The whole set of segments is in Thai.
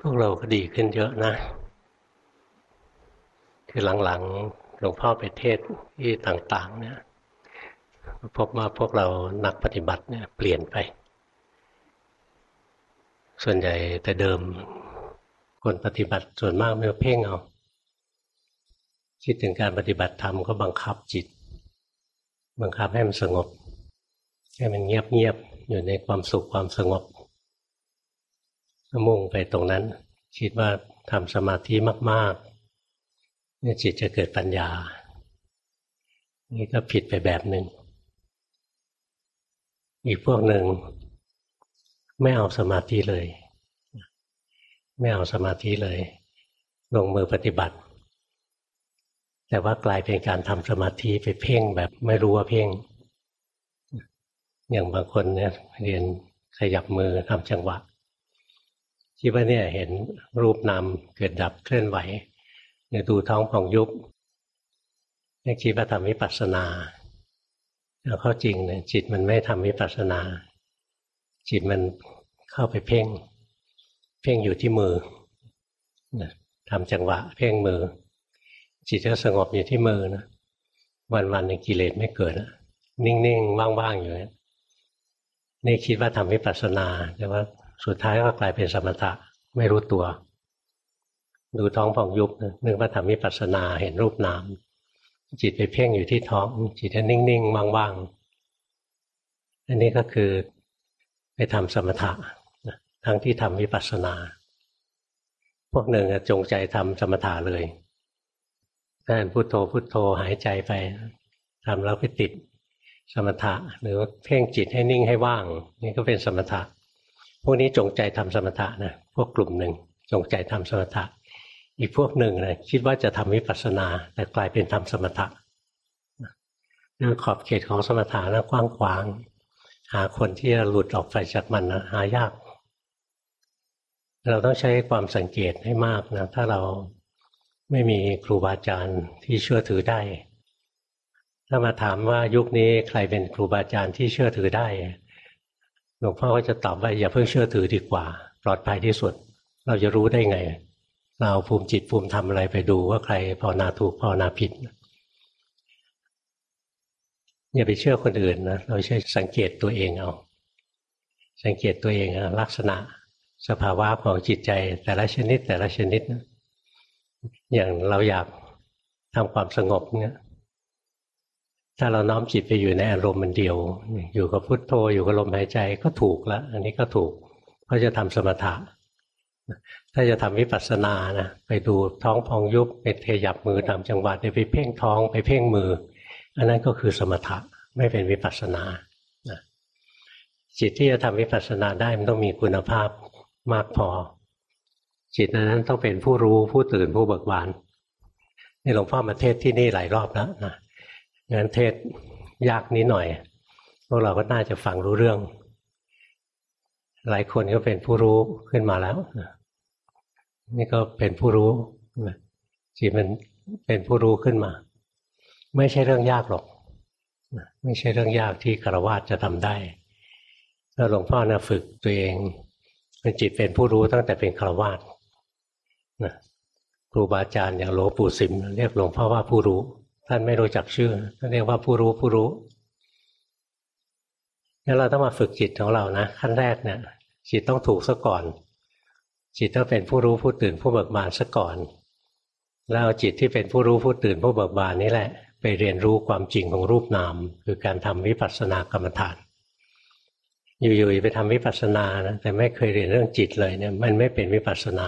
พวกเราก็ดีขึ้นเยอะนะ คือหลังๆหลวงพ่อไปเทศที่ต่างๆ เนี่ยพบว่าพวกเรานักปฏิบัติเนี่ยเปลี่ยนไป ส่วนใหญ่แต่เดิมคนปฏิบัติส่วนมากไม่เพ่งเอาคิดถึงการปฏิบัติธรรมก็บังคับจิต บังคับให้มันสงบ ให้มันเงียบๆอยู่ในความสุขความสงบ มุ่งไปตรงนั้น คิดว่าทำสมาธิมากๆเนี่ยจิตจะเกิดปัญญา นี่ก็ผิดไปแบบหนึ่ง อีกพวกหนึ่ง ไม่เอาสมาธิเลย ไม่เอาสมาธิเลย ลงมือปฏิบัติ แต่ว่ากลายเป็นการทำสมาธิไปเพ่งแบบไม่รู้ว่าเพ่ง อย่างบางคนเนี่ยเรียนขยับมือทำจังหวะ คิดว่าเนี่ยเห็นรูปนามเกิดดับเคลื่อนไหวเนี่ยดูท้องผ่องยุบเนี่ยคิดว่าทำวิปัสสนาแล้วเข้าจริงเนี่ยจิตมันไม่ทำวิปัสสนา จิตมันเข้าไปเพ่ง เพ่งอยู่ที่มือทำจังหวะ เพ่งมือ จิตก็สงบอยู่ที่มือนะวันวันในกิเลสไม่เกิดนิ่งๆว่างๆอยู่นี่คิดว่าทำวิปัสสนา แต่ว่า สุดท้ายก็กลายเป็นสมถะไม่รู้ตัว ดูท้องผ่องยุบนึกว่าทำวิปัสสนาเห็นรูปนามจิตไปเพ่งอยู่ที่ท้อง จิตนิ่งๆว่างๆอันนี้ก็คือไปทำสมถะทั้งที่ทำวิปัสสนา พวกหนึ่งจงใจทำสมถะเลยถ้าพุโทโธพุโทโธหายใจไปทำแล้วไปติดสมถะ หรือเพ่งจิตให้นิ่งให้ว่าง นี่ก็เป็นสมถะ พวกนี้จงใจทำสมถะนะพวกกลุ่มหนึ่งจงใจทำสมถะ อีกพวกหนึ่งนะคิดว่าจะทำวิปัสสนา แต่กลายเป็นทำสมถะนั่นขอบเขตของสมถะนะกว้างขวาง หาคนที่จะหลุดออกไปจากมันนะหายาก เราต้องใช้ความสังเกตให้มากนะถ้าเราไม่มีครูบาอาจารย์ที่เชื่อถือได้ ถ้ามาถามว่ายุคนี้ใครเป็นครูบาอาจารย์ที่เชื่อถือได้ หลวงพ่อก็จะตอบว่าอย่าเพิ่งเชื่อถือดีกว่า ปลอดภัยที่สุด เราจะรู้ได้ไง เราภูมิจิตภูมิทำอะไรไปดูว่าใครภาวนาถูกภาวนาผิดอย่าไปเชื่อคนอื่นนะเราใช้สังเกตตัวเองเอา สังเกตตัวเองลักษณะสภาวะของจิตใจแต่ละชนิดแต่ละชนิดนะอย่างเราอยากทำความสงบเนี่ย ถ้าเราน้อมจิตไปอยู่ในอารมณ์มันเดียว อยู่กับพุทโธอยู่กับลมหายใจก็ถูกแล้ว อันนี้ก็ถูกเพราะจะทำสมถะ ถ้าจะทำวิปัสสนานะไปดูท้องพองยุบไปเทยับมือตามจังหวะไปเพ่งท้องไปเพ่งมือ อันนั้นก็คือสมถะไม่เป็นวิปัสสนาจิตที่จะทำวิปัสสนาได้มันต้องมีคุณภาพมากพอ จิตนั้นต้องเป็นผู้รู้ผู้ตื่นผู้เบิกบานนี่หลวงพ่อมาเทศที่นี่หลายรอบแล้วนะ งั้นเทศยากนิดหน่อย พวกเราก็น่าจะฟังรู้เรื่อง หลายคนก็เป็นผู้รู้ขึ้นมาแล้ว นี่ก็เป็นผู้รู้จิตมันเป็นผู้รู้ขึ้นมา ไม่ใช่เรื่องยากหรอก ไม่ใช่เรื่องยากที่คารวะจะทำได้ถ้าหลวงพ่อนะฝึกตัวเองเป็นจิตเป็นผู้รู้ตั้งแต่เป็นคารวะนะครูบาอาจารย์อย่างหลวงปู่สิมเรียกหลวงพ่อว่าผู้รู้ ท่านไม่รู้จักชื่อท่านเรียกว่าผู้รู้ผู้รู้งั้นเราต้องมาฝึกจิตของเรานะขั้นแรกเนี่ยจิตต้องถูกซะก่อน จิตต้องเป็นผู้รู้ผู้ตื่นผู้เบิกบานซะก่อน แล้วเอาจิตที่เป็นผู้รู้ผู้ตื่นผู้เบิกบานนี่แหละ ไปเรียนรู้ความจริงของรูปนาม คือการทำวิปัสสนากรรมฐาน อยู่ๆไปทำวิปัสสนานะแต่ไม่เคยเรียนเรื่องจิตเลยเนี่ยมันไม่เป็นวิปัสสนา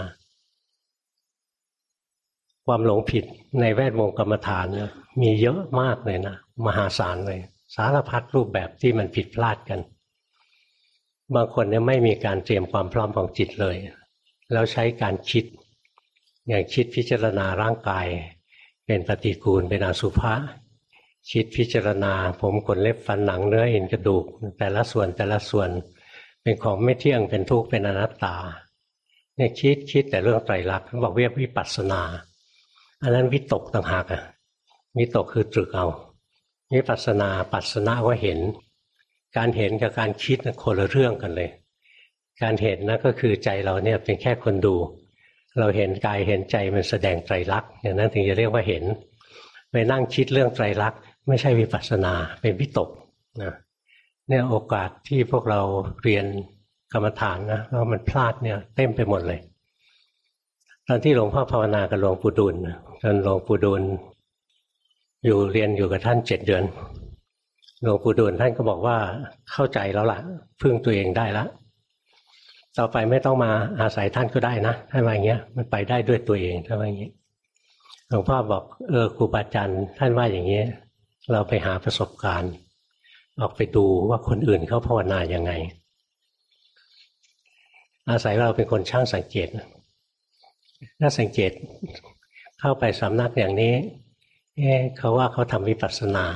ความหลงผิดในแวดวงกรรมฐานเนี่ยมีเยอะมากเลยนะมหาศาลเลย สารพัดรูปแบบที่มันผิดพลาดกัน บางคนเนี่ยไม่มีการเตรียมความพร้อมของจิตเลย แล้วใช้การคิด อย่างคิดพิจารณาร่างกาย เป็นปฏิกูลเป็นอสุภะคิดพิจารณา ผมขนเล็บฟันหนังเนื้อเอ็นกระดูก แต่ละส่วนแต่ละส่วน เป็นของไม่เที่ยงเป็นทุกข์เป็นอนัตตาเนี่ยคิดคิดแต่เรื่องไตรลักษณ์บอกเรียกวิปัสสนา อันนั้นวิตกต่างหากอะวิตกคือตรึกเอาวิปัสนาปัสนาว่าเห็น การเห็นกับการคิดคนละเรื่องกันเลย การเห็นนะก็คือใจเราเนี่ยเป็นแค่คนดู เราเห็นกายเห็นใจมันแสดงไตรลักษณ์อย่างนั้นถึงจะเรียกว่าเห็น ไปนั่งคิดเรื่องไตรลักษณ์ไม่ใช่วิปัสนาเป็นวิตกนะเนี่ยโอกาสที่พวกเราเรียนกรรมฐานนะแล้วมันพลาดเนี่ยเต็มไปหมดเลย ตอนที่หลวงพ่อภาวนากับหลวงปู่ดูล ตอนหลวงปู่ดูลอยู่เรียนอยู่กับท่านเจ็ดเดือนหลวงปู่ดูลท่านก็บอกว่าเข้าใจแล้วล่ะพึ่งตัวเองได้แล้วต่อไปไม่ต้องมาอาศัยท่านก็ได้นะถ้านว่าอย่างเงี้ยมันไปได้ด้วยตัวเองถ้านว่าอย่างเงี้ยหลวงพ่อบอกเออครูบาอาจารย์ท่านว่าอย่างเงี้ยเราไปหาประสบการณ์ ออกไปดูว่าคนอื่นเขาภาวนายังไง อาศัยเราเป็นคนช่างสังเกตถ้าสังเกต เข้าไปสำนักอย่างนี้เอ๊เขาว่าเขาทำวิปัสสนา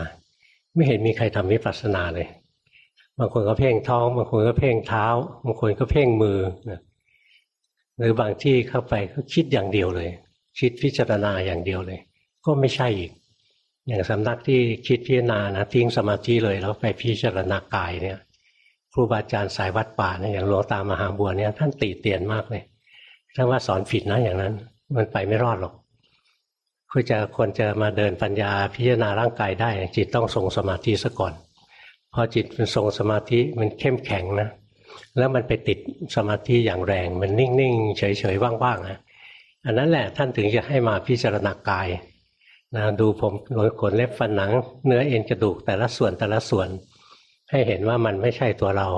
ไม่เห็นมีใครทำวิปัสสนาเลย บางคนก็เพ่งท้องบางคนก็เพ่งเท้า บางคนก็เพ่งมือหรือบางที่เข้าไปก็คิดอย่างเดียวเลย คิดพิจารณาอย่างเดียวเลย ก็ไม่ใช่อีก อย่างสำนักที่คิดพิจารณานะทิ้งสมาธิเลยแล้วไปพิจารณากายเนี่ยครูบาอาจารย์สายวัดป่าเนี่ยอย่างหลวงตามหาบัวเนี่ยท่านตีเตียนมากเลยถ้านว่าสอนผิดนะอย่างนั้น มันไปไม่รอดหรอก คือจะควรจะมาเดินปัญญาพิจารณาร่างกายได้ จิตต้องทรงสมาธิซะก่อน พอจิตมันทรงสมาธิมันเข้มแข็งนะ แล้วมันไปติดสมาธิอย่างแรง มันนิ่งๆ เฉยๆ ว่างๆนะอันนั้นแหละท่านถึงจะให้มาพิจารณากายนะดูผมขนเล็บฟันหนัง เนื้อเอ็นกระดูกแต่ละส่วนแต่ละส่วน ให้เห็นว่ามันไม่ใช่ตัวเรา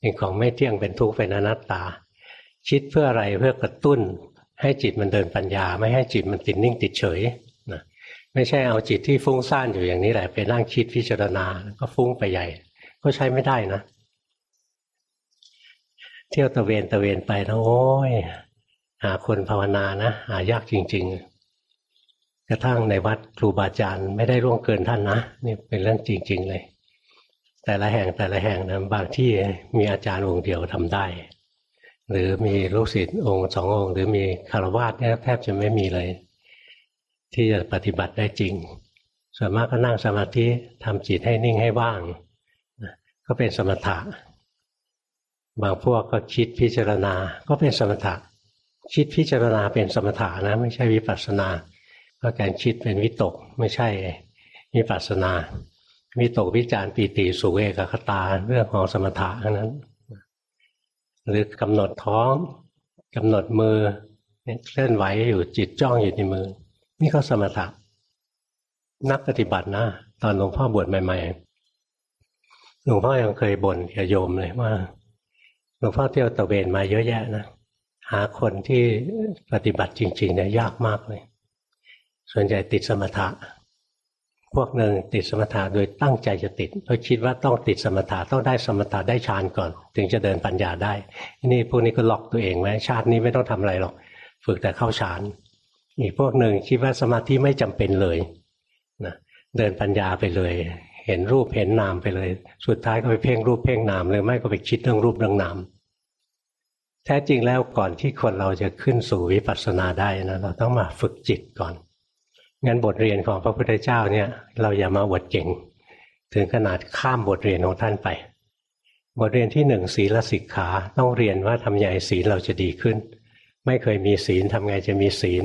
เป็นของไม่เที่ยงเป็นทุกข์เป็นอนัตตา คิดเพื่ออะไรเพื่อกระตุ้น ให้จิตมันเดินปัญญา ไม่ให้จิตมันติดนิ่งติดเฉยนะไม่ใช่เอาจิตที่ฟุ้งซ่านอยู่อย่างนี้แหละไปนั่งคิดพิจารณาก็ฟุ้งไปใหญ่ ก็ใช้ไม่ได้นะ เที่ยวตะเวนตะเวนไปนะโอ้ยหาคนภาวนานะหายากจริง ๆ กระทั่งในวัดครูบาอาจารย์ไม่ได้ร่วงเกินท่านนะนี่เป็นเรื่องจริง ๆ เลย แต่ละแห่งแต่ละแห่งนะบางที่มีอาจารย์องค์เดียวทำได้ หรือมีลูกศิษย์องค์สององค์ หรือมีคารวะเนี่ยแทบจะไม่มีเลย ที่จะปฏิบัติได้จริง ส่วนมากก็นั่งสมาธิทำจิตให้นิ่งให้ว่าง ก็เป็นสมถะ บางพวกก็คิดพิจารณาก็เป็นสมถะ คิดพิจารณาเป็นสมถะนะไม่ใช่วิปัสสนาเพราะการคิดเป็นวิตกไม่ใช่วิปัสสนาวิตกวิจารปีติสุเวกขตาเรื่องของสมถะนั้น หรือกำหนดท้องกำหนดมือเคลื่อนไหวอยู่จิตจ้องอยู่ในมือ นี่ก็สมถะนักปฏิบัตินะตอนหลวงพ่อบวชใหม่ ๆ หลวงพ่อยังเคยบ่นกับโยมเลยว่าหลวงพ่อเที่ยวตะเวนมาเยอะแยะนะหาคนที่ปฏิบัติจริงๆเนี่ยยากมากเลย ส่วนใหญ่ติดสมถะ พวกหนึ่งติดสมถะโดยตั้งใจจะติดเพราคิดว่าต้องติดสมถะต้องได้สมถะได้ฌานก่อน ถึงจะเดินปัญญาได้ นี่พวกนี้ก็ล็อกตัวเองไว้ชาตินี้ไม่ต้องทำอะไรหรอก ฝึกแต่เข้าฌานอีกพวกหนึ่งคิดว่าสมาธิไม่จำเป็นเลยนะเดินปัญญาไปเลย เห็นรูปเห็นนามไปเลย สุดท้ายก็ไปเพ่งรูปเพ่งนามเลยไม่ก็ไปคิดเรื่องรูปเรื่องนามแท้จริงแล้วก่อนที่คนเราจะขึ้นสู่วิปัสสนาได้นะเราต้องมาฝึกจิตก่อน งั้นบทเรียนของพระพุทธเจ้าเนี่ย เราอย่ามาอวดเก่ง ถึงขนาดข้ามบทเรียนของท่านไป บทเรียนที่หนึ่งศีลสิกขาต้องเรียนว่าทำไงศีลเราจะดีขึ้น ไม่เคยมีศีลทำไงจะมีศีล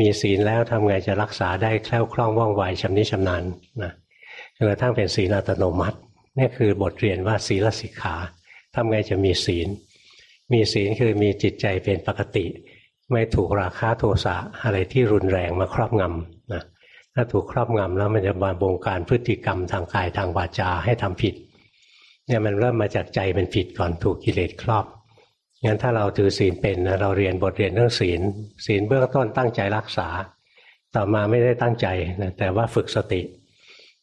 มีศีลแล้วทำไงจะรักษาได้แคล่วคล่องว่องไวชำนิชำนาญนะจนกระทั่งเป็นศีลอัตโนมัตินี่คือบทเรียนว่าศีลสิกขาทำไงจะมีศีล มีศีลคือมีจิตใจเป็นปกติ ไม่ถูกราคะโทสะอะไรที่รุนแรงมาครอบงำ ถ้าถูกครอบงำแล้วมันจะมาบงการพฤติกรรมทางกายทางวาจาให้ทำผิด เนี่ยมันเริ่มมาจากใจเป็นผิดก่อนถูกกิเลสครอบงั้นถ้าเราถือศีลเป็นนะเราเรียนบทเรียนเรื่องศีล ศีลเบื้องต้นตั้งใจรักษา ต่อมาไม่ได้ตั้งใจนะแต่ว่าฝึกสติ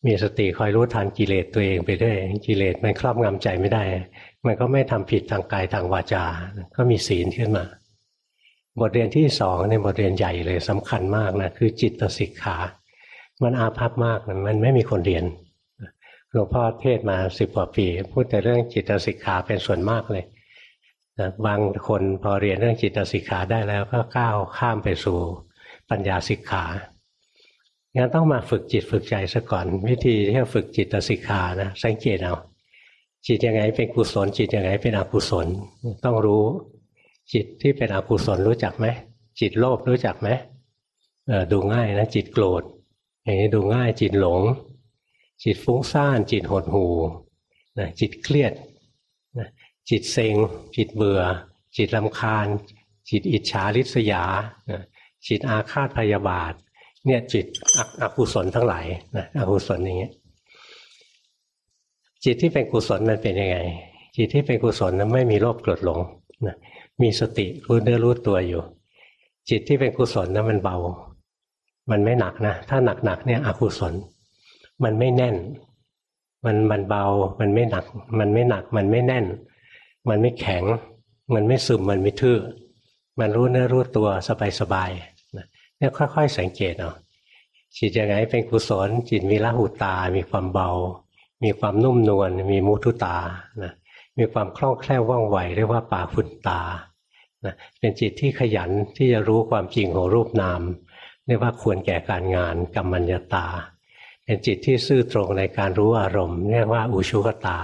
มีสติคอยรู้ทันกิเลสตัวเองไปด้วยกิเลสมันครอบงำใจไม่ได้ มันก็ไม่ทำผิดทางกายทางวาจา ก็มีศีลขึ้นมา บทเรียนที่สองเนี่ยบทเรียนใหญ่เลยสำคัญมากนะคือจิตสิกขา มันอาภัพมากมันไม่มีคนเรียนหลวงพ่อเทศมาสิบกว่าปี พูดแต่เรื่องจิตสิกขาเป็นส่วนมากเลยนะบางคนพอเรียนเรื่องจิตสิกขาได้แล้วก็ก้าวข้ามไปสู่ปัญญาสิกขางั้นต้องมาฝึกจิตฝึกใจซะก่อน วิธีที่จะฝึกจิตสิกขานะสังเกตเอาจิตยังไงเป็นกุศล จิตยังไงเป็นอกุศล ต้องรู้ จิตที่เป็นอกุศลรู้จักไหมจิตโลภรู้จักไหมดูง่ายนะจิตโกรธ อย่างนี้ดูง่ายจิตหลง จิตฟุ้งซ่าน จิตหดหูนะจิตเครียดนะจิตเซ็ง จิตเบื่อ จิตลำคาญ จิตอิจฉาริษยานะจิตอาฆาตพยาบาท เนี่ยจิตอกุศลทั้งหลายนะอกุศลอย่างเงี้ยจิตที่เป็นกุศลมันเป็นยังไง จิตที่เป็นกุศลนั้นไม่มีโลภโกรธหลงนะมีสติรู้เนื้อรู้ตัวอยู่ จิตที่เป็นกุศลนั้นมันเบา มันไม่หนักนะ ถ้าหนักหนักเนี่ยอกุศล มันไม่แน่น มันมันเบา มันไม่หนัก มันไม่หนัก มันไม่แน่น มันไม่แข็ง มันไม่ซึม มันไม่ทื่อ มันรู้เนื้อรู้ตัวสบายๆเนี่ยค่อย ๆ สังเกตเอาจิตยังไงเป็นกุศล จิตมีละหูตา มีความเบา มีความนุ่มนวล มีมุทุตานะมีความคล่องแคล่วว่องไวเรียกว่าป่าฟุนตานะเป็นจิตที่ขยันที่จะรู้ความจริงของรูปนาม เรียกว่าควรแก่การงานกรรมัญญาตา เป็นจิตที่ซื่อตรงในการรู้อารมณ์ เรียกว่าอุชุกตา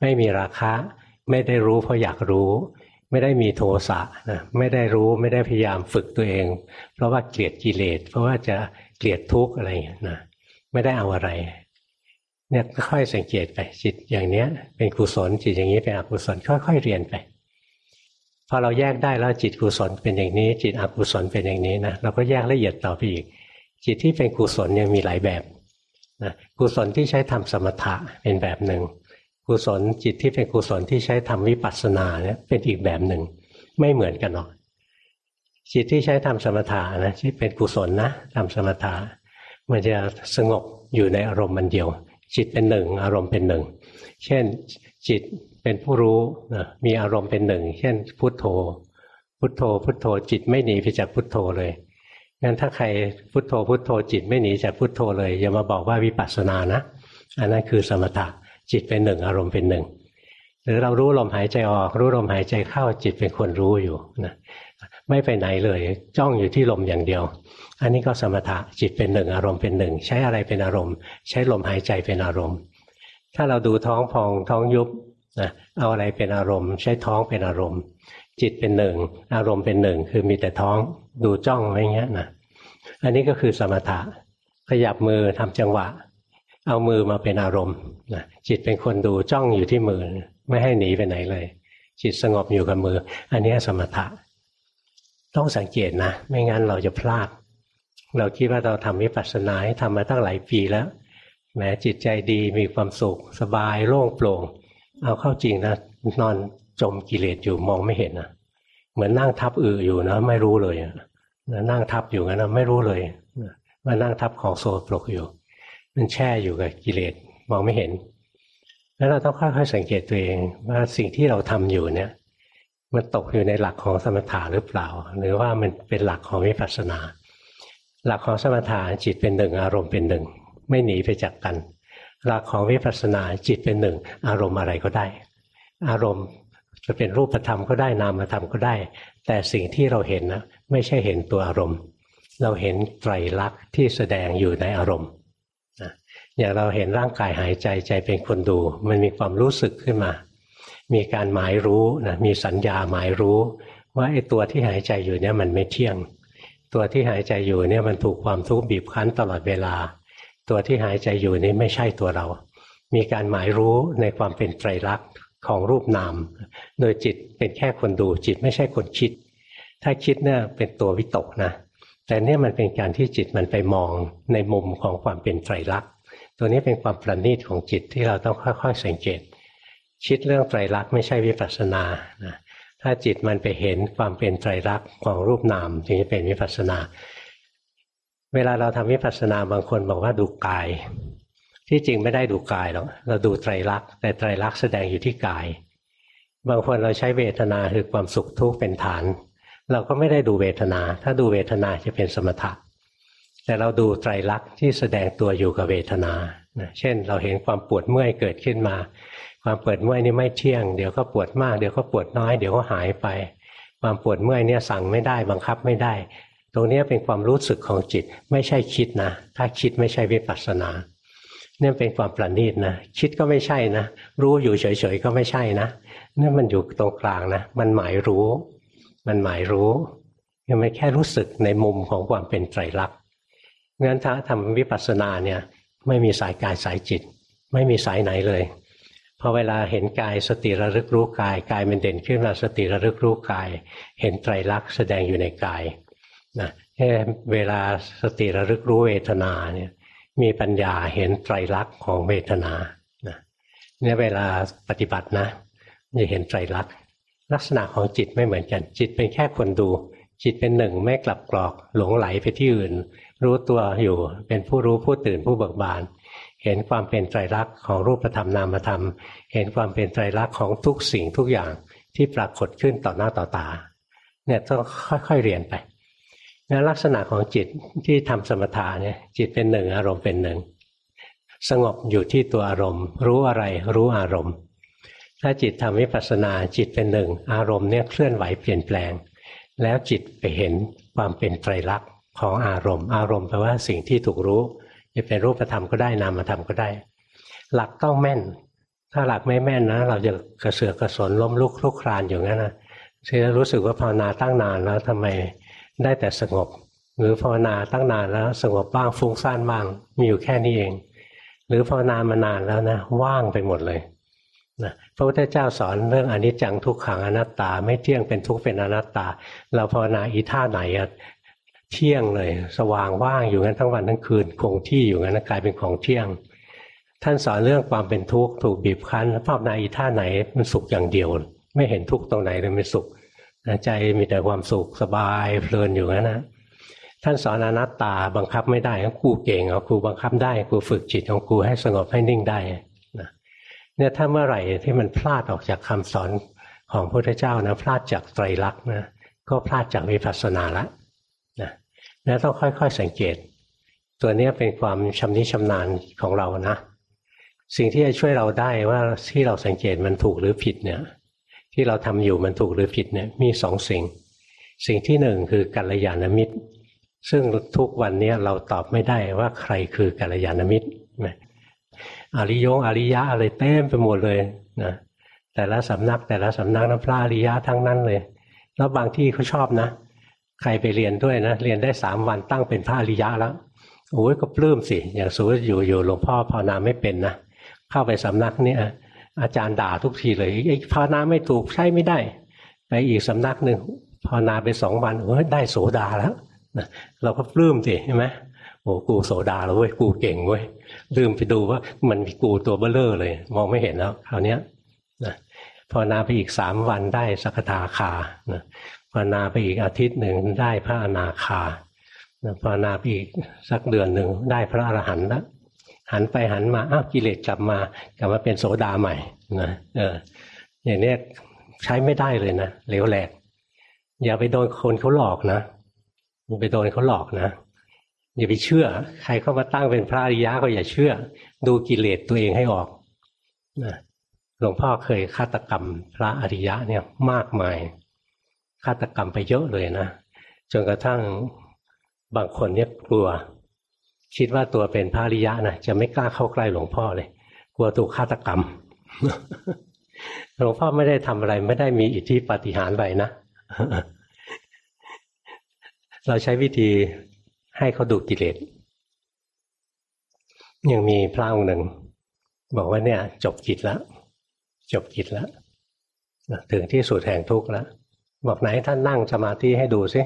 ไม่มีราคะ ไม่ได้รู้เพราะอยากรู้ ไม่ได้มีโทสะนะไม่ได้รู้ไม่ได้พยายามฝึกตัวเอง เพราะว่าเกลียดกิเลสเพราะว่าจะเกลียดทุกข์อะไรนะไม่ได้เอาอะไรเนี่ยค่อยสังเกตไปจิตอย่างเนี้ย เป็นกุศลจิตอย่างนี้เป็นอกุศลค่อยๆเรียนไป พอเราแยกได้แล้วจิตกุศลเป็นอย่างนี้ จิตอกุศลเป็นอย่างนี้นะเราก็แยกละเอียดต่อไปอีก จิตที่เป็นกุศลยังมีหลายแบบนะกุศลที่ใช้ทำสมถะเป็นแบบหนึ่งกุศลจิตที่เป็นกุศลที่ใช้ทำวิปัสสนาเนี่ยเป็นอีกแบบหนึ่ง ไม่เหมือนกันหรอกจิตที่ใช้ทำสมถะนะที่เป็นกุศลนะทำสมถะมันจะสงบอยู่ในอารมณ์มันเดียว จิตเป็นหนึ่ง อารมณ์เป็นหนึ่ง เช่นจิต เป็นผู้รู้นะมีอารมณ์เป็นหนึ่ง เช่น พุทโธ พุทโธ พุทโธจิตไม่หนีไปจากพุทโธเลยงั้นถ้าใครพุทโธพุทโธจิตไม่หนีจากพุทโธเลยอย่ามาบอกว่าวิปัสสนานะอันนั้นคือสมถะจิตเป็นหนึ่งอารมณ์เป็นหนึ่งหรือเรารู้ลมหายใจออกรู้ลมหายใจเข้าจิตเป็นคนรู้อยู่นะไม่ไปไหนเลยจ้องอยู่ที่ลมอย่างเดียว อันนี้ก็สมถะจิตเป็นหนึ่งอารมณ์เป็นหนึ่ง ใช้อะไรเป็นอารมณ์ ใช้ลมหายใจเป็นอารมณ์ ถ้าเราดูท้องพองท้องยุบ นะเอาอะไรเป็นอารมณ์ ใช้ท้องเป็นอารมณ์ จิตเป็นหนึ่ง อารมณ์เป็นหนึ่ง คือมีแต่ท้องดูจ้องอะไรเงี้ยนะอันนี้ก็คือสมถะขยับมือทำจังหวะ เอามือมาเป็นอารมณ์นะจิตเป็นคนดูจ้องอยู่ที่มือ ไม่ให้หนีไปไหนเลย จิตสงบอยู่กับมือ อันนี้สมถะ ต้องสังเกตนะ ไม่งั้นเราจะพลาด เราคิดว่าเราทำวิปัสสนาให้ทำมาตั้งหลายปีแล้วแม้จิตใจดีมีความสุข สบายโล่งโปร่ง เอาเข้าจริงนะนอนจมกิเลสอยู่มองไม่เห็นนะเหมือนนั่งทับอืออยู่นะ ไม่รู้เลยนะนั่งทับอยู่งั้นนะไม่รู้เลยว่านั่งทับของโซปลกอยู่ มันแช่อยู่กับกิเลสมองไม่เห็น แล้วเราต้องค่อยๆสังเกตตัวเองว่าสิ่งที่เราทำอยู่เนี่ยมันตกอยู่ในหลักของสมถะหรือเปล่า หรือว่ามันเป็นหลักของวิปัสสนา หลักของสมถะจิตเป็นหนึ่งอารมณ์เป็นหนึ่ง ไม่หนีไปจากกัน หลักของวิปัสสนาจิตเป็นหนึ่ง อารมณ์อะไรก็ได้ อารมณ์จะเป็นรูปธรรมก็ได้นามธรรมก็ได้ แต่สิ่งที่เราเห็นนะไม่ใช่เห็นตัวอารมณ์ เราเห็นไตรลักษณ์ที่แสดงอยู่ในอารมณ์นะอย่างเราเห็นร่างกายหายใจใจเป็นคนดู มันมีความรู้สึกขึ้นมา มีการหมายรู้นะมีสัญญาหมายรู้ ว่าไอ้ตัวที่หายใจอยู่เนี่ยมันไม่เที่ยง ตัวที่หายใจอยู่เนี่ยมันถูกความทุกข์บีบคั้นตลอดเวลา ตัวที่หายใจอยู่นี่ไม่ใช่ตัวเรา มีการหมายรู้ในความเป็นไตรลักษณ์ของรูปนาม โดยจิตเป็นแค่คนดูจิตไม่ใช่คนคิด ถ้าคิดเนี่ยเป็นตัววิตกนะ แต่เนี่ยมันเป็นการที่จิตมันไปมองในมุมของความเป็นไตรลักษณ์ ตัวนี้เป็นความประณีตของจิตที่เราต้องค่อยๆสังเกต คิดเรื่องไตรลักษณ์ไม่ใช่วิปัสสนานะถ้าจิตมันไปเห็นความเป็นไตรลักษณ์ของรูปนามถึงจะเป็นวิปัสสนา เวลาเราทำวิปัสสนาบางคนบอกว่าดูกาย ที่จริงไม่ได้ดูกายหรอกเราดูไตรลักษณ์แต่ไตรลักษณ์แสดงอยู่ที่กาย บางคนเราใช้เวทนาคือความสุขทุกข์เป็นฐาน เราก็ไม่ได้ดูเวทนา ถ้าดูเวทนาจะเป็นสมถะแต่เราดูไตรลักษณ์ที่แสดงตัวอยู่กับเวทนา เช่น เราเห็นความปวดเมื่อยเกิดขึ้นมา ความปวดเมื่อยนี่ไม่เที่ยง เดี๋ยวก็ปวดมาก เดี๋ยวก็ปวดน้อย เดี๋ยวก็หายไป ความปวดเมื่อยเนี่ยสั่งไม่ได้บังคับไม่ได้ รงนี้เป็นความรู้สึกของจิตไม่ใช่คิดนะ ถ้าคิดไม่ใช่วิปัสสนา เนี่ยเป็นความประณีตนะ คิดก็ไม่ใช่นะ รู้อยู่เฉยๆก็ไม่ใช่นะเนี่ยมันอยู่ตรงกลางนะ มันหมายรู้ มันหมายรู้ยังไม่แค่รู้สึกในมุมของความเป็นไตรลักษณ์งั้นถ้าทำวิปัสสนาเนี่ยไม่มีสายกายสายจิต ไม่มีสายไหนเลยพอเวลาเห็นกายสติระลึกรู้กาย กายมันเด่นขึ้นมาสติระลึกรู้กาย เห็นไตรลักษณ์แสดงอยู่ในกาย นะแค่เวลาสติระลึกรู้เวทนาเนี่ยมีปัญญาเห็นไตรลักษณ์ของเวทนาเนี่ยเวลาปฏิบัตินะจะเห็นไตรลักษณ์ลักษณะของจิตไม่เหมือนกัน จิตเป็นแค่คนดู จิตเป็นหนึ่งไม่กลับกรอกหลงไหลไปที่อื่น รู้ตัวอยู่เป็นผู้รู้ผู้ตื่นผู้เบิกบาน เห็นความเป็นไตรลักษณ์ของรูปธรรมนามธรรม เห็นความเป็นไตรลักษณ์ของทุกสิ่งทุกอย่างที่ปรากฏขึ้นต่อหน้าต่อตาเนี่ยต้องค่อยๆเรียนไป นะลักษณะของจิตที่ทำสมถะเนี่ยจิตเป็นหนึ่งอารมณ์เป็นหนึ่งสงบอยู่ที่ตัวอารมณ์ รู้อะไรรู้อารมณ์ ถ้าจิตทำวิปัสสนาจิตเป็นหนึ่งอารมณ์เนี่ยเคลื่อนไหวเปลี่ยนแปลง แล้วจิตไปเห็นความเป็นไตรลักษณ์ของอารมณ์ อารมณ์แปลว่าสิ่งที่ถูกรู้จะเป็นรูปธรรมก็ได้นามธรรมก็ได้ หลักต้องแม่น ถ้าหลักไม่แม่นนะ เราจะกระเสือกกระสนล้มลุกคลุกคลานอยู่งั้นนะจะรู้สึกว่าภาวนาตั้งนานแล้วทำไม ได้แต่สงบ หรือภาวนาตั้งนานแล้วสงบบ้างฟุ้งซ่านบ้างมีอยู่แค่นี้เอง หรือภาวนามานานแล้วนะว่างไปหมดเลยนะพระพุทธเจ้าสอนเรื่องอนิจจังทุกขังอนัตตา ไม่เที่ยงเป็นทุกข์เป็นอนัตตา เราภาวนาอีท่าไหนอะเที่ยงเลย สว่างว่างอยู่งั้นทั้งวันทั้งคืนคงที่อยู่งั้นกลายเป็นของเที่ยง ท่านสอนเรื่องความเป็นทุกข์ถูกบีบคั้นภาพนาอีท่าไหนมันสุขอย่างเดียว ไม่เห็นทุกข์ตรงไหนเลยเป็นสุข ใจมีแต่ความสุขสบายเพลินอยู่นั้นนะท่านสอนอนัตตาบังคับไม่ได้ครูเก่งเอาครูบังคับได้ครูฝึกจิตของครูให้สงบให้นิ่งได้นะเนี่ยถ้าเมื่อไหร่ที่มันพลาดออกจากคำสอนของพระพุทธเจ้านะพลาดจากไตรลักษณ์นะก็พลาดจากวิปัสสนาละนะนี่ต้องค่อยๆสังเกต ตัวนี้เป็นความชำนิชำนาญของเรานะ สิ่งที่จะช่วยเราได้ว่าที่เราสังเกตมันถูกหรือผิดเนี่ย ที่เราทำอยู่มันถูกหรือผิดเนี่ยมีสองสิ่ง สิ่งที่หนึ่งคือกัลยาณมิตร ซึ่งทุกวันนี้เราตอบไม่ได้ว่าใครคือกัลยาณมิตรอริยงอริยะอะไรเต็มไปหมดเลยนะแต่ละสำนักแต่ละสำนักน้ำพระอริยะทั้งนั้นเลย แล้วบางที่เขาชอบนะ ใครไปเรียนด้วยนะ เรียนได้สามวันตั้งเป็นพระอริยะแล้วโอ้ยก็ปลื้มสิ อย่างสมมติอยู่อยู่หลวงพ่อภาวนาไม่เป็นนะ เข้าไปสำนักเนี้ อาจารย์ด่าทุกทีเลยไอ้ภาวนาไม่ถูกใช้ไม่ได้ ไปอีกสำนักหนึ่งภาวนาไปสองวันเฮ้ยได้โสดาแล้วเราก็ปลื้มสิใช่ไหมโอ้กูโสดาแล้วเว้ยกูเก่งเว้ยลืมไปดูว่ามันมีกูตัวเบลเลอร์เลย มองไม่เห็นแล้วคราวนี้นะภาวนาไปอีกสามวันได้สักทาคานะภาวนาไปอีกอาทิตย์หนึ่งได้พระอนาคาภาวนาไปอีกสักเดือนหนึ่งได้พระอรหันต์แล้ว หันไปหันมาอ้าวกิเลสกลับมากลับมาเป็นโสดาใหม่นะเอออย่างนี้ใช้ไม่ได้เลยนะเหลวแหลก อย่าไปโดนคนเขาหลอกนะอย่าไปโดนเขาหลอกนะอย่าไปเชื่อ ใครเข้ามาตั้งเป็นพระอริยะก็อย่าเชื่อ ดูกิเลสตัวเองให้ออกนะหลวงพ่อเคยฆาตกรรมพระอริยะเนี่ยมากมายฆาตกรรมไปเยอะเลยนะจนกระทั่งบางคนเนี่ยกลัว คิดว่าตัวเป็นพระริยะนะจะไม่กล้าเข้าใกล้หลวงพ่อเลย กลัวถูกฆาตกรรม หลวงพ่อไม่ได้ทำอะไร ไม่ได้มีอิทธิปฏิหารไปนะเราใช้วิธีให้เขาดูกิเลสยังมีพระองค์หนึ่ง บอกว่าเนี่ย จบกิจแล้วจบกิจแล้วถึงที่สุดแห่งทุกข์แล้วบอกไหนท่านนั่งสมาธิให้ดูซิ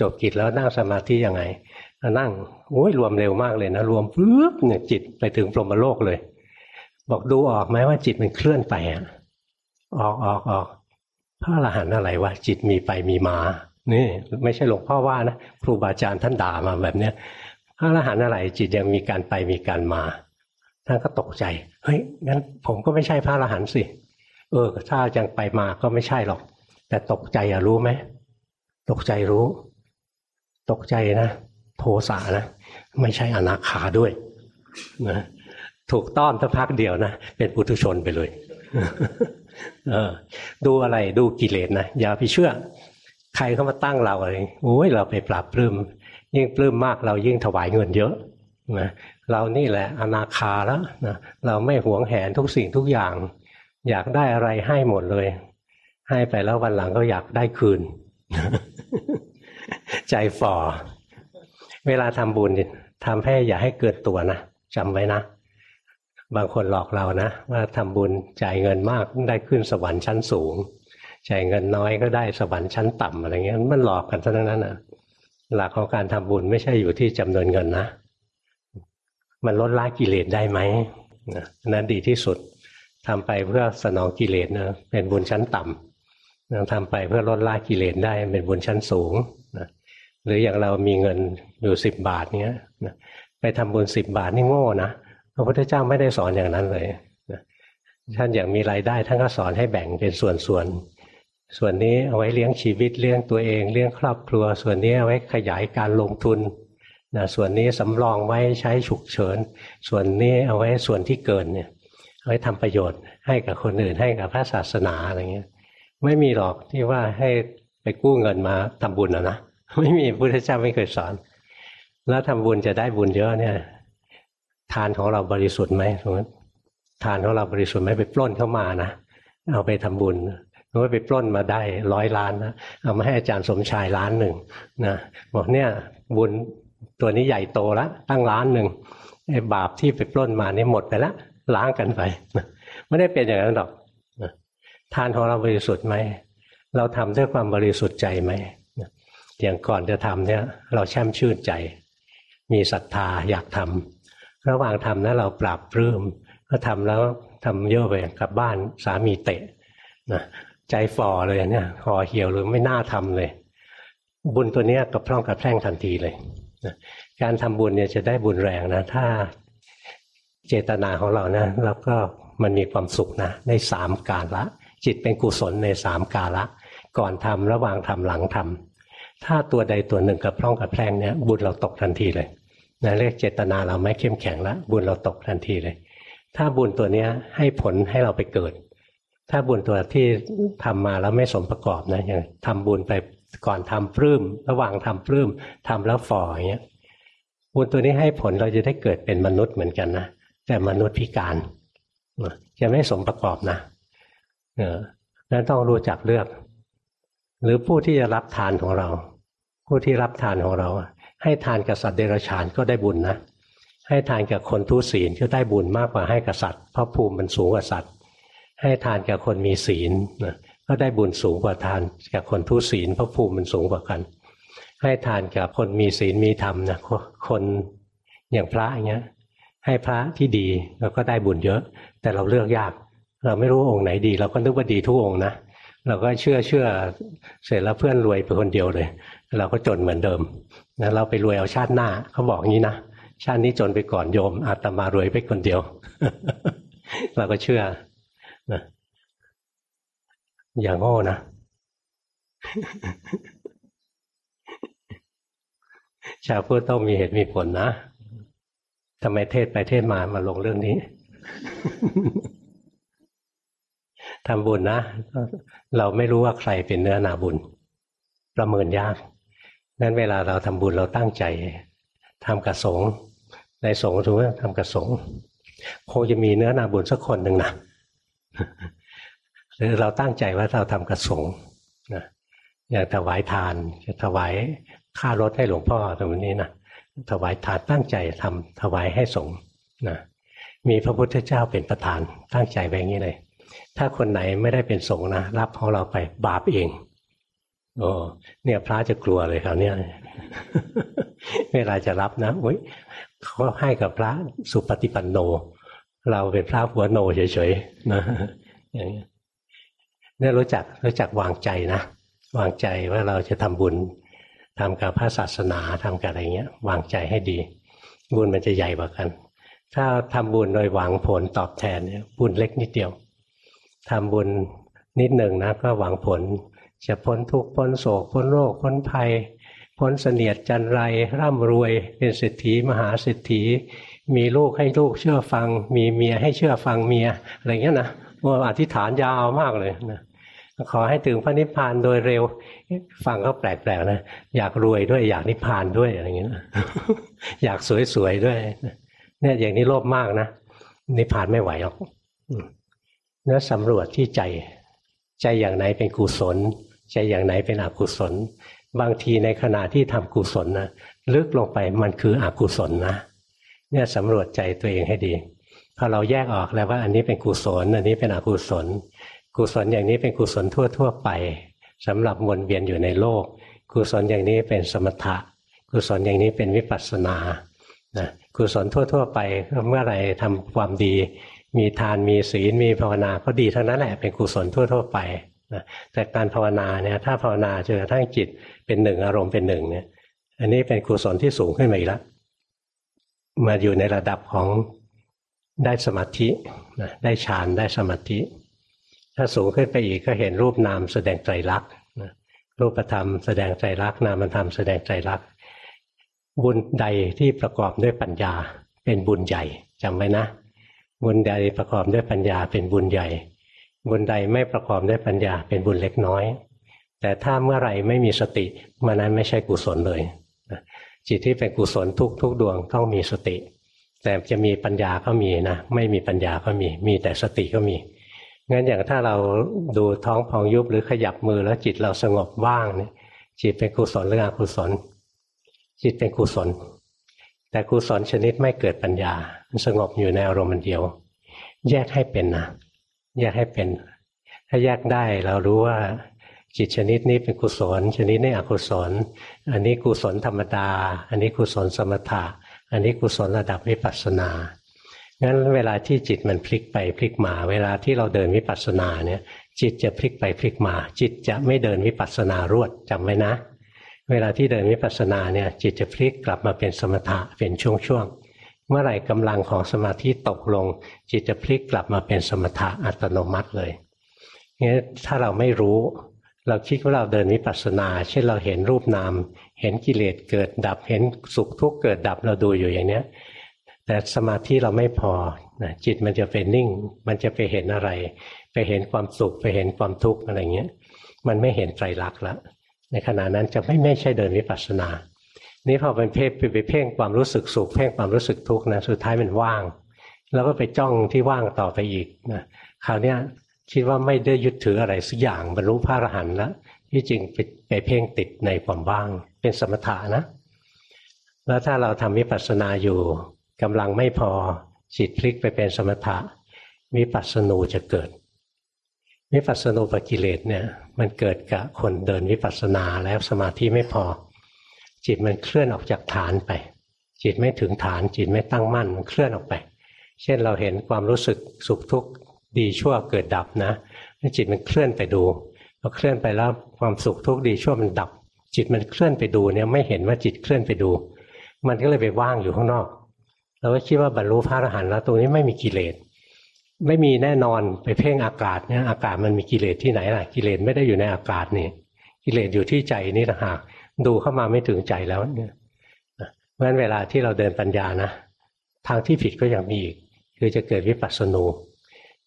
จบกิจแล้วนั่งสมาธิยังไงนั่งโอ้ยรวมเร็วมากเลยนะ รวมปึ๊บเนี่ยจิตไปถึงพรหมโลกเลย บอกดูออกไหมว่าจิตมันเคลื่อนไปอะออกออกออกพระอรหันต์อะไรวะจิตมีไปมีมา นี่ ไม่ใช่หลวงพ่อว่านะครูบาอาจารย์ท่านด่ามาแบบเนี้ยพระอรหันต์อะไรจิตยังมีการไปมีการมาท่านก็ตกใจเฮ้ยงั้นผมก็ไม่ใช่พระอรหันต์สิเออถ้ายังไปมาก็ไม่ใช่หรอก แต่ตกใจอะรู้ไหมตกใจรู้ ตกใจนะโทสะนะ ไม่ใช่อนาคาด้วยนะถูกต้อนสักพักเดียวนะ เป็นปุถุชนไปเลยเออดูอะไรดูกิเลสนะ อย่าไปเชื่อ ใครเข้ามาตั้งเราอะไรโอ้ยเราไปปราบปลื้มยิ่งปลื้มมากเรายิ่งถวายเงินเยอะนะเรานี่แหละอนาคาแล้วนะเราไม่หวงแหนทุกสิ่งทุกอย่าง อยากได้อะไรให้หมดเลย ให้ไปแล้ววันหลังก็อยากได้คืน ใจฝ่อ เวลาทำบุญทำให้อย่าให้เกิดตัวนะจำไว้นะ บางคนหลอกเรานะ ว่าทำบุญจ่ายเงินมากได้ขึ้นสวรรค์ชั้นสูงจ่ายเงินน้อยก็ได้สวรรค์ชั้นต่ำอะไรเงี้ยมันหลอกกันทั้งนั้นนะหลักของการทำบุญไม่ใช่อยู่ที่จำนวนเงินนะ มันลดละกิเลสได้ไหมนั้นดีที่สุดทำไปเพื่อสนองกิเลสนะเป็นบุญชั้นต่ำทำไปเพื่อลดละกิเลสได้เป็นบุญชั้นสูง หรืออย่างเรามีเงินอยู่สิบบาทเนี้ยไปทำบุญสิบบาทนี่โง่นะพระพุทธเจ้าไม่ได้สอนอย่างนั้นเลยท่านอยากมีรายได้ท่านก็สอนให้แบ่งเป็นส่วนส่วนส่วนนี้เอาไว้เลี้ยงชีวิตเลี้ยงตัวเอง เลี้ยงครอบครัว ส่วนนี้เอาไว้ขยายการลงทุนนะส่วนนี้สำรองไว้ใช้ฉุกเฉิน ส่วนนี้เอาไว้ส่วนที่เกินเนี่ยเอาไว้ทำประโยชน์ให้กับคนอื่นให้กับพระศาสนาอะไรเงี้ย ไม่มีหรอกที่ว่าให้ไปกู้เงินมาทำบุญนะนะ ไม่มีพุทธเจ้าไม่เคยสอน แล้วทำบุญจะได้บุญเยอะเนี่ย ทานของเราบริสุทธิ์ไหมสมมติทานของเราบริสุทธิ์ไหมไปปล้นเข้ามานะเอาไปทำบุญว่าไปปล้นมาได้ร้อยล้านนะเอามาให้อาจารย์สมชายล้านหนึ่งนะบอกเนี่ยบุญตัวนี้ใหญ่โตแล้วตั้งล้านหนึ่งไอ้บาปที่ไปปล้นมานี่หมดไปแล้วล้างกันไปไม่ได้เป็นอย่างนั้นหรอกทานของเราบริสุทธิ์ไหมเราทำด้วยความบริสุทธิ์ใจไหม อย่างก่อนจะทำเนี่ย เราแช่มชื่นใจ มีศรัทธาอยากทำระหว่างทำนะเราปราบปลื้มก็ทำแล้วทำเยอะไปกลับบ้านสามีเตะนะใจฝ่อเลยเนี่ยคอเหี่ยวหรือไม่น่าทำเลย บุญตัวนี้กับพร่องกับแพร่งทันทีเลยนะการทำบุญเนี่ยจะได้บุญแรงนะ ถ้าเจตนาของเรานะแล้วก็มันมีความสุขนะในสามกาละจิตเป็นกุศลในสามกาละ ก่อนทำระหว่างทำหลังทำ ถ้าตัวใดตัวหนึ่งกับพร่องกับแพร่งเนี่ยบุญเราตกทันทีเลยนะเรียกเจตนาเราไม่เข้มแข็งล้วบุญเราตกทันทีเลย ถ้าบุญตัวเนี้ยให้ผลให้เราไปเกิด ถ้าบุญตัวที่ทำมาแล้วไม่สมประกอบนะอย่างทำบุญไปก่อนทำปลื้มระหว่างทำปลื้มทำแล้วฝ่ออย่างเงี้ยบุญตัวนี้ให้ผลเราจะได้เกิดเป็นมนุษย์เหมือนกันนะแต่มนุษย์พิการจะไม่สมประกอบนะเออนั้นต้องรู้จักเลือก หรือผู้ที่จะรับทานของเรา ผู้ที่รับทานของเรา ให้ทานกับสัตว์เดรัจฉานก็ได้บุญนะให้ทานกับคนทุศีลก็ได้บุญมากกว่าให้กับสัตว์เพราะภูมิมันสูงกว่าสัตว์ ให้ทานกับคนมีศีลนะก็ได้บุญสูงกว่าทานกับคนทุศีลเพราะภูมิมันสูงกว่ากัน ให้ทานกับคนมีศีลมีธรรมนะคนอย่างพระอย่างเงี้ยให้พระที่ดีเราก็ได้บุญเยอะ แต่เราเลือกยาก เราไม่รู้องค์ไหนดี เราก็นึกว่าดีทุกองนะ เราก็เชื่อเชื่อเสร็จแล้วเพื่อนรวยไปคนเดียวเลย เราก็จนเหมือนเดิมนะเราไปรวยเอาชาติหน้าเขาบอกงี้นะชาตินี้จนไปก่อนโยมอาตมารวยไปคนเดียว เราก็เชื่อนะอย่างโง่นะชาวพุทธต้องมีเหตุมีผลนะทำไมเทศไปเทศมามาลงเรื่องนี้ ทำบุญนะ เราไม่รู้ว่าใครเป็นเนื้อนาบุญ ประเมินยากนั้นเวลาเราทำบุญเราตั้งใจทำกระสงในสงถือว่าทำกระสงคงจะมีเนื้อนาบุญสักคนหนึ่งนะหรือเราตั้งใจว่าเราทำกระสงนะอยากถวายทานจะถวายค่ารถให้หลวงพ่อตรงนี้นะถวายทานตั้งใจทำถวายให้สงนะมีพระพุทธเจ้าเป็นประธานตั้งใจไว้อย่างนี้เลย ถ้าคนไหนไม่ได้เป็นสงฆ์นะรับของเราไปบาปเองโอ้เนี่ยพระจะกลัวเลยครับเนี่ยเวลาจะรับนะโอ้ยเขาให้กับพระสุปฏิปันโน เราเป็นพระหัวโนเฉยๆนะอย่างนี้เนี่ยรู้จักรู้จักวางใจนะวางใจว่าเราจะทำบุญทำกับพระศาสนาทำกับอะไรเงี้ย วางใจให้ดี บุญมันจะใหญ่กว่ากัน ถ้าทำบุญโดยหวังผลตอบแทนเนี่ยบุญเล็กนิดเดียว ทำบุญนิดหนึ่งนะก็หวังผล จะพ้นทุกข์พ้นโศกพ้นโรค พ้นภัย พ้นเสนียดจันไร ร่ำรวย เป็นเศรษฐีมหาเศรษฐี มีลูกให้ลูกเชื่อฟัง มีเมียให้เชื่อฟังเมียอะไรเงี้ยนะว่าอธิษฐานยาวมากเลยนะขอให้ถึงพระนิพพานโดยเร็ว ฟังก็แปลกๆนะอยากรวยด้วยอยากนิพพานด้วยอะไรอย่างเงี้ยอยากสวยๆด้วย เนี่ยอย่างนี้โลภมากนะนิพพานไม่ไหวหรอก เนื้อสำรวจที่ใจ ใจอย่างไหนเป็นกุศล ใจอย่างไหนเป็นอกุศล บางทีในขณะที่ทำกุศลนะลึกลงไปมันคืออกุศลนะเนี่ยสำรวจใจตัวเองให้ดีพอเราแยกออกแล้วว่าอันนี้เป็นกุศล อันนี้เป็นอกุศล กุศลอย่างนี้เป็นกุศลทั่ว ๆ ไปสำหรับวนเวียนอยู่ในโลก กุศลอย่างนี้เป็นสมถะ กุศลอย่างนี้เป็นวิปัสสนานะกุศลทั่ว ๆ ไปเมื่อไรทำความดี มีทานมีศีลมีภาวนาก็ดีทั้งนั้นแหละเป็นกุศลทั่ว ๆ ไปนะแต่การภาวนาเนี่ยถ้าภาวนาจนกระทั่งจิตเป็นหนึ่งอารมณ์เป็นหนึ่งเนี่ยอันนี้เป็นกุศลที่สูงขึ้นมาอีกแล้วมาอยู่ในระดับของได้สมาธินะได้ฌานได้สมาธิ ถ้าสูงขึ้นไปอีกก็เห็นรูปนามแสดงใจรักนะรูปธรรมแสดงใจรักนามธรรมแสดงใจรัก บุญใดที่ประกอบด้วยปัญญาเป็นบุญใหญ่จำไว้นะ บุญใดประกอบด้วยปัญญาเป็นบุญใหญ่ บุญใดไม่ประกอบด้วยปัญญาเป็นบุญเล็กน้อย แต่ถ้าเมื่อไหร่ไม่มีสติมันนั้นไม่ใช่กุศลเลยจิตที่เป็นกุศลทุกทุกดวงต้องมีสติ แต่จะมีปัญญาก็มีนะไม่มีปัญญาก็มี มีแต่สติก็มีงั้นอย่างถ้าเราดูท้องพองยุบหรือขยับมือแล้วจิตเราสงบว่างเนี่ยจิตเป็นกุศลหรืออกุศล จิตเป็นกุศล แต่กุศลชนิดไม่เกิดปัญญา มันสงบอยู่ในอารมณ์เดียว แยกให้เป็นนะแยกให้เป็น ถ้าแยกได้เรารู้ว่าจิตชนิดนี้เป็นกุศล ชนิดนี้อกุศล อันนี้กุศลธรรมดา อันนี้กุศลสมถะ อันนี้กุศลระดับวิปัสสนางั้นเวลาที่จิตมันพลิกไปพลิกมา เวลาที่เราเดินวิปัสสนาเนี่ย จิตจะพลิกไปพลิกมา จิตจะไม่เดินวิปัสสนารวดจำไว้นะ เวลาที่เดินวิปัสสนาเนี่ยจิตจะพลิกกลับมาเป็นสมถะเป็นช่วงๆ เมื่อไหร่กำลังของสมาธิตกลง จิตจะพลิกกลับมาเป็นสมถะอัตโนมัติเลยงั้นถ้าเราไม่รู้เราคิดว่าเราเดินวิปัสสนา เช่นเราเห็นรูปนาม เห็นกิเลสเกิดดับ เห็นสุขทุกข์เกิดดับเราดูอยู่อย่างเนี้ย แต่สมาธิเราไม่พอนะจิตมันจะไปนิ่ง มันจะไปเห็นอะไร ไปเห็นความสุขไปเห็นความทุกข์อะไรเงี้ย มันไม่เห็นไตรลักษณ์ละ ในขณะนั้นจะไม่ไม่ใช่เดินวิปัสสนา นี่พอเป็นเพ่ไปเพ่งความรู้สึกสุขเพ่งความรู้สึกทุกข์นะสุดท้ายมันว่าง แล้วก็ไปจ้องที่ว่างต่อไปอีกนะคราวนี้คิดว่าไม่ได้ยึดถืออะไรสักอย่างบรรลุพระอรหันต์แล้วที่จริงไปไปเพ่งติดในความว่าง เป็นสมถะนะ แล้วถ้าเราทำวิปัสสนาอยู่กำลังไม่พอจิตพลิกไปเป็นสมถะวิปัสสนูจะเกิด วิปัสสนูปกิเลสเนี่ย มันเกิดกับคนเดินวิปัสสนาแล้วสมาธิไม่พอ จิตมันเคลื่อนออกจากฐานไป จิตไม่ถึงฐาน จิตไม่ตั้งมั่นมันเคลื่อนออกไป เช่นเราเห็นความรู้สึกสุขทุกข์ดีชั่วเกิดดับนะจิตมันเคลื่อนไปดูพอเคลื่อนไปแล้วความสุขทุกข์ดีชั่วมันดับ จิตมันเคลื่อนไปดูเนี่ยไม่เห็นว่าจิตเคลื่อนไปดู มันก็เลยไปว่างอยู่ข้างนอกเราก็คิดว่าบรรลุพระอรหันต์แล้วตรงนี้ไม่มีกิเลส ไม่มีแน่นอนไปเพ่งอากาศเนี่ยอากาศมันมีกิเลสที่ไหนล่ะกิเลสไม่ได้อยู่ในอากาศนี่กิเลสอยู่ที่ใจนี่ต่างหาก ดูเข้ามาไม่ถึงใจแล้วเนี่ยเพราะฉะนั้นเวลาที่เราเดินปัญญานะทางที่ผิดก็ยังมีอีกคือจะเกิดวิปัสสนู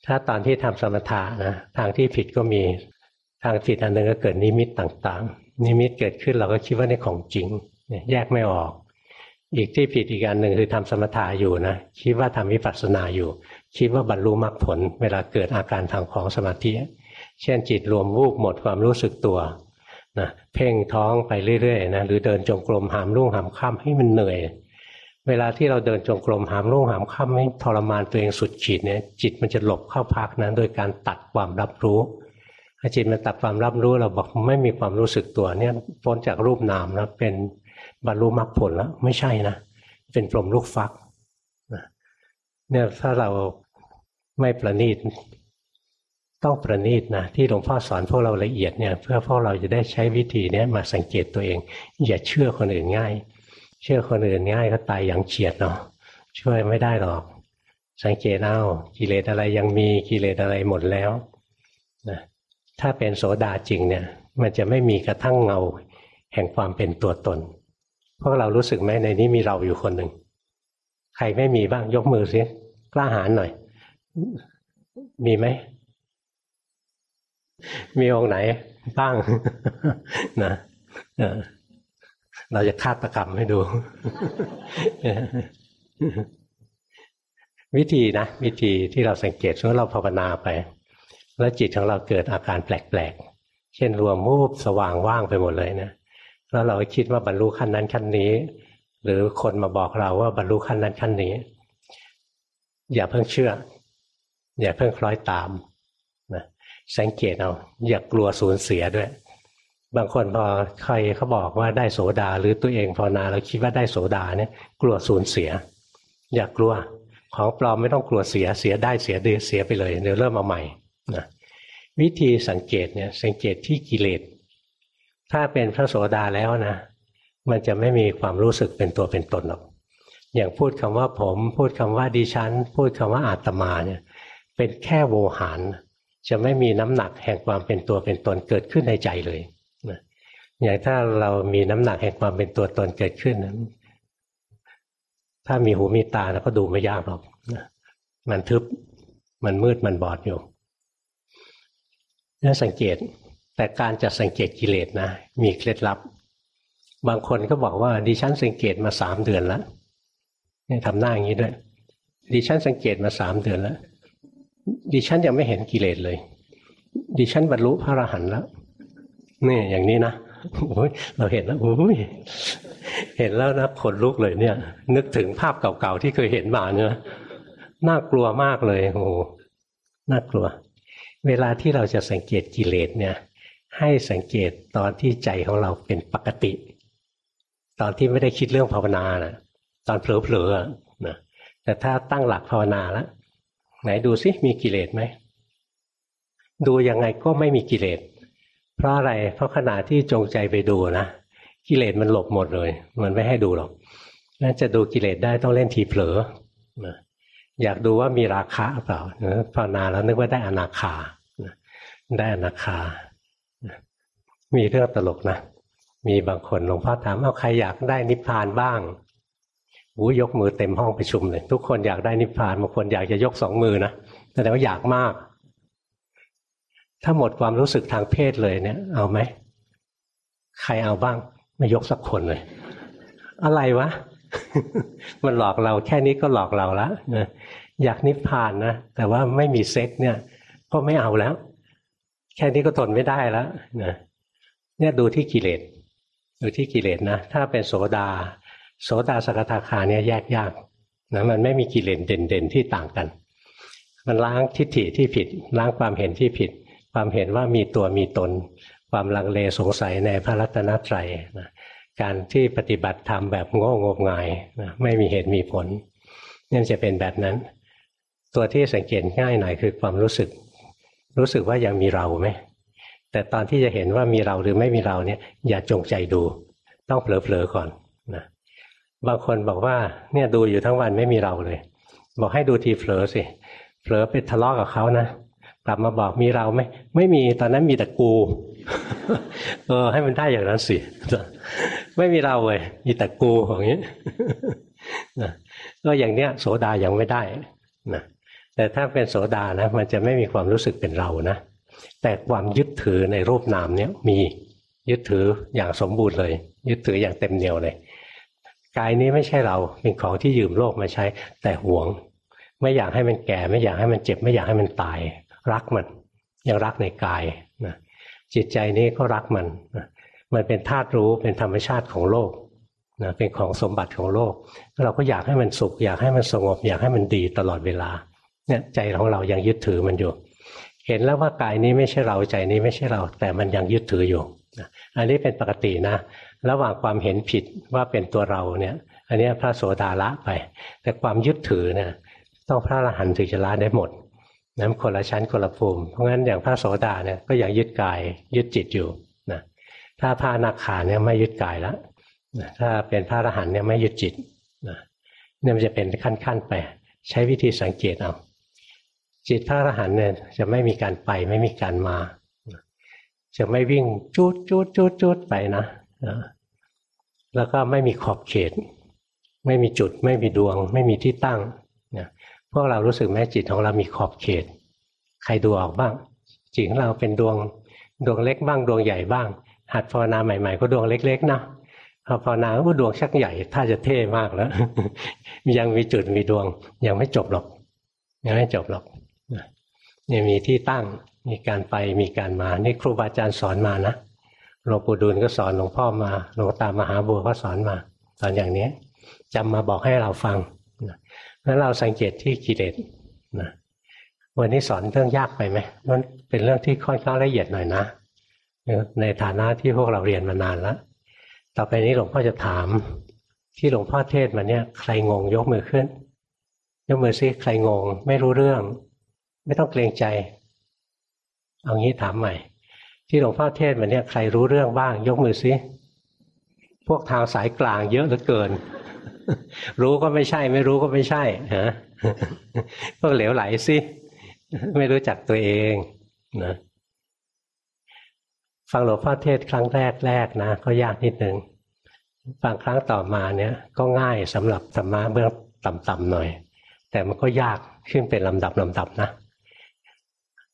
ถ้าตอนที่ทำสมถะนะทางที่ผิดก็มีทางผิดอันหนึ่งก็เกิดนิมิตต่างๆ นิมิตเกิดขึ้นเราก็คิดว่านี่ของจริงแยกไม่ออก อีกที่ผิดอีกอันหนึ่งคือทำสมถะอยู่นะคิดว่าทำวิปัสสนาอยู่ คิดว่าบรรลุมรรคผล เวลาเกิดอาการทางของสมาธิเช่นจิตรวมวูบหมดความรู้สึกตัวนะเพ่งท้องไปเรื่อยๆนะหรือเดินจงกรมหามรุ่งหามค่ำให้มันเหนื่อย เวลาที่เราเดินจงกรมหามรุ่งหามค่ำให้ทรมานตัวเองสุดขีดเนี่ยจิตมันจะหลบเข้าพักนะโดยการตัดความรับรู้ถ้าจิตมันตัดความรับรู้เราบอกไม่มีความรู้สึกตัวเนี่ยพ้นจากรูปนามแล้วเป็นบรรลุมรรคผลแล้วไม่ใช่นะเป็นปลมลูกฟัก เนี่ยถ้าเราไม่ประณีตต้องประณีตนะที่หลวงพ่อสอนพวกเราละเอียดเนี่ยเพื่อพวกเราจะได้ใช้วิธีนี้มาสังเกตตัวเอง อย่าเชื่อคนอื่นง่าย เชื่อคนอื่นง่ายก็ตายอย่างเฉียดเนาะช่วยไม่ได้หรอก สังเกตเอากิเลสอะไรยังมีกิเลสอะไรหมดแล้วนะถ้าเป็นโสดาจริงเนี่ย มันจะไม่มีกระทั่งเงาแห่งความเป็นตัวตนพวกเรารู้สึกไหมในนี้มีเราอยู่คนหนึ่ง ใครไม่มีบ้างยกมือสิกล้าหาญหน่อย มีไหม มีองค์ไหนบ้างนะเราจะคาดตะกรรมให้ดู วิธีนะ วิธีที่เราสังเกตว่าเราภาวนาไป แล้วจิตของเราเกิดอาการแปลกๆ เช่นรวมมูบสว่างว่างไปหมดเลยนะแล้วเราคิดว่าบรรลุขั้นนั้นขั้นนี้ หรือคนมาบอกเราว่าบรรลุขั้นนั้นขั้นนี้ อย่าเพิ่งเชื่อ อย่าเพิ่งคล้อยตามนะสังเกตเอาอย่ากลัวสูญเสียด้วย บางคนพอใครเขาบอกว่าได้โสดา หรือตัวเองภาวนาเราคิดว่าได้โสดาเนี่ย กลัวสูญเสีย อย่ากลัวของปลอมไม่ต้องกลัวเสียเสียได้เสียดีเสียไปเลยเดี๋ยวเริ่มมาใหม่นะวิธีสังเกตเนี่ยสังเกตที่กิเลสถ้าเป็นพระโสดาแล้วนะ มันจะไม่มีความรู้สึกเป็นตัวเป็นตนหรอกอย่างพูดคำว่าผม พูดคำว่าดิฉัน พูดคำว่าอาตมาเนี่ยเป็นแค่โวหาร จะไม่มีน้ำหนักแห่งความเป็นตัวเป็นตนเกิดขึ้นในใจเลยนะอย่างถ้าเรามีน้ำหนักแห่งความเป็นตัวตนเกิดขึ้นนะถ้ามีหูมีตาแล้วก็ดูไม่ยากหรอกนะมันทึบมันมืดมันบอดอยู่นี่สังเกตแต่การจะสังเกตกิเลสนะ มีเคล็ดลับ บางคนก็บอกว่าดิฉันสังเกตมาสามเดือนแล้วนี่ทำหน้าอย่างนี้ด้วย ดิฉันสังเกตมาสามเดือนแล้ว ดิฉันยังไม่เห็นกิเลสเลย ดิฉันบรรลุพระอรหันต์แล้วนี่อย่างนี้นะเราเห็นแล้วโอ้ยเห็นแล้วนะขนลุกเลยเนี่ย นึกถึงภาพเก่าๆที่เคยเห็นมาเนี่ยน่ากลัวมากเลยโอ้น่ากลัว เวลาที่เราจะสังเกตกิเลสเนี่ย ให้สังเกตตอนที่ใจของเราเป็นปกติ ตอนที่ไม่ได้คิดเรื่องภาวนานะตอนเผลอๆนะแต่ถ้าตั้งหลักภาวนาแล้วไหนดูซิมีกิเลสไหมดูยังไงก็ไม่มีกิเลส เพราะอะไร เพราะขณะที่จงใจไปดูนะกิเลสมันหลบหมดเลย มันไม่ให้ดูหรอกนั่นจะดูกิเลสได้ต้องเล่นทีเผลอนะอยากดูว่ามีราคะเปล่าภาวนาแล้วนึกว่าได้อนาคาได้อนาคา มีเรื่องตลกนะ มีบางคนหลวงพ่อถามเอาใครอยากได้นิพพานบ้างหูยกมือเต็มห้องประชุมเลยทุกคนอยากได้นิพพานบางคนอยากจะยกสองมือนะแสดงว่าอยากมาก ถ้าหมดความรู้สึกทางเพศเลยเนี่ย เอาไหมใครเอาบ้าง ไม่ยกสักคนเลย อะไรวะ มันหลอกเราแค่นี้ก็หลอกเราแล้วนะอยากนิพพานนะแต่ว่าไม่มีเซ็กเนี่ย ก็ไม่เอาแล้ว แค่นี้ก็ทนไม่ได้แล้วนะเนี่ยดูที่กิเลส ดูที่กิเลสนะ ถ้าเป็นโสดา โสดาสกทาคาเนี่ยแยกยากนะมันไม่มีกิเลสเด่นๆที่ต่างกัน มันล้างทิฏฐิที่ผิด ล้างความเห็นที่ผิด ความเห็นว่ามีตัวมีตน ความลังเลสงสัยในพระรัตนตรัยนะการที่ปฏิบัติธรรมแบบโง่งมงายนะไม่มีเหตุมีผลนี่จะเป็นแบบนั้น ตัวที่สังเกตง่ายหน่อยคือความรู้สึก รู้สึกว่ายังมีเราไหม แต่ตอนที่จะเห็นว่ามีเราหรือไม่มีเราเนี่ย อย่าจงใจดู ต้องเผลอๆก่อนนะบางคนบอกว่าเนี่ยดูอยู่ทั้งวันไม่มีเราเลย บอกให้ดูทีเผลอสิเผลอไปทะเลาะกับเขานะกลับมาบอกมีเราไหมไม่มีตอนนั้นมีแต่กูเออให้มันได้อย่างนั้นสิไม่มีเราเลยมีแต่กูอย่างนี้นะก็อย่างเนี้ยโสดายังไม่ได้นะแต่ถ้าเป็นโสดานะมันจะไม่มีความรู้สึกเป็นเรานะ แต่ความยึดถือในรูปนามเนี้ยมียึดถืออย่างสมบูรณ์เลย ยึดถืออย่างเต็มเหนียวเลยกายนี้ไม่ใช่เราเป็นของที่ยืมโลกมาใช้ แต่หวง ไม่อยากให้มันแก่ ไม่อยากให้มันเจ็บ ไม่อยากให้มันตาย รักมัน ยังรักในกายนะจิตใจนี้ก็รักมันนะมันเป็นธาตุรู้เป็นธรรมชาติของโลกนะเป็นของสมบัติของโลก เราก็อยากให้มันสุข อยากให้มันสงบ อยากให้มันดีตลอดเวลาเนี่ยใจของเรายังยึดถือมันอยู่ เห็นแล้วว่ากายนี้ไม่ใช่เราใจนี้ไม่ใช่เรา แต่มันยังยึดถืออยู่อันนี้เป็นปกตินะ ระหว่างความเห็นผิดว่าเป็นตัวเราเนี่ย อันนี้พระโสดาละไป แต่ความยึดถือเนี่ยต้องพระอรหันต์ถึงจะละได้หมดนั้นคนละชั้นคนละภูมิเพราะงั้นอย่างพระโสดาเนี่ยก็ยังยึดกายยึดจิตอยู่นะถ้าพระนักขาเนี่ยไม่ยึดกายแล้วถ้าเป็นพระอรหันต์เนี่ยไม่ยึดจิตนะเนี่ยมันจะเป็นขั้นๆไปใช้วิธีสังเกตเอา จิตพระอรหันต์เนี่ยจะไม่มีการไปไม่มีการมา จะไม่วิ่งจูดจูดจูดจูดไปนะแล้วก็ไม่มีขอบเขต ไม่มีจุด ไม่มีดวง ไม่มีที่ตั้งเนี่ยพวกเรารู้สึกไหมจิตของเรามีขอบเขต ใครดูออกบ้าง จิตของเราเป็นดวงดวงเล็กบ้างดวงใหญ่บ้าง หัดภาวนาใหม่ๆ ก็ดวงเล็ก ๆ นะพอภาวนาก็ดวงชักใหญ่ ถ้าจะเท่มากแล้ว ยังมีจุดมีดวง ยังไม่จบหรอกยังไม่จบหรอก นี่มีที่ตั้งมีการไปมีการมา นี่ครูบาอาจารย์สอนมานะหลวงปู่ดูลก็สอนหลวงพ่อมาหลวงตามหาบัวก็สอนมาสอนอย่างนี้จำมาบอกให้เราฟังแล้วเราสังเกตที่กิเลสนะวันนี้สอนเรื่องยากไปไหมมันเป็นเรื่องที่ค่อนข้างละเอียดหน่อยนะ ในฐานะที่พวกเราเรียนมานานแล้ว ต่อไปนี้หลวงพ่อจะถาม ที่หลวงพ่อเทศมาเนี่ย ใครงงยกมือขึ้น ยกมือซิใครงง ไม่รู้เรื่อง ไม่ต้องเกรงใจ เอางี้ถามใหม่ ที่หลวงพ่อเทศมาเนี่ยใครรู้เรื่องบ้าง ยกมือซิพวกทางสายกลางเยอะเหลือเกิน รู้ก็ไม่ใช่ ไม่รู้ก็ไม่ใช่ฮะพวกเหลวไหลสิไม่รู้จักตัวเองนะฟังหลวงพ่อเทศครั้งแรกแรกนะ ก็ยากนิดนึงฟังครั้งต่อมาเนี่ย ก็ง่ายสำหรับธรรมะเบื้องต่ำๆหน่อย แต่มันก็ยากขึ้นเป็นลำดับลำดับนะ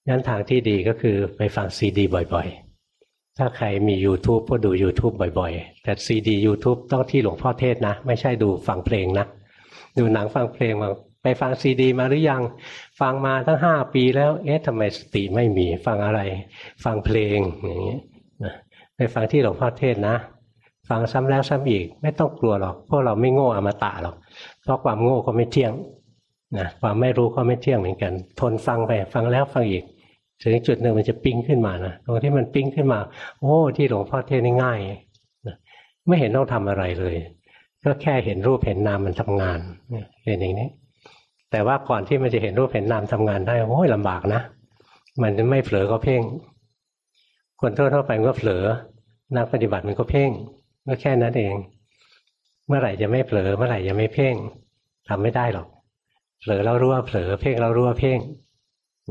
งั้นทางที่ดีก็คือไปฟังซีดีบ่อยๆ ถ้าใครมี YouTube ก็ดู YouTube บ่อยๆ แต่ซีดี YouTube ต้องที่หลวงพ่อเทศนะ ไม่ใช่ดูฟังเพลงนะ ดูหนังฟังเพลงมาไปฟังซีดี มาหรือยัง ฟังมาตั้งห้าปีแล้ว เอ๊ะทำไมสติไม่มี ฟังอะไร ฟังเพลงอย่างนี้ไปฟังที่หลวงพ่อเทศนะ ฟังซ้ำแล้วซ้ำอีก ไม่ต้องกลัวหรอกพวกเราไม่โง่อมตะหรอก เพราะความโง่ก็ไม่เที่ยงนะความไม่รู้ก็ไม่เที่ยงเหมือนกัน ทนฟังไป ฟังแล้วฟังอีก ถึงจุดหนึ่งมันจะปิ้งขึ้นมานะตรงที่มันปิ้งขึ้นมา โอ้ ที่หลวงพ่อเทศนี่ง่ายนะไม่เห็นต้องทำอะไรเลย ก็แค่เห็นรูปเห็นนามมันทำงานเป็นอย่างนี้ แต่ว่าก่อนที่มันจะเห็นรูปเห็นนามทำงานได้โอ้ยลำบากนะมันไม่เผลอก็เพ่ง คนทั่วไปมันก็เผลอนักปฏิบัติมันก็เพ่งก็แค่นั้นเอง เมื่อไหร่จะไม่เผลอเมื่อไหร่จะไม่เพ่งทำไม่ได้หรอกเผลอแล้วรู้ว่าเผลอเพ่งแล้วรู้ว่าเพ่ง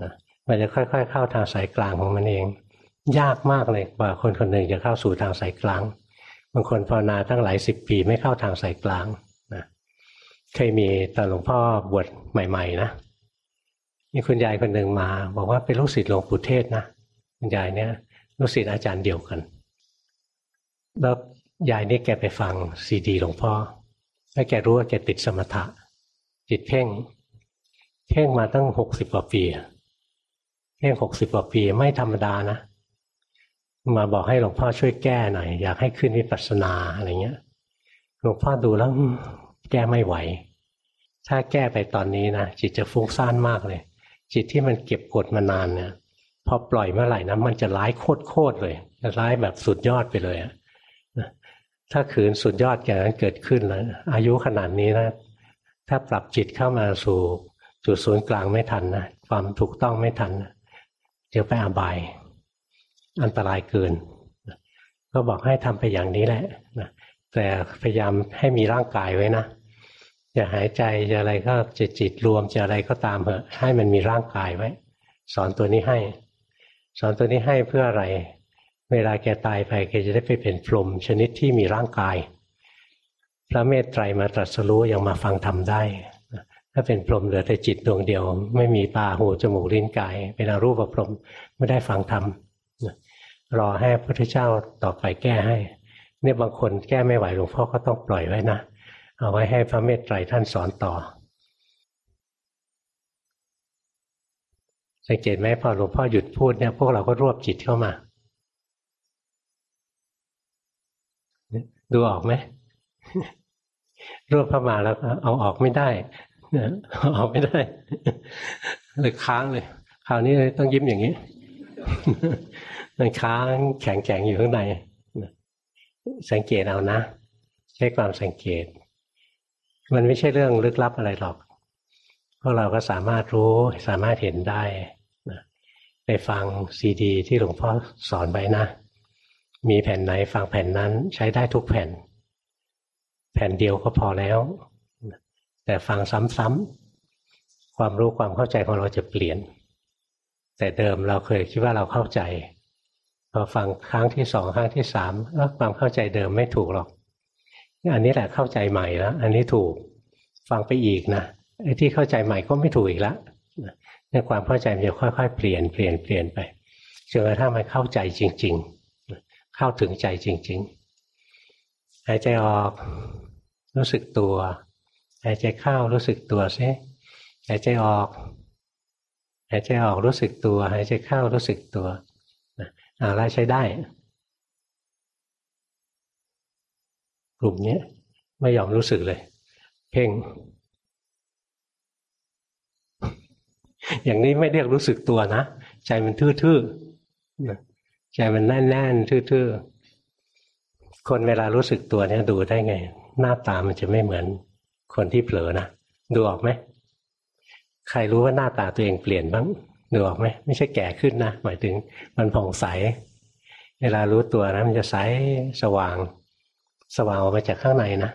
นะ มันจะค่อยๆ เข้าทางสายกลางของมันเอง ยากมากเลยกว่าคนคนหนึ่งจะเข้าสู่ทางสายกลางบางคนภาวนาตั้งหลายสิบปีไม่เข้าทางสายกลางนะเคยมีตอนหลวงพ่อบวชใหม่ ๆ นะมีคุณยายคนหนึ่งมา บอกว่าเป็นลูกศิษย์หลวงปู่เทศนะคุณยายเนี่ยลูกศิษย์อาจารย์เดียวกัน แล้วยายนี่แกไปฟังซีดีหลวงพ่อแล้วแกรู้ว่าแกติดสมถะจิตเพ่ง เพ่งมาตั้งหกสิบกว่าปี เพ่งหกสิบกว่าปีไม่ธรรมดานะมาบอกให้หลวงพ่อช่วยแก้หน่อยอยากให้ขึ้นวิปัสสนาอะไรเงี้ยหลวงพ่อดูแล้วแก้ไม่ไหว ถ้าแก้ไปตอนนี้นะจิตจะฟุ้งซ่านมากเลย จิตที่มันเก็บกดมานานเนี่ยพอปล่อยเมื่อไหร่นะมันจะร้ายโคตรเลยจะร้ายแบบสุดยอดไปเลยอะถ้าขืนสุดยอดอย่างนั้นเกิดขึ้นแล้วอายุขนาดนี้นะถ้าปรับจิตเข้ามาสู่จุดศูนย์กลางไม่ทันนะความถูกต้องไม่ทัน เดี๋ยวไปอาบาย อันตรายเกิน ก็บอกให้ทำไปอย่างนี้แหละนะแต่พยายามให้มีร่างกายไว้นะจะหายใจจะอะไรก็จะจิตรวมจะอะไรก็ตามเหอะ ให้มันมีร่างกายไว้ สอนตัวนี้ให้ สอนตัวนี้ให้เพื่ออะไร เวลาแกตายไปแกจะได้ไปเป็นพรหมชนิดที่มีร่างกาย พระเมตไตรมาตรัสรู้ยังมาฟังทำได้ ถ้าเป็นพรหมเหลือแต่จิตดวงเดียว ไม่มีตาหูจมูกลิ้นกาย เป็นอรูปพรหมไม่ได้ฟังธรรมรอให้พระพุทธเจ้าต่อไปแก้ให้ เนี่ยบางคนแก้ไม่ไหวหลวงพ่อก็ต้องปล่อยไว้นะเอาไว้ให้พระเมตไตรท่านสอนต่อสังเกตไหมพอหลวงพ่อหยุดพูดเนี่ยพวกเราก็รวบจิตเข้ามา ดูออกไหมรวบเข้ามาแล้วเอาออกไม่ได้ ออกไม่ได้เลยค้างเลยคราวนี้ต้องยิ้มอย่างนี้มันค้างแข็งแข็งอยู่ข้างในสังเกตเอานะ ใช้ความสังเกต มันไม่ใช่เรื่องลึกลับอะไรหรอกพวกเราก็สามารถรู้สามารถเห็นได้นะไปฟังซีดี ที่หลวงพ่อสอนไว้นะ มีแผ่นไหนฟังแผ่นนั้นใช้ได้ทุกแผ่น แผ่นเดียวก็พอแล้ว แต่ฟังซ้ำๆความรู้ความเข้าใจของเราจะเปลี่ยน แต่เดิมเราเคยคิดว่าเราเข้าใจพอฟังครั้งที่สองครั้งที่สามแล้วความเข้าใจเดิมไม่ถูกหรอก อันนี้แหละเข้าใจใหม่แล้วอันนี้ถูกฟังไปอีกนะไอ้ที่เข้าใจใหม่ก็ไม่ถูกอีกแล้วในความเข้าใจมันจะค่อย ๆ เปลี่ยนเปลี่ยนเปลี่ยนไปจนกระทั่งมันเข้าใจจริง ๆ เข้าถึงใจจริง ๆ หายใจออกรู้สึกตัว หายใจเข้ารู้สึกตัวซิหายใจออก หายใจออกรู้สึกตัว หายใจเข้ารู้สึกตัวอ่าแล้วใช้ได้ กลุ่มนี้ไม่ยอมรู้สึกเลย เพ่ง อย่างนี้ไม่เรียกรู้สึกตัวนะ ใจมันทื่อๆใจมันแน่นๆทื่อๆคนเวลารู้สึกตัวเนี่ยดูได้ไง หน้าตามันจะไม่เหมือน คนที่เผลอนะดูออกไหมใครรู้ว่าหน้าตาตัวเองเปลี่ยนบ้างดูออกไหมไม่ใช่แก่ขึ้นนะหมายถึงมันผ่องใส เวลารู้ตัวนะมันจะใสสว่าง สว่างออกมาจากข้างในนะ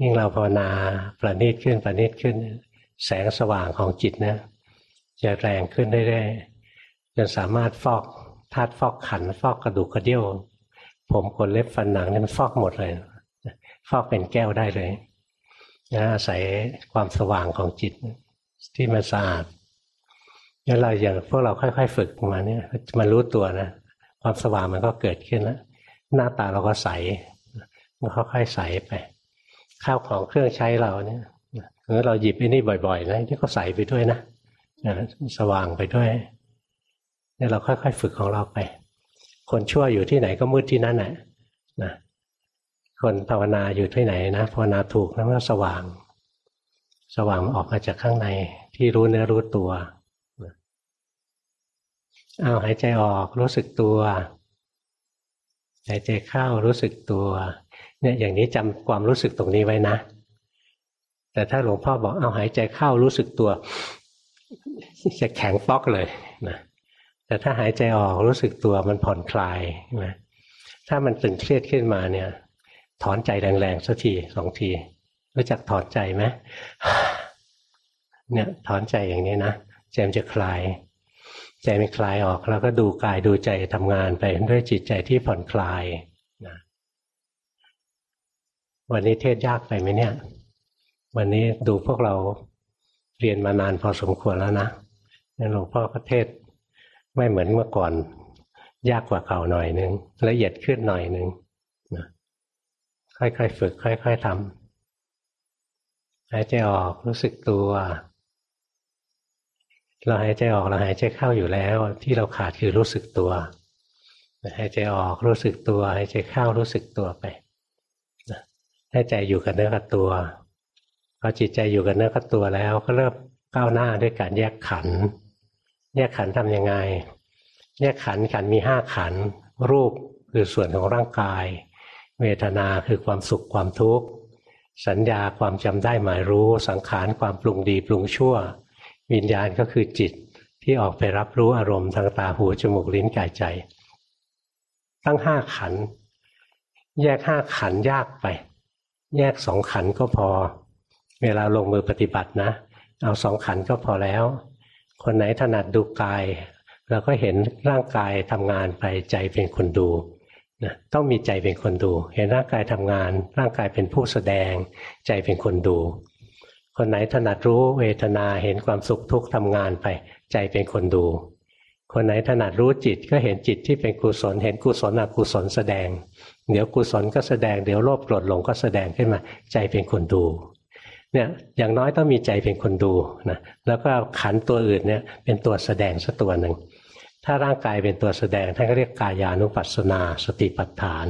ยิ่งเราภาวนาประณีตขึ้นประณีตขึ้น แสงสว่างของจิตนะจะแรงขึ้นเรื่อยๆจนสามารถฟอกธาตุฟอกขัน ฟอกกระดูกกระเดี่ยว ผมขนเล็บฟันหนังนี่มันฟอกหมดเลย ฟอกเป็นแก้วได้เลย นะอาศัยความสว่างของจิตที่มันสะอาดงั้นเราอย่างพวกเราค่อยๆ ฝึกมาเนี่ยมันรู้ตัวนะความสว่างมันก็เกิดขึ้นแล้วหน้าตาเราก็ใสมันค่อยๆใสไป ข้าวของเครื่องใช้เราเนี่ยเออเราหยิบไอ้นี่บ่อยๆนะนี่ก็ใสไปด้วยนะสว่างไปด้วยเนี่ยเราค่อยๆ ฝึกของเราไป คนชั่วอยู่ที่ไหนก็มืดที่นั่นแหละนะ คนภาวนาอยู่ที่ไหนนะภาวนาถูกนะว่าสว่าง สว่างออกมาจากข้างในที่รู้เนื้อรู้ตัวเอาหายใจออกรู้สึกตัวหายใจเข้ารู้สึกตัวเนี่ยอย่างนี้จำความรู้สึกตรงนี้ไว้นะ แต่ถ้าหลวงพ่อบอกเอาหายใจเข้ารู้สึกตัว จะแข็งป๊อกเลยนะแต่ถ้าหายใจออกรู้สึกตัวมันผ่อนคลายนะถ้ามันตึงเครียดขึ้นมาเนี่ย ถอนใจแรงๆสักทีสองทีรู้จักถอนใจไหมเนี่ยถอนใจอย่างนี้นะใจมันจะคลาย ใจมันคลายออกแล้วก็ดูกายดูใจทำงานไปด้วยจิตใจที่ผ่อนคลายนะวันนี้เทศยากไปไหมเนี่ย วันนี้ดูพวกเราเรียนมานานพอสมควรแล้วนะหลวงพ่อก็เทศไม่เหมือนเมื่อก่อน ยากกว่าเก่าหน่อยนึงละเอียดขึ้นหน่อยนึง ค่อยๆฝึก ค่อยๆทำหายใจออกรู้สึกตัว เราหายใจออกเราหายใจเข้าอยู่แล้ว ที่เราขาดคือรู้สึกตัวหายใจออกรู้สึกตัวหายใจเข้ารู้สึกตัวไปให้ใจอยู่กับเนื้อกับตัวพอจิตใจอยู่กับเนื้อกับตัวแล้วก็เริ่มก้าวหน้าด้วยการแยกขัน แยกขันทํำยังไง แยกขันขันมีห้าขัน รูปคือส่วนของร่างกาย เวทนาคือความสุขความทุกข์สัญญาความจำได้หมายรู้สังขารความปรุงดีปรุงชั่ว วิญญาณก็คือจิตที่ออกไปรับรู้อารมณ์ทางตาหูจมูกลิ้นกายใจ ตั้งห้าขัน แยกห้าขันยากไป แยกสองขันก็พอ เวลาลงมือปฏิบัตินะ เอาสองขันก็พอแล้ว คนไหนถนัดดูกายเราก็เห็นร่างกายทำงานไปใจเป็นคนดู นะต้องมีใจเป็นคนดู เห็นร่างกายทำงาน ร่างกายเป็นผู้แสดง ใจเป็นคนดู คนไหนถนัดรู้เวทนาเห็นความสุขทุกข์ทำงานไป ใจเป็นคนดู คนไหนถนัดรู้จิตก็เห็นจิตที่เป็นกุศล เห็นกุศลอกุศลแสดง เดี๋ยวกุศลก็แสดงเดี๋ยวโลภโกรธหลงก็แสดงขึ้นมา ใจเป็นคนดูเนี่ยอย่างน้อยต้องมีใจเป็นคนดูนะแล้วก็ขันตัวอื่นเนี่ยเป็นตัวแสดงสักตัวหนึ่ง ถ้าร่างกายเป็นตัวแสดงท่านก็เรียกกายานุปัสสนา สติปัฏฐาน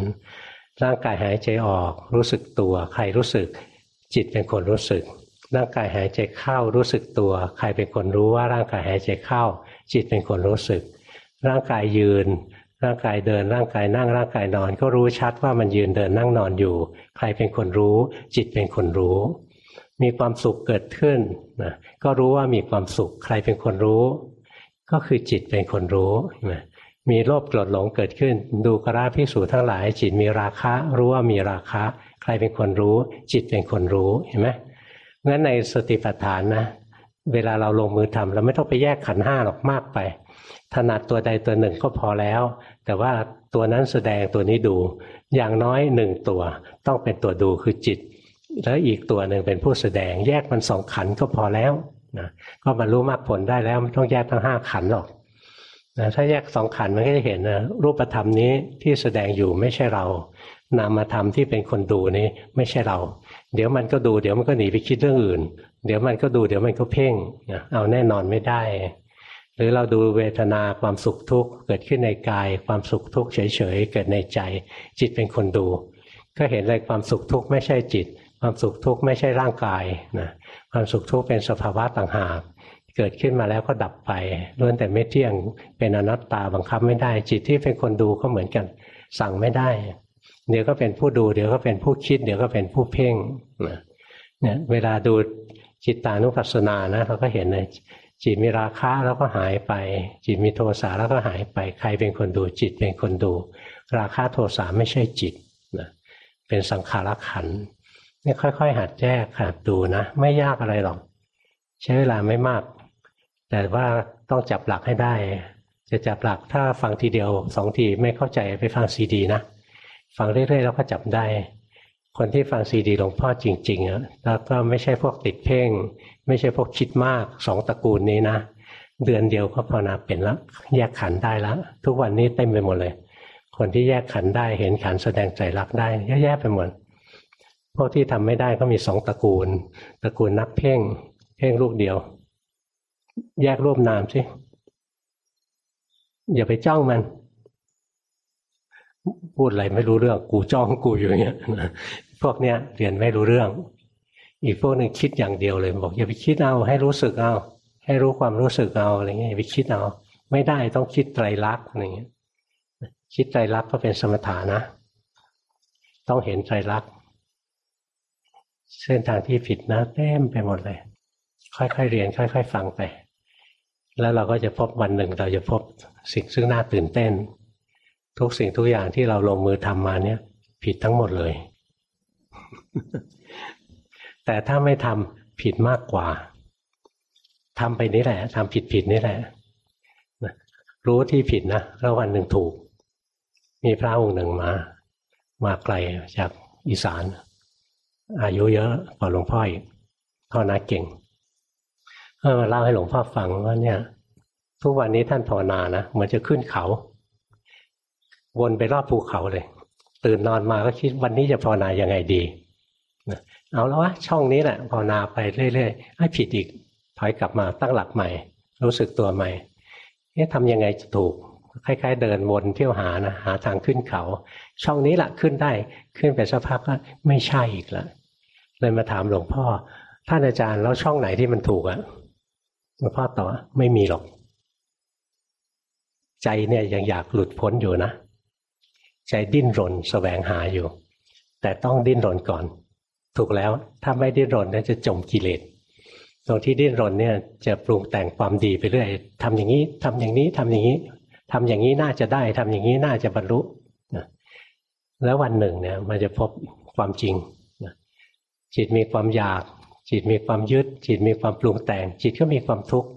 ร่างกายหายใจออกรู้สึกตัว ใครรู้สึก จิตเป็นคนรู้สึก ร่างกายหายใจเข้ารู้สึกตัว ใครเป็นคนรู้ว่าร่างกายหายใจเข้า จิตเป็นคนรู้สึก ร่างกายยืน ร่างกายเดิน ร่างกายนั่งร่างกายนอน ก็รู้ชัดว่ามันยืนเดินนั่งนอนอยู่ ใครเป็นคนรู้ จิตเป็นคนรู้ มีความสุขเกิดขึ้นนะก็รู้ว่ามีความสุข ใครเป็นคนรู้ ก็คือจิตเป็นคนรู้มีโลภโกรธหลงเกิดขึ้น ดูกราพิสูจทั้งหลาย จิตมีราคะ รู้ว่ามีราคะ ใครเป็นคนรู้ จิตเป็นคนรู้เห็นไหมงั้นในสติปัฏฐานนะ เวลาเราลงมือทำเราไม่ต้องไปแยกขันห้าหรอกมากไป ถนัดตัวใดตัวหนึ่งก็พอแล้ว แต่ว่าตัวนั้นแสดงตัวนี้ดู อย่างน้อยหนึ่งตัวต้องเป็นตัวดูคือจิต แล้วอีกตัวหนึ่งเป็นผู้แสดงแยกมันสองขันก็พอแล้ว นะก็บรรลุมรรคผลได้แล้วไม่ต้องแยกทั้งห้าขันหรอกนะถ้าแยกสองขันมันก็จะเห็นนะรูปธรรมนี้ที่แสดงอยู่ไม่ใช่เรา นามธรรมที่เป็นคนดูนี้ไม่ใช่เรา เดี๋ยวมันก็ดูเดี๋ยวมันก็หนีไปคิดเรื่องอื่น เดี๋ยวมันก็ดูเดี๋ยวมันก็เพ่งนะเอาแน่นอนไม่ได้ หรือเราดูเวทนาความสุขทุกข์เกิดขึ้นในกาย ความสุขทุกข์เฉยๆเกิดในใจ จิตเป็นคนดู ก็เห็นเลยความสุขทุกข์ไม่ใช่จิต ความสุขทุกข์ไม่ใช่ร่างกายนะ ความสุขทุกข์เป็นสภาวะต่างหาก เกิดขึ้นมาแล้วก็ดับไปล้วนแต่ไม่เที่ยงเป็นอนัตตาบังคับไม่ได้ จิตที่เป็นคนดูก็เหมือนกัน สั่งไม่ได้ เดี๋ยวก็เป็นผู้ดู เดี๋ยวก็เป็นผู้คิด เดี๋ยวก็เป็นผู้เพ่งเนี่ยเวลาดูจิตตานุปัสสนานะเราก็เห็นเลยจิตมีราคะแล้วก็หายไป จิตมีโทสะแล้วก็หายไป ใครเป็นคนดูจิตเป็นคนดู ราคะโทสะไม่ใช่จิตนะเป็นสังขารขัน นี่ค่อย ๆ หัดแยกหัดดูนะ ไม่ยากอะไรหรอก ใช้เวลาไม่มาก แต่ว่าต้องจับหลักให้ได้ จะจับหลักถ้าฟังทีเดียวสองทีไม่เข้าใจไปฟังซีดีนะฟังเรื่อยๆแล้วก็จับได้ คนที่ฟังซีดีหลวงพ่อจริงๆอะแล้วก็ไม่ใช่พวกติดเพ่ง ไม่ใช่พวกคิดมากสองตระกูลนี้นะเดือนเดียวก็ภาวนาเป็นแล้วแยกขันได้แล้วทุกวันนี้เต็มไปหมดเลย คนที่แยกขันได้เห็นขันแสดงใจรักได้เยอะแยะไปหมด พวกที่ทำไม่ได้ก็มีสองตระกูล ตระกูลนักเพ่ง เพ่งลูกเดียว แยกรูปนามสิอย่าไปจ้องมัน พูดอะไรไม่รู้เรื่อง กูจ้องกูอยู่เงี้ยพวกเนี้ยเรียนไม่รู้เรื่อง อีกพวกหนึ่งคิดอย่างเดียวเลย บอก อย่าไปคิดเอาให้รู้สึกเอา ให้รู้ความรู้สึกเอาอะไรเงี้ยอย่าไปคิดเอาไม่ได้ต้องคิดไตรลักษณ์อะไรเงี้ยคิดไตรลักษณ์ก็เป็นสมถานะ ต้องเห็นไตรลักษณ์ เส้นทางที่ผิดนะเต็มไปหมดเลย ค่อยๆเรียน ค่อย ๆ ฟังไป แล้วเราก็จะพบวันหนึ่งเราจะพบสิ่งซึ่งน่าตื่นเต้น ทุกสิ่งทุกอย่างที่เราลงมือทำมาเนี่ย ผิดทั้งหมดเลย แต่ถ้าไม่ทำผิดมากกว่าทำไปนี่แหละทำผิดผิดนี่แหละรู้ที่ผิดนะแล้ววันหนึ่งถูก มีพระองค์หนึ่งมา มาไกลจากอีสาน อายุเยอะกว่าหลวงพ่ออีกพ่อนาเก่งก็มาเล่าให้หลวงพ่อฟังว่าเนี่ย ทุกวันนี้ท่านภาวนานะเหมือนจะขึ้นเขา วนไปรอบภูเขาเลย ตื่นนอนมาก็คิดวันนี้จะภาวนายังไงดีเอาแล้ววะช่องนี้แหละภาวนาไปเรื่อยๆให้ผิดอีกถอยกลับมาตั้งหลักใหม่ รู้สึกตัวใหม่เนี่ยทำยังไงจะถูกคล้ายๆเดินวนเที่ยวหานะหาทางขึ้นเขา ช่องนี้แหละขึ้นได้ขึ้นไปสักพักก็ไม่ใช่อีกแล้ว เลยมาถามหลวงพ่อ ท่านอาจารย์แล้วช่องไหนที่มันถูกอะหลวงพ่อตอบไม่มีหรอก ใจเนี่ยยังอยากหลุดพ้นอยู่นะ ใจดิ้นรนสแสวงหาอยู่ แต่ต้องดิ้นรนก่อน ถูกแล้วถ้าไม่ดิ้นรนเนี่ยจะจมกิเลสตรงที่ดิ้นรนเนี่ยจะปรุงแต่งความดีไปเรื่อยทำอย่างนี้ทำอย่างนี้ทำอย่างนี้ทำอย่างนี้น่าจะได้ทำอย่างนี้น่าจะบรรลุแล้ววันหนึ่งเนี่ยมันจะพบความจริง จิตมีความอยาก จิตมีความยึด จิตมีความปรุงแต่ง จิตก็มีความทุกข์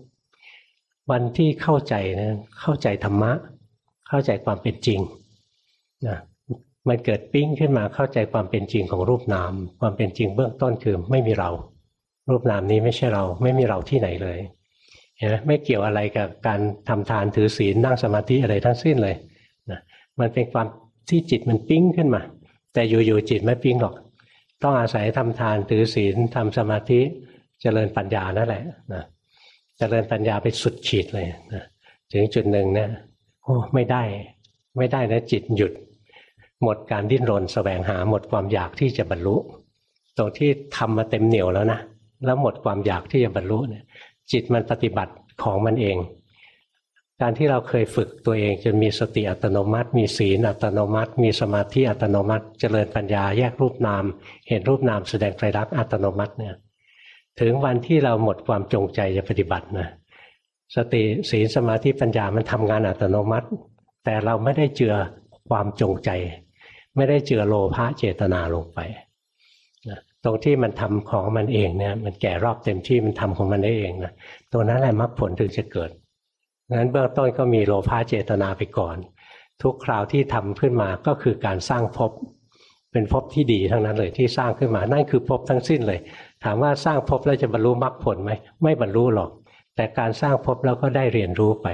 วันที่เข้าใจนะเข้าใจธรรมะ เข้าใจความเป็นจริงนะมันเกิดปิ้งขึ้นมาเข้าใจความเป็นจริงของรูปนาม ความเป็นจริงเบื้องต้นคือไม่มีเรา รูปนามนี้ไม่ใช่เรา ไม่มีเราที่ไหนเลยเห็นไหมไม่เกี่ยวอะไรกับการทำทานถือศีลนั่งสมาธิอะไรทั้งสิ้นเลยนะมันเป็นความที่จิตมันปิ้งขึ้นมา แต่อยู่ๆจิตไม่ปิ้งหรอก ต้องอาศัยทำทานถือศีลทำสมาธิเจริญปัญญานั่นแหละนะเจริญปัญญาไปสุดขีดเลยนะถึงจุดหนึ่งเนี่ยโอ้ไม่ได้ ไม่ได้นะจิตหยุด หมดการดิ้นรนสแสวงหาหมดความอยากที่จะบรรลุ ตรงที่ทำมาเต็มเหนียวแล้วนะแล้วหมดความอยากที่จะบรรลุเนี่ย จิตมันปฏิบัติของมันเอง การที่เราเคยฝึกตัวเองจนมีสติอัตโนมัติ มีศีลอัตโนมัติ มีสมาธิอัตโนมัติ เจริญปัญญาแยกรูปนาม เห็นรูปนามแสดงไตรลักษณ์อัตโนมัติเนี่ยถึงวันที่เราหมดความจงใจจะปฏิบัตินะสติศีลสมาธิปัญญามันทำงานอัตโนมัติ แต่เราไม่ได้เจือความจงใจ ไม่ได้เจือโลภะเจตนาลงไปตรงที่มันทำของมันเองเนี่ยมันแก่รอบเต็มที่มันทำของมันได้เองนะตัวนั้นแหละมรรคผลถึงจะเกิด นั้นเบื้องต้นก็มีโลภะเจตนาไปก่อน ทุกคราวที่ทำขึ้นมาก็คือการสร้างภพเป็นภพที่ดีทั้งนั้นเลยที่สร้างขึ้นมานั่นคือภพทั้งสิ้นเลย ถามว่าสร้างภพแล้วจะบรรลุมรรคผลไหมไม่บรรลุหรอก แต่การสร้างภพแล้วก็ได้เรียนรู้ไป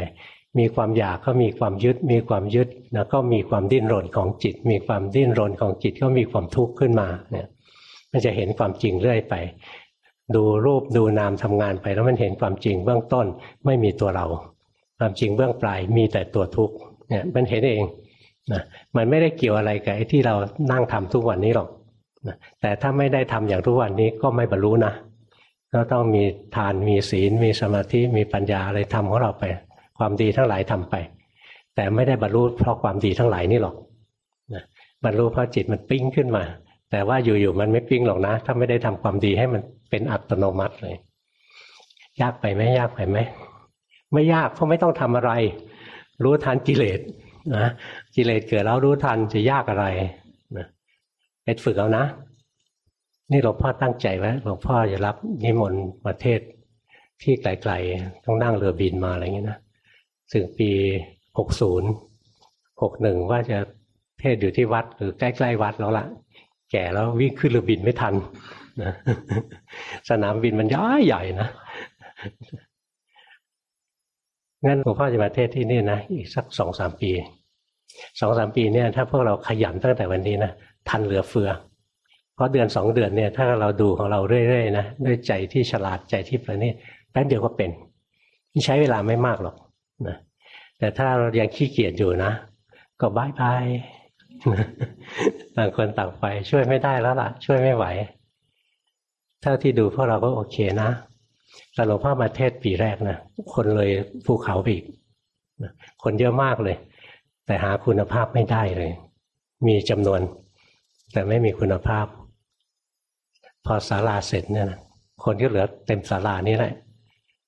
มีความอยากก็มีความยึด มีความยึดแล้วก็มีความดิ้นรนของจิต มีความดิ้นรนของจิตก็มีความทุกข์ขึ้นมาเนี่ยมันจะเห็นความจริงเรื่อยไป ดูรูปดูนามทำงานไปแล้วมันเห็นความจริงเบื้องต้นไม่มีตัวเรา ความจริงเบื้องปลายมีแต่ตัวทุกข์เนี่ยมันเห็นเองนะมันไม่ได้เกี่ยวอะไรกับไอ้ที่เรานั่งทำทุกวันนี้หรอกนะแต่ถ้าไม่ได้ทำอย่างทุกวันนี้ก็ไม่บรรลุนะก็ต้องมีทานมีศีล มีสมาธิมีปัญญาอะไรทำของเราไป ความดีทั้งหลายทำไป แต่ไม่ได้บรรลุเพราะความดีทั้งหลายนี่หรอกนะบรรลุเพราะจิตมันปิ้งขึ้นมา แต่ว่าอยู่ๆมันไม่ปิ้งหรอกนะ ถ้าไม่ได้ทำความดีให้มันเป็นอัตโนมัติเลย ยากไปไหมยากไปไหม ไม่ยากเพราะไม่ต้องทำอะไร รู้ทันกิเลสนะกิเลสเกิดแล้วรู้ทันจะยากอะไรนะไปฝึกเอานะ นี่หลวงพ่อตั้งใจไว้หลวงพ่อจะรับนิมนต์ประเทศที่ไกลๆต้องนั่งเรือบินมาอะไรอย่างนี้นะถึงปีหกศูนย์หกหนึ่งว่าจะเทศอยู่ที่วัดหรือใกล้ๆวัดแล้วละ่ะ แก่แล้ววิ่งขึ้นเรือบินไม่ทันนะสนามบินมันย้ายใหญ่นะ งั้นหลวงพ่อจะมาเทศที่นี่นะอีกสักสองสามปีสองสามปีเนี่ยถ้าพวกเราขยันตั้งแต่วันนี้นะทันเหลือเฟือ เพราะเดือนสองเดือนเนี่ยถ้าเราดูของเราเรื่อยๆนะด้วยใจที่ฉลาดใจที่ประณีตแป๊บเดียวก็เป็นใช้เวลาไม่มากหรอกนะแต่ถ้าเรายังขี้เกียจอยู่นะ ก็บายบายต่างคนต่างไปช่วยไม่ได้แล้วล่ะ ช่วยไม่ไหว เท่าที่ดูพวกเราก็โอเคนะ แต่หลวงพ่อมาเทศปีแรกนะคนเลยภูเขาไปอีกคนเยอะมากเลย แต่หาคุณภาพไม่ได้เลย มีจำนวน แต่ไม่มีคุณภาพ พอศาลาเสร็จเนี่ยนะคนที่เหลือเต็มศาลานี้แหละ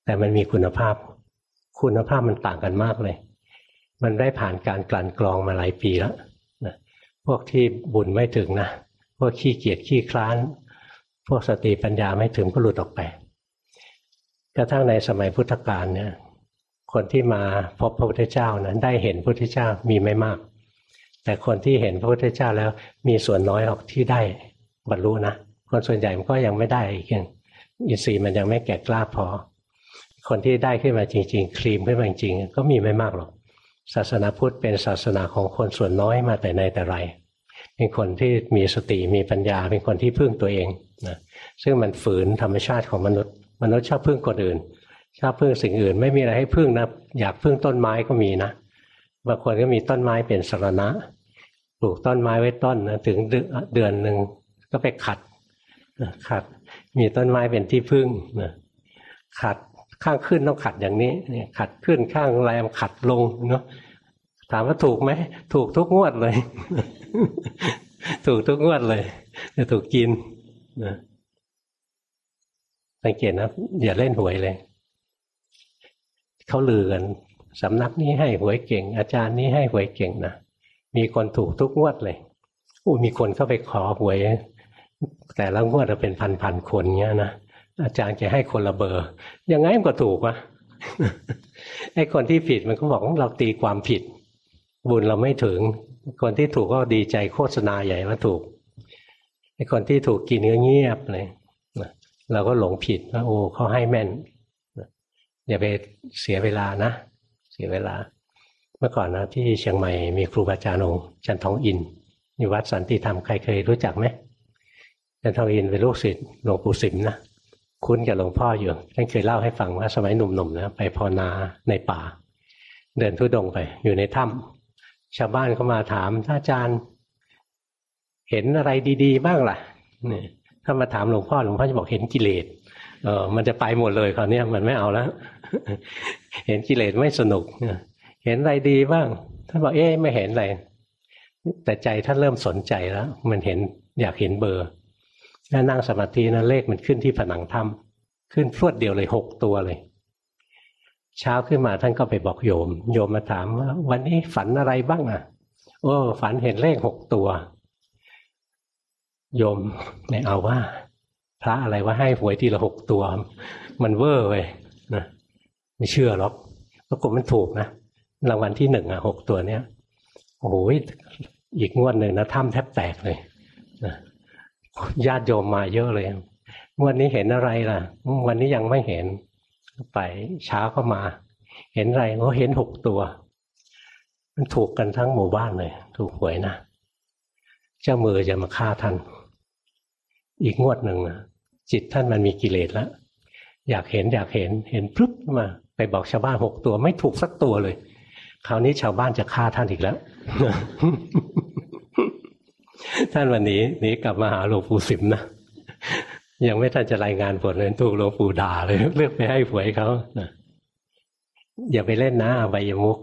แต่มันมีคุณภาพ คุณภาพมันต่างกันมากเลย มันได้ผ่านการกลั่นกรองมาหลายปีแล้วนะพวกที่บุญไม่ถึงนะพวกขี้เกียจขี้คลาน พวกสติปัญญาไม่ถึงก็หลุดออกไป ระทั่งในสมัยพุทธกาลเนี่ยคนที่มาพบพระพุทธเจ้านั้นได้เห็นพระพุทธเจ้ามีไม่มาก แต่คนที่เห็นพระพุทธเจ้าแล้วมีส่วนน้อยออกที่ได้บรรลุนะคนส่วนใหญ่มันก็ยังไม่ได้อีกอย่างอินทรีย์มันยังไม่แก่กล้าพอ คนที่ได้ขึ้นมาจริง ๆ ครีมขึ้นมาจริงๆก็มีไม่มากหรอกศาสนาพุทธเป็นศาสนาของคนส่วนน้อยมาแต่ในแต่ไร เป็นคนที่มีสติมีปัญญา เป็นคนที่พึ่งตัวเองนะซึ่งมันฝืนธรรมชาติของมนุษย์ มนุษย์ชอบพึ่งคนอื่น ชอบพึ่งสิ่งอื่น ไม่มีอะไรให้พึ่งนะอยากพึ่งต้นไม้ก็มีนะบางคนก็มีต้นไม้เป็นสรณะปลูกต้นไม้ไว้ต้นนะถึงเดือนหนึ่งก็ไปขัดขัด มีต้นไม้เป็นที่พึ่งนะขัดข้างขึ้นต้องขัดอย่างนี้เนี่ยขัดขึ้นข้างแรมขัดลงเนาะถามว่าถูกไหมถูกทุกงวดเลย ถูกทุกงวดเลยจะถูกกินนะ สังเกตนะอย่าเล่นหวยเลยเขาลือกันสำนักนี้ให้หวยเก่ง อาจารย์นี้ให้หวยเก่งนะมีคนถูกทุกงวดเลยอู้มีคนเข้าไปขอหวย แต่ละงวดจะเป็นพันพันคนเงี้ยนะอาจารย์จะให้คนละเบอร์ยังไงมันก็ถูกวะไอ้คนที่ผิดมันก็บอกว่าเราตีความผิด บุญเราไม่ถึง คนที่ถูกก็ดีใจโฆษณาใหญ่ว่าถูกไอ้คนที่ถูกกินก็เงียบเลย เราก็หลงผิดว่าโอ้เขาให้แม่นอย่าไปเสียเวลานะ เสียเวลา เมื่อก่อนนะที่เชียงใหม่มีครูบาอาจารย์องค์จันทองอินอยู่วัดสันติธรรมใครเคยรู้จักไหมจันทองอินเป็นลูกศิษย์หลวงปู่สิมนะคุ้นกับหลวงพ่ออยู่ท่านเคยเล่าให้ฟังว่าสมัยหนุ่มๆนะไปภาวนาในป่า เดินทุดงไป อยู่ในถ้ำชาวบ้านเขามาถามท่านอาจารย์ เห็นอะไรดี ๆ บ้างล่ะเนี่ย ถ้ามาถามหลวงพ่อหลวงพ่อจะบอกเห็นกิเลสเออมันจะไปหมดเลยคราวนี้มันไม่เอาแล้ว เห็นกิเลสไม่สนุกเห็นอะไรดีบ้างท่านบอกเอ๊ะไม่เห็นอะไรแต่ใจท่านเริ่มสนใจแล้ว มันเห็นอยากเห็นเบอร์ถ้านั่งสมาธินะเลขมันขึ้นที่ผนังถ้ำขึ้นพรวดเดียวเลยหกตัวเลย เช้าขึ้นมาท่านก็ไปบอกโยม โยมมาถามว่าวันนี้ฝันอะไรบ้างอะโอ้ฝันเห็นเลขหกตัว โยมไม่เอาว่า พระอะไรว่าให้หวยทีละหกตัว มันเวอร์เลยนะไม่เชื่อหรอกปรากฏมันถูกนะรางวัลที่หนึ่งอะหกตัวเนี้ยโอ้ยอีกงวดหนึ่งนะถ้ำแทบแตกเลยนะญาติโยมมาเยอะเลยงวดนี้เห็นอะไรล่ะ วันนี้ยังไม่เห็น ไปเช้าก็มา เห็นอะไรเขาเห็นหกตัว มันถูกกันทั้งหมู่บ้านเลย ถูกหวยนะ เจ้ามือจะมาฆ่าท่าน อีกงวดหนึ่งจิตท่านมันมีกิเลสแล้วอยากเห็นอยากเห็นเห็นปุ๊บมา ไปบอกชาวบ้านหกตัวไม่ถูกสักตัวเลย คราวนี้ชาวบ้านจะฆ่าท่านอีกแล้ว ท่านวันนี้นี้กลับมาหาหลวงปู่สิมนะยังไม่ทันจะรายงานผลเลยถูกหลวงปู่ด่าเลย เลือกไปให้หวยเขาอย่าไปเล่นนะอบายมุก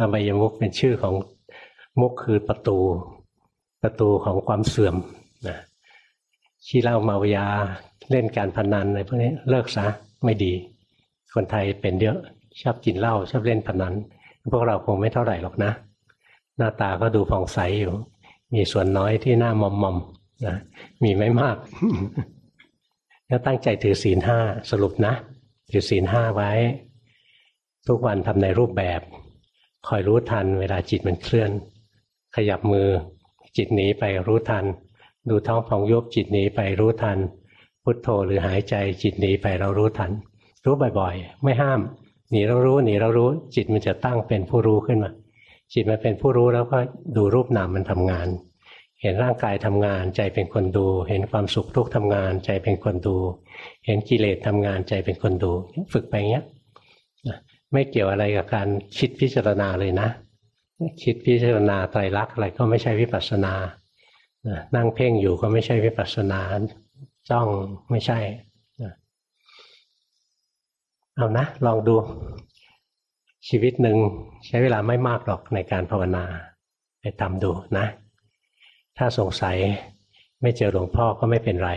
อบายมุกเป็นชื่อของมุกคือประตู ประตูของความเสื่อมนะ ขี้เหล้าเมายาเล่นการพนันอะไรพวกนี้เลิกซะไม่ดี คนไทยเป็นเยอะชอบกินเหล้าชอบเล่นพนันพวกเราคงไม่เท่าไหร่หรอกนะ หน้าตาก็ดูผ่องใสอยู่ มีส่วนน้อยที่หน้ามอมมอมนะมีไม่มากแล้วตั้งใจถือศีลห้าสรุปนะ ถือศีลห้าไว้ ทุกวันทำในรูปแบบ คอยรู้ทันเวลาจิตมันเคลื่อน ขยับมือจิตหนีไปรู้ทัน ดูท้องพองยุบจิตหนีไปรู้ทัน พุทโธหรือหายใจจิตหนีไปเรารู้ทัน รู้บ่อยๆ ไม่ห้าม หนีเรารู้หนีเรารู้ จิตมันจะตั้งเป็นผู้รู้ขึ้นมา จิตมันเป็นผู้รู้แล้วก็ดูรูปนามมันทำงาน เห็นร่างกายทำงานใจเป็นคนดู เห็นความสุขทุกข์ทำงาน ใจเป็นคนดู เห็นกิเลสทำงานใจเป็นคนดู ฝึกไปเงี้ยไม่เกี่ยวอะไรกับการคิดพิจารณาเลยนะ คิดพิจารณาไตรลักษณ์อะไรก็ไม่ใช่วิปัสสนา นั่งเพ่งอยู่ก็ไม่ใช่วิปัสสนาจ้องไม่ใช่เอานะ ลองดูชีวิตหนึ่งใช้เวลาไม่มากหรอกในการภาวนา ไปทำดูนะ ถ้าสงสัยไม่เจอหลวงพ่อก็ไม่เป็นไร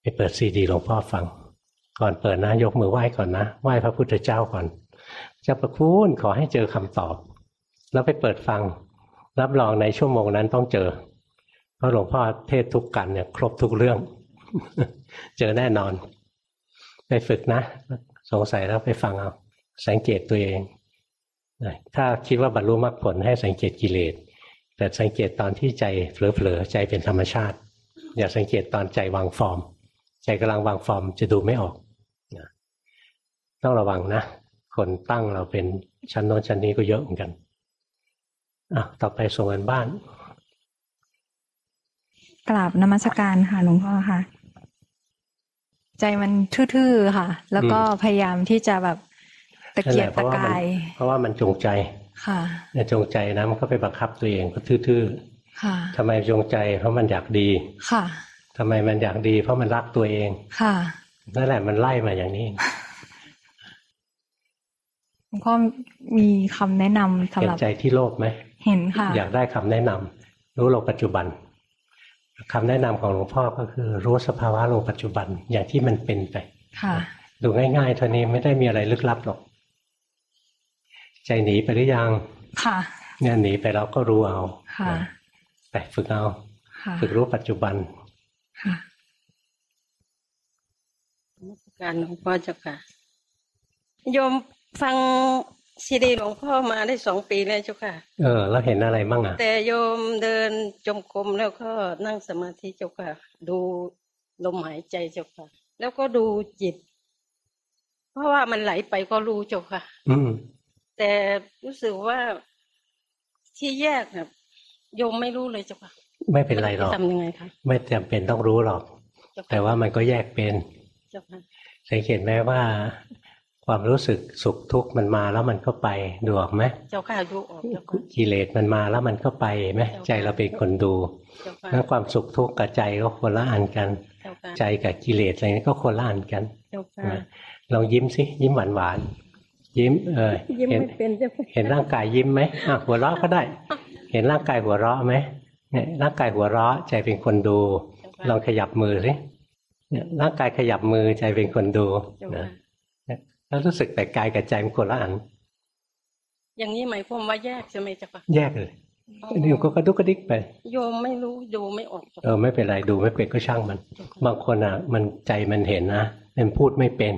ไปเปิดซีดีหลวงพ่อฟัง ก่อนเปิดนะยกมือไหว้ก่อนนะไหว้พระพุทธเจ้าก่อน เจ้าประคุณขอให้เจอคำตอบ แล้วไปเปิดฟัง รับรองในชั่วโมงนั้นต้องเจอ เพราะหลวงพ่อเทศทุกกันเนี่ย ครบทุกเรื่อง เจอแน่นอน ไปฝึกนะ สงสัยแล้วไปฟังเอา สังเกตตัวเอง ถ้าคิดว่าบรรลุมรรคผลให้สังเกตกิเลส แต่สังเกตตอนที่ใจเผลอๆใจเป็นธรรมชาติ อย่าสังเกตตอนใจวางฟอร์ม ใจกำลังวางฟอร์มจะดูไม่ออกต้องระวังนะ คนตั้งเราเป็นชั้นโน้นชั้นนี้ก็เยอะเหมือนกันอะต่อไปส่งกันบ้าน กราบนมัสการค่ะหลวงพ่อค่ะ ใจมันทื่อๆค่ะ แล้วก็พยายามที่จะแบบตะเกียกตะกาย เพราะว่ามันจงใจ ค่ะจงใจนะมันก็ไปบังคับตัวเองก็ทื่อๆค่ะทำไมจงใจ เพราะมันอยากดี ค่ะทำไมมันอยากดี เพราะมันรักตัวเอง ค่ะนั่นแหละมันไล่มาอย่างนี้หลวงพ่อมีคำแนะนำสำหรับเห็นใจที่โลภไหมเห็นค่ะ อยากได้คำแนะนำรู้โลกปัจจุบัน คำแนะนำของหลวงพ่อก็คือรู้สภาวะโลกปัจจุบันอย่างที่มันเป็นไปค่ะ ดูง่ายๆเท่านี้ไม่ได้มีอะไรลึกลับหรอก ใจหนีไปหรือยังค่ะเนี่ยหนีไปแล้วก็รู้เอาค่ะไปฝึกเอาค่ะฝึกรู้ปัจจุบันค่ะการหลวงพ่อเจ้าค่ะโยมฟัง ซีดีหลวงพ่อมาได้สองปีแล้วเจ้าค่ะ เออ แล้วเห็นอะไรบ้างอะ แต่โยมเดินจมกรมแล้วก็นั่งสมาธิเจ้าค่ะ ดูลมหายใจเจ้าค่ะ แล้วก็ดูจิต เพราะว่ามันไหลไปก็รู้เจ้าค่ะ อืม แต่รู้สึกว่าที่แยกแบบโยมไม่รู้เลยจ้ะค่ะ ไม่เป็นไรหรอกทำยังไงคะไม่จำเป็นต้องรู้หรอก แต่ว่ามันก็แยกเป็นสังเกตไหมว่า ความรู้สึกสุขทุกข์มันมาแล้วมันก็ไปดูออกไหมเจ้าค่ะดูออกกิเลสมันมาแล้วมันก็ไปไหมใจเราเป็นคนดูนั่นความสุขทุกข์กับใจก็คนละอันกัน ใจกับกิเลสอะไรนี้ก็คนละอันกันลองยิ้มสิยิ้มหวานหวานยิ้มเออเห็นเห็นร่างกายยิ้มไหมอะหัวเราะก็ได้ เห็นร่างกายหัวเราะไหมเนี่ยร่างกายหัวเราะใจเป็นคนดูลองขยับมือสิเนี่ยร่างกายขยับมือใจเป็นคนดูนะ แล้วรู้สึกแต่กายกับใจมันคนละอัน อย่างนี้หมายความว่าแยกใช่ไหมจ๊ะปะแยกเลยนี่ก็กระดุกกระดิกไป โยมไม่รู้ดูไม่ออกเออไม่เป็นไรดูไม่เป็นก็ช่างมัน บางคนอะ มันใจมันเห็นนะมันพูดไม่เป็น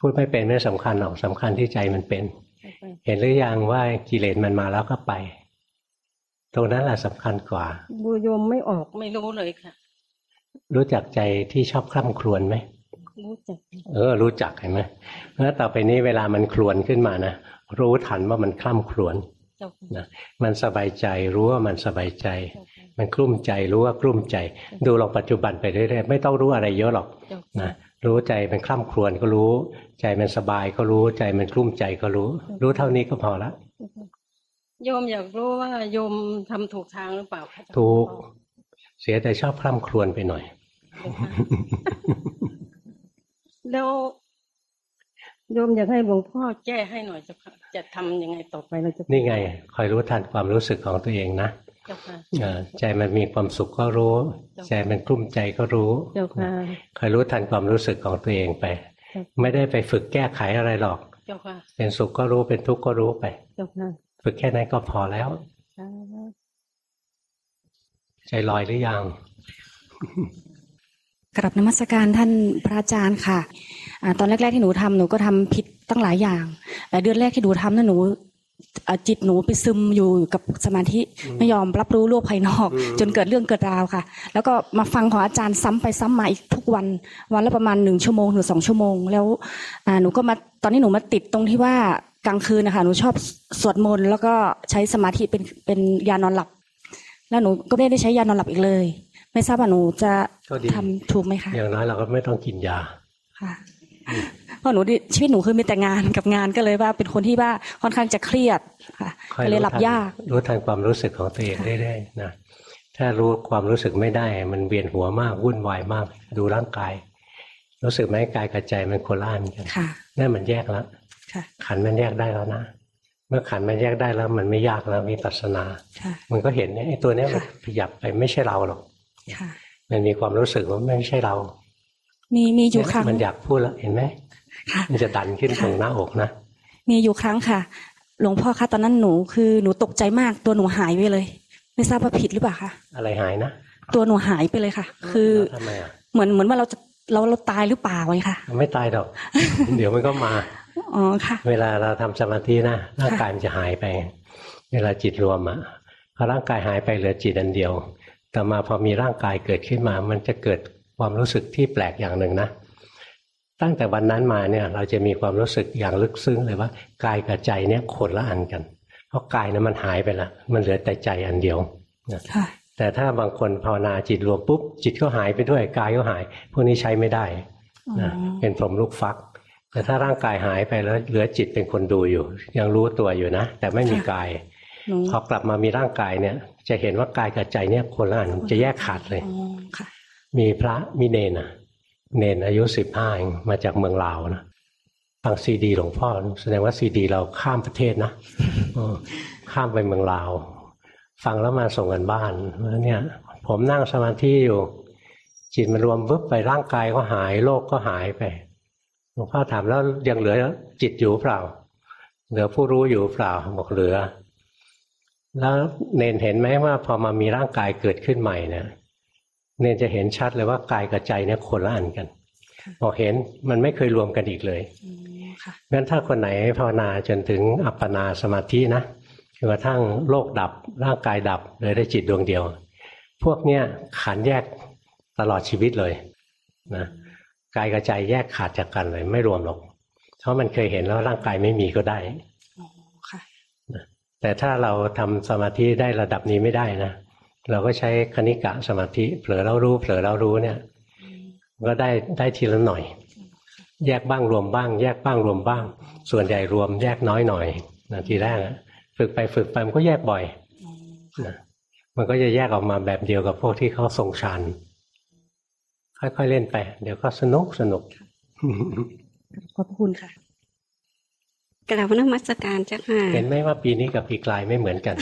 พูดไม่เป็นไม่สำคัญหรอกสำคัญที่ใจมันเป็น เห็นหรือยังว่ากิเลสมันมาแล้วก็ไป ตรงนั้นแหละสำคัญกว่าบูโยมไม่ออกไม่รู้เลยค่ะ รู้จักใจที่ชอบคร่ำครวญไหม รู้จัก เออ รู้จักเห็นไหมแล้วต่อไปนี้เวลามันครวนขึ้นมานะรู้ทันว่ามันคล่ำครวนเจ้าค่ะนะมันสบายใจรู้ว่ามันสบายใจเจ้าค่ะมันกลุ้มใจรู้ว่ากลุ้มใจ ดูลองปัจจุบันไปเรื่อยๆไม่ต้องรู้อะไรเยอะหรอกเจ้านะค่ะรู้ใจมันคล่ำครวญก็รู้ ใจมันสบายก็รู้ใจมันกลุ้มใจก็รู้ รู้เท่านี้ก็พอละโยมอยากรู้ว่าโยมทำถูกทางหรือเปล่าคะถูก เสียแต่ชอบคล่ำครวญไปหน่อยเจ้าค่ะ แล้วโยมอยากให้หลวงพ่อแก้ให้หน่อยเจ้าค่ะจะทำยังไงต่อไปเราจะนี่ไง คอยรู้ทันความรู้สึกของตัวเองนะเจ้าค่ะเอ่อใจมันมีความสุขก็รู้ ใจมันกลุ้มใจก็รู้เจ้าค่ะคอยรู้ทันความรู้สึกของตัวเองไปครับไม่ได้ไปฝึกแก้ไขอะไรหรอกเจ้าค่ะเป็นสุขก็รู้เป็นทุกข์ก็รู้ไปเจ้าค่ะฝึกแค่นั้นก็พอแล้วสาธุใจลอยหรือยัง กราบนมัสการท่านพระอาจารย์ค่ะอาตอนแรก ๆที่หนูทำหนูก็ทำผิดตั้งหลายอย่างแต่เดือนแรกที่หนูทำนั้นหนูอ่าจิตหนูไปซึมอยู่กับสมาธิไม่ยอมรับรู้โลกภายนอกอืมจนเกิดเรื่องเกิดราวค่ะ แล้วก็มาฟังของอาจารย์ซ้ำไปซ้ำมาอีกทุกวัน วันละประมาณหนึ่งชั่วโมงถึงสองชั่วโมง แล้วอ่าหนูก็มาตอนนี้หนูมาติดตรงที่ว่ากลางคืนนะคะหนูชอบสวดมนต์แล้วก็ใช้สมาธิเป็นเป็นยานอนหลับ แล้วหนูก็ไม่ได้ใช้ยานอนหลับอีกเลย ไม่ทราบว่าหนูจะก็ดีทำถูกไหมคะอย่างน้อยเราก็ไม่ต้องกินยาค่ะเพราะหนูดิชีวิตหนูคือมีแต่งานกับงานก็เลยว่าเป็นคนที่ว่าค่อนข้างจะเครียดค่ะค่อยก็เลยรู้หลับทันยากรู้ทันความรู้สึกของตัวเองค่ะเรื่อยๆนะถ้ารู้ความรู้สึกไม่ได้ มันเวียนหัวมากวุ่นวายมาก ดูร่างกาย รู้สึกไหมกายกับใจมันโคนละอันกันค่ะนั่นมันแยกแล้วค่ะขันธ์มันแยกได้แล้วนะเมื่อขันธ์มันแยกได้แล้ว มันไม่ยากแล้วมีปัสสนาค่ะมันก็เห็นเนี่ยไอ้ตัวเนี้ยมันค่ะขยับไปไม่ใช่เราหรอกค่ะ มันมีความรู้สึกว่าไม่ใช่เรา มีมีอยู่ครั้งมันอยากพูดแล้วเห็นไหมค่ะมันจะดันขึ้นค่ะตรงหน้าอกนะมีอยู่ครั้งค่ะ หลวงพ่อคะตอนนั้นหนูคือหนูตกใจมากตัวหนูหายไปเลย ไม่ทราบว่าผิดหรือเปล่าคะอะไรหายนะตัวหนูหายไปเลยค่ะ คือแล้วทำไมอะเหมือนเหมือนว่าเราจะเราเราตายหรือเปล่าไงค่ะ ไม่ตายหรอก เดี๋ยวมันก็มาอ๋อค่ะ เวลาเราทำสมาธินะร่างกายมันจะหายไป เวลาจิตรวมอะพอร่างกายหายไปเหลือจิตอันเดียว แต่มาพอมีร่างกายเกิดขึ้นมา มันจะเกิดความรู้สึกที่แปลกอย่างหนึ่งนะ ตั้งแต่วันนั้นมาเนี่ยเราจะมีความรู้สึกอย่างลึกซึ้งเลยว่ากายกับใจเนี่ยคนละอันกัน เพราะกายนะมันหายไปละมันเหลือแต่ใจอันเดียวนะค่ะแต่ถ้าบางคนภาวนาจิตรวมปุ๊บจิตก็หายไปด้วยกายก็หาย พวกนี้ใช้ไม่ได้อ๋อนะเป็นพรหมลูกฟัก แต่ถ้าร่างกายหายไปแล้วเหลือจิตเป็นคนดูอยู่ ยังรู้ตัวอยู่นะ แต่ไม่มีกายหนู พอกลับมามีร่างกายเนี่ย จะเห็นว่ากายกับใจเนี่ยคนละอันจะแยกขาดเลยอ๋อค่ะมีพระมีเนนอะเนนอายุสิบห้ามาจากเมืองลาวนะฟังซีดีหลวงพ่อ แสดงว่าซีดีเราข้ามประเทศนะเออข้ามไปเมืองลาว ฟังแล้วมาส่งกันบ้านแล้วเนี่ย ผมนั่งสมาธิอยู่ จิตมันรวมวึบไปร่างกายก็หายโลกก็หายไปหลวงพ่อถามแล้วยังเหลือจิตอยู่เปล่า เหลือผู้รู้อยู่เปล่าบอกเหลือ แล้วเนนเห็นไหมว่าพอมามีร่างกายเกิดขึ้นใหม่เนี่ยเนนจะเห็นชัดเลยว่ากายกับใจเนี่ยคนละอันกันบอกเห็นมันไม่เคยรวมกันอีกเลยอืมค่ะงั้นถ้าคนไหนภาวนาจนถึงอัปปนาสมาธินะจนกระทั่งโลกดับร่างกายดับเลยได้จิตดวงเดียว พวกเนี้ยขันแยกตลอดชีวิตเลยนะกายกับใจแยกขาดจากกันเลย ไม่รวมหรอกเพราะมันเคยเห็นแล้วร่างกายไม่มีก็ได้อ๋อค่ะ แต่ถ้าเราทำสมาธิได้ระดับนี้ไม่ได้นะเราก็ใช้คณิกะสมาธิเผลอแล้วรู้เผลอแล้วรู้เนี่ย ก็ได้ได้ทีละหน่อย แยกบ้างรวมบ้าง แยกบ้างรวมบ้าง ส่วนใหญ่รวม แยกน้อยหน่อยนะทีแรกฝึกไปฝึกไปมันก็แยกบ่อยนะมันก็จะแยกออกมาแบบเดียวกับพวกที่เขาทรงฌานค่อยๆเล่นไป เดี๋ยวก็สนุกสนุกขอบคุณค่ะ กราบนมัสการเจ้าค่ะ เห็นไหมว่าปีนี้กับปีกลายไม่เหมือนกัน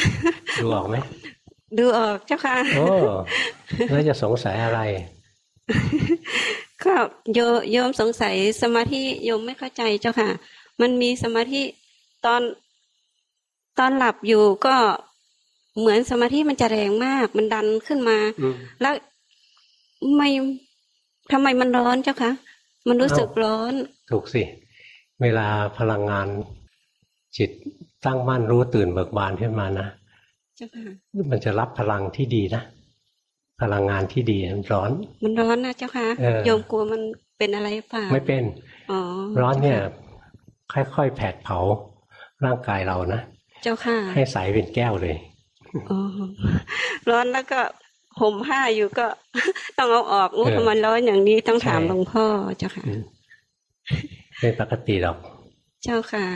ดูออกไหม ดูออกเจ้าค่ะ โอ้แล้วจะสงสัยอะไร ก็โยโยมสงสัยสมาธิโยมไม่เข้าใจเจ้าค่ะ มันมีสมาธิตอนตอนหลับอยู่ก็เหมือนสมาธิมันจะแรงมาก มันดันขึ้นมาอืมแล้วไม่ทำไมมันร้อนเจ้าคะ มันรู้สึกเอ้าร้อน ถูกสิ เวลาพลังงาน จิตตั้งมั่นรู้ตื่นเบิกบานขึ้นมานะเจ้าค่ะมันจะรับพลังที่ดีนะพลังงานที่ดีมันร้อน มันร้อนนะเจ้าค่ะเออโยมกลัวมันเป็นอะไรเปล่าไม่เป็นอ๋อร้อนเนี่ย ค่อยๆแผดเผาร่างกายเรานะเจ้าค่ะ ให้ใสเป็นแก้วเลยอ๋อร้อนแล้วก็ห่มผ้าอยู่ก็ต้องเอาออกอู้เออทำไมร้อนอย่างนี้ต้องถามใช่หลวงพ่อเจ้าค่ะอืมเป็นปกติหรอก เจ้าค่ะ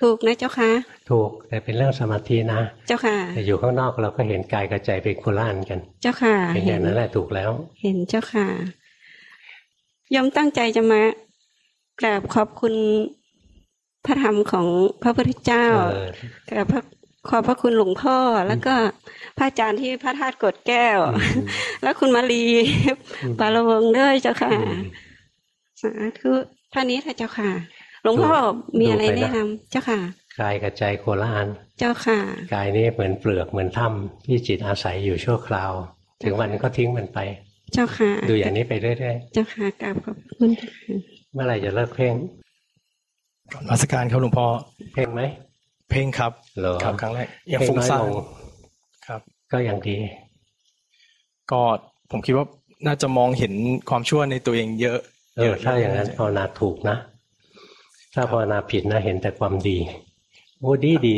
ถูกนะเจ้าค่ะ ถูกแต่เป็นเรื่องสมาธินะ เจ้าค่ะแต่อยู่ข้างนอกเราก็เห็นกายกับใจเป็นคนละอันกัน เจ้าค่ะเห็นอย่างนั้นแหละถูกแล้ว เห็นเจ้าค่ะยมตั้งใจจะมากราบขอบคุณพระธรรมของพระพุทธเจ้าเออกราบพระขอบพระคุณหลวงพ่อแล้วก็พระอาจารย์ที่พระธาตุกดแก้ว แล้วคุณมาลีปาละวงศ์ด้วยเจ้าค่ะอืมสาธุท่านี้ค่ะเจ้าค่ะ หลวงพ่อดูมีอะไรดูไปนะแนะนำเจ้าค่ะ กายกับใจคนละอัน เจ้าค่ะ กายนี้เหมือนเปลือกเหมือนถ้ำที่จิตอาศัยอยู่ชั่วคราว ถึงวันก็ทิ้งมันไป เจ้าค่ะ ดูอย่างนี้ไปเรื่อยเจ้าค่ะกราบขอบคุณเจ้าค่ะๆเมื่อไหร่จะเลิกเพ่งก่อนมาสการครับหลวงพ่อ เพ่งไหม เพ่งครับเหรอครับครั้งแรกยังเพ่ฟุ้งน้อยซ่าลนงครับ ก็ยังดี ก็ผมคิดว่าน่าจะมองเห็นความชั่วในตัวเองเยอะเออถ้าอย่างนั้นภาวนาถูกนะ ถ้าภาวนาผิดนะเห็นแต่ความดีโอ้ดีดี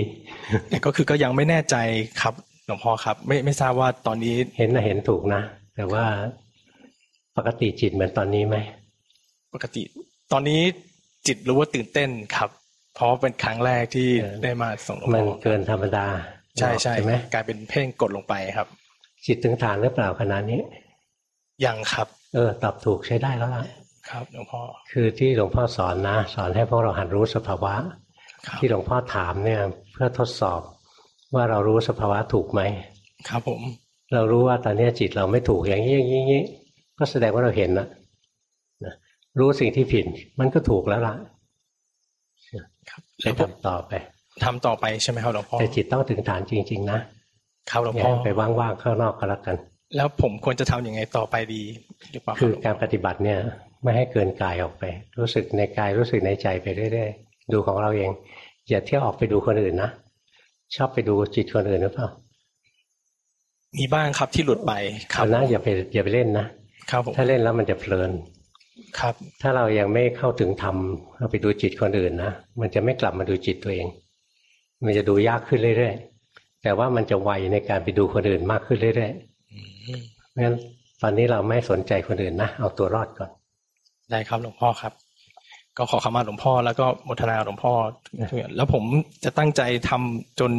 แต่ก็คือก็ยังไม่แน่ใจครับหลวงพ่อครับ ไม่ไม่ทราบว่าตอนนี้เห็นนะเห็นถูกนะ แต่ว่าปกติจิตเหมือนตอนนี้ไหมปกติ ตอนนี้จิตรู้ว่าตื่นเต้นครับ เพราะว่าเป็นครั้งแรกที่ได้มาส่งหลวงมันพ่อเกินธรรมดาใช่ใช่ใช่ไหมกลายเป็นเพ่งกดลงไปครับ จิตถึงฐานหรือเปล่าขนาดนี้ยังครับ เออตอบถูกใช้ได้แล้วล่ะ ครับหลวงพ่อคือที่หลวงพ่อสอนนะ สอนให้พวกเราหัดรู้สภาวะครับที่หลวงพ่อถามเนี่ยเพื่อทดสอบว่าเรารู้สภาวะถูกไหมครับผม เรารู้ว่าตอนนี้จิตเราไม่ถูกอย่างนี้อย่างนี้อย่างนี้ก็แสดงว่าเราเห็นนะนะรู้สิ่งที่ผิดมันก็ถูกแล้วล่ะครับไปแล้วผมทำต่อไปทำต่อไปใช่ไหมครับหลวงพ่อแต่จิตต้องถึงฐานจริง ๆ นะครับหลวงอย่าพ่อให้ไปว่างๆข้างนอกก็แล้วกัน แล้วผมควรจะทำยังไงต่อไปดีหรือเปล่าคคืรับอหลวงพ่การปฏิบัติเนี่ย ไม่ให้เกินกายออกไป รู้สึกในกายรู้สึกในใจไปเรื่อยๆดูของเราเอง อย่าเที่ยวออกไปดูคนอื่นนะชอบไปดูจิตคนอื่นหรือเปล่ามีบ้างครับที่หลุดไปครัเอานะอย่าไปอย่าไปเล่นนะครับผมถ้าเล่นแล้วมันจะเพลินครับ ถ้าเรายังไม่เข้าถึงธรรมเราไปดูจิตคนอื่นนะมันจะไม่กลับมาดูจิตตัวเอง มันจะดูยากขึ้นเรื่อยๆแต่ว่ามันจะไวในการไปดูคนอื่นมากขึ้นเรื่อยอืมๆเพราะฉะนั้นตอนนี้เราไม่สนใจคนอื่นนะเอาตัวรอดก่อน ได้ครับหลวงพ่อครับ ก็ขอขมาหลวงพ่อแล้วก็โมทนาหลวงพ่อทุกอย่างแล้วผมจะตั้งใจทำจน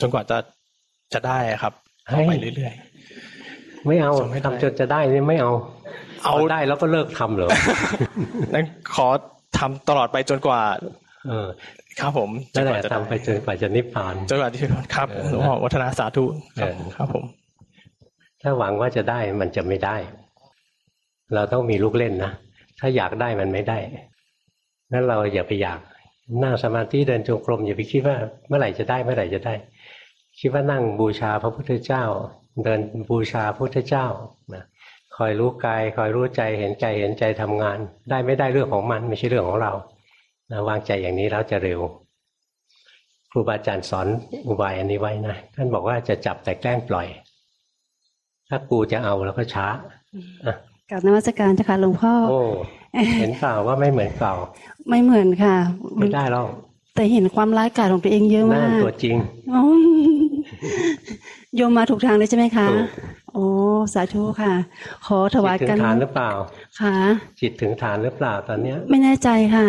จนกว่าจะจะได้อะครับเฮ้ยไปเรื่อยไม่เอาส่งให้ได้ทำจนจะได้นี่ไม่เอา เอาได้แล้วก็เลิกทำเหรอๆนั้นขอทำตลอดไปจนกว่า เออครับผมนั่นแหกว่าละจะทำไปจนกว่าจะนิพพานจนกว่าที่ครับเออหลวงพ่อวัฒนาสาธุครับเออครับผม ถ้าหวังว่าจะได้มันจะไม่ได้ เราต้องมีลูกเล่นนะ ถ้าอยากได้มันไม่ได้นั้นเราอย่าไปอยาก นั่งสมาธิเดินจงกรมอย่าไปคิดว่าเมื่อไหร่จะได้เมื่อไหร่จะได้ คิดว่านั่งบูชาพระพุทธเจ้า เดินบูชาพระพุทธเจ้านะคอยรู้กายคอยรู้ใจเห็นใจเห็นใจทำงาน ได้ไม่ได้เรื่องของมันไม่ใช่เรื่องของเรานะวางใจอย่างนี้แล้วจะเร็ว ครูบาอาจารย์สอนอุบายอันนี้ไว้นะท่านบอกว่าจะจับแต่แกล้งปล่อย ถ้ากูจะเอาแล้วก็ช้าอะ กับนวัตการเจ้าค่ะหลวงพ่อโอ้เห็นเปล่าว่าไม่เหมือนเก่า ไม่เหมือนค่ะ ไม่ได้หรอกแต่เห็นความร้ายกาจของตัวเองเยอะนั่มานกตัวจริงอ๋อโยมมาถูกทางเลยใช่ไหมคะถูกโอ้สาธุค่ะ ขอถวายจิตถึกันงฐานหรือเปล่าค่ะจิตถึงฐานหรือเปล่าตอนเนี้ย ไม่แน่ใจค่ะ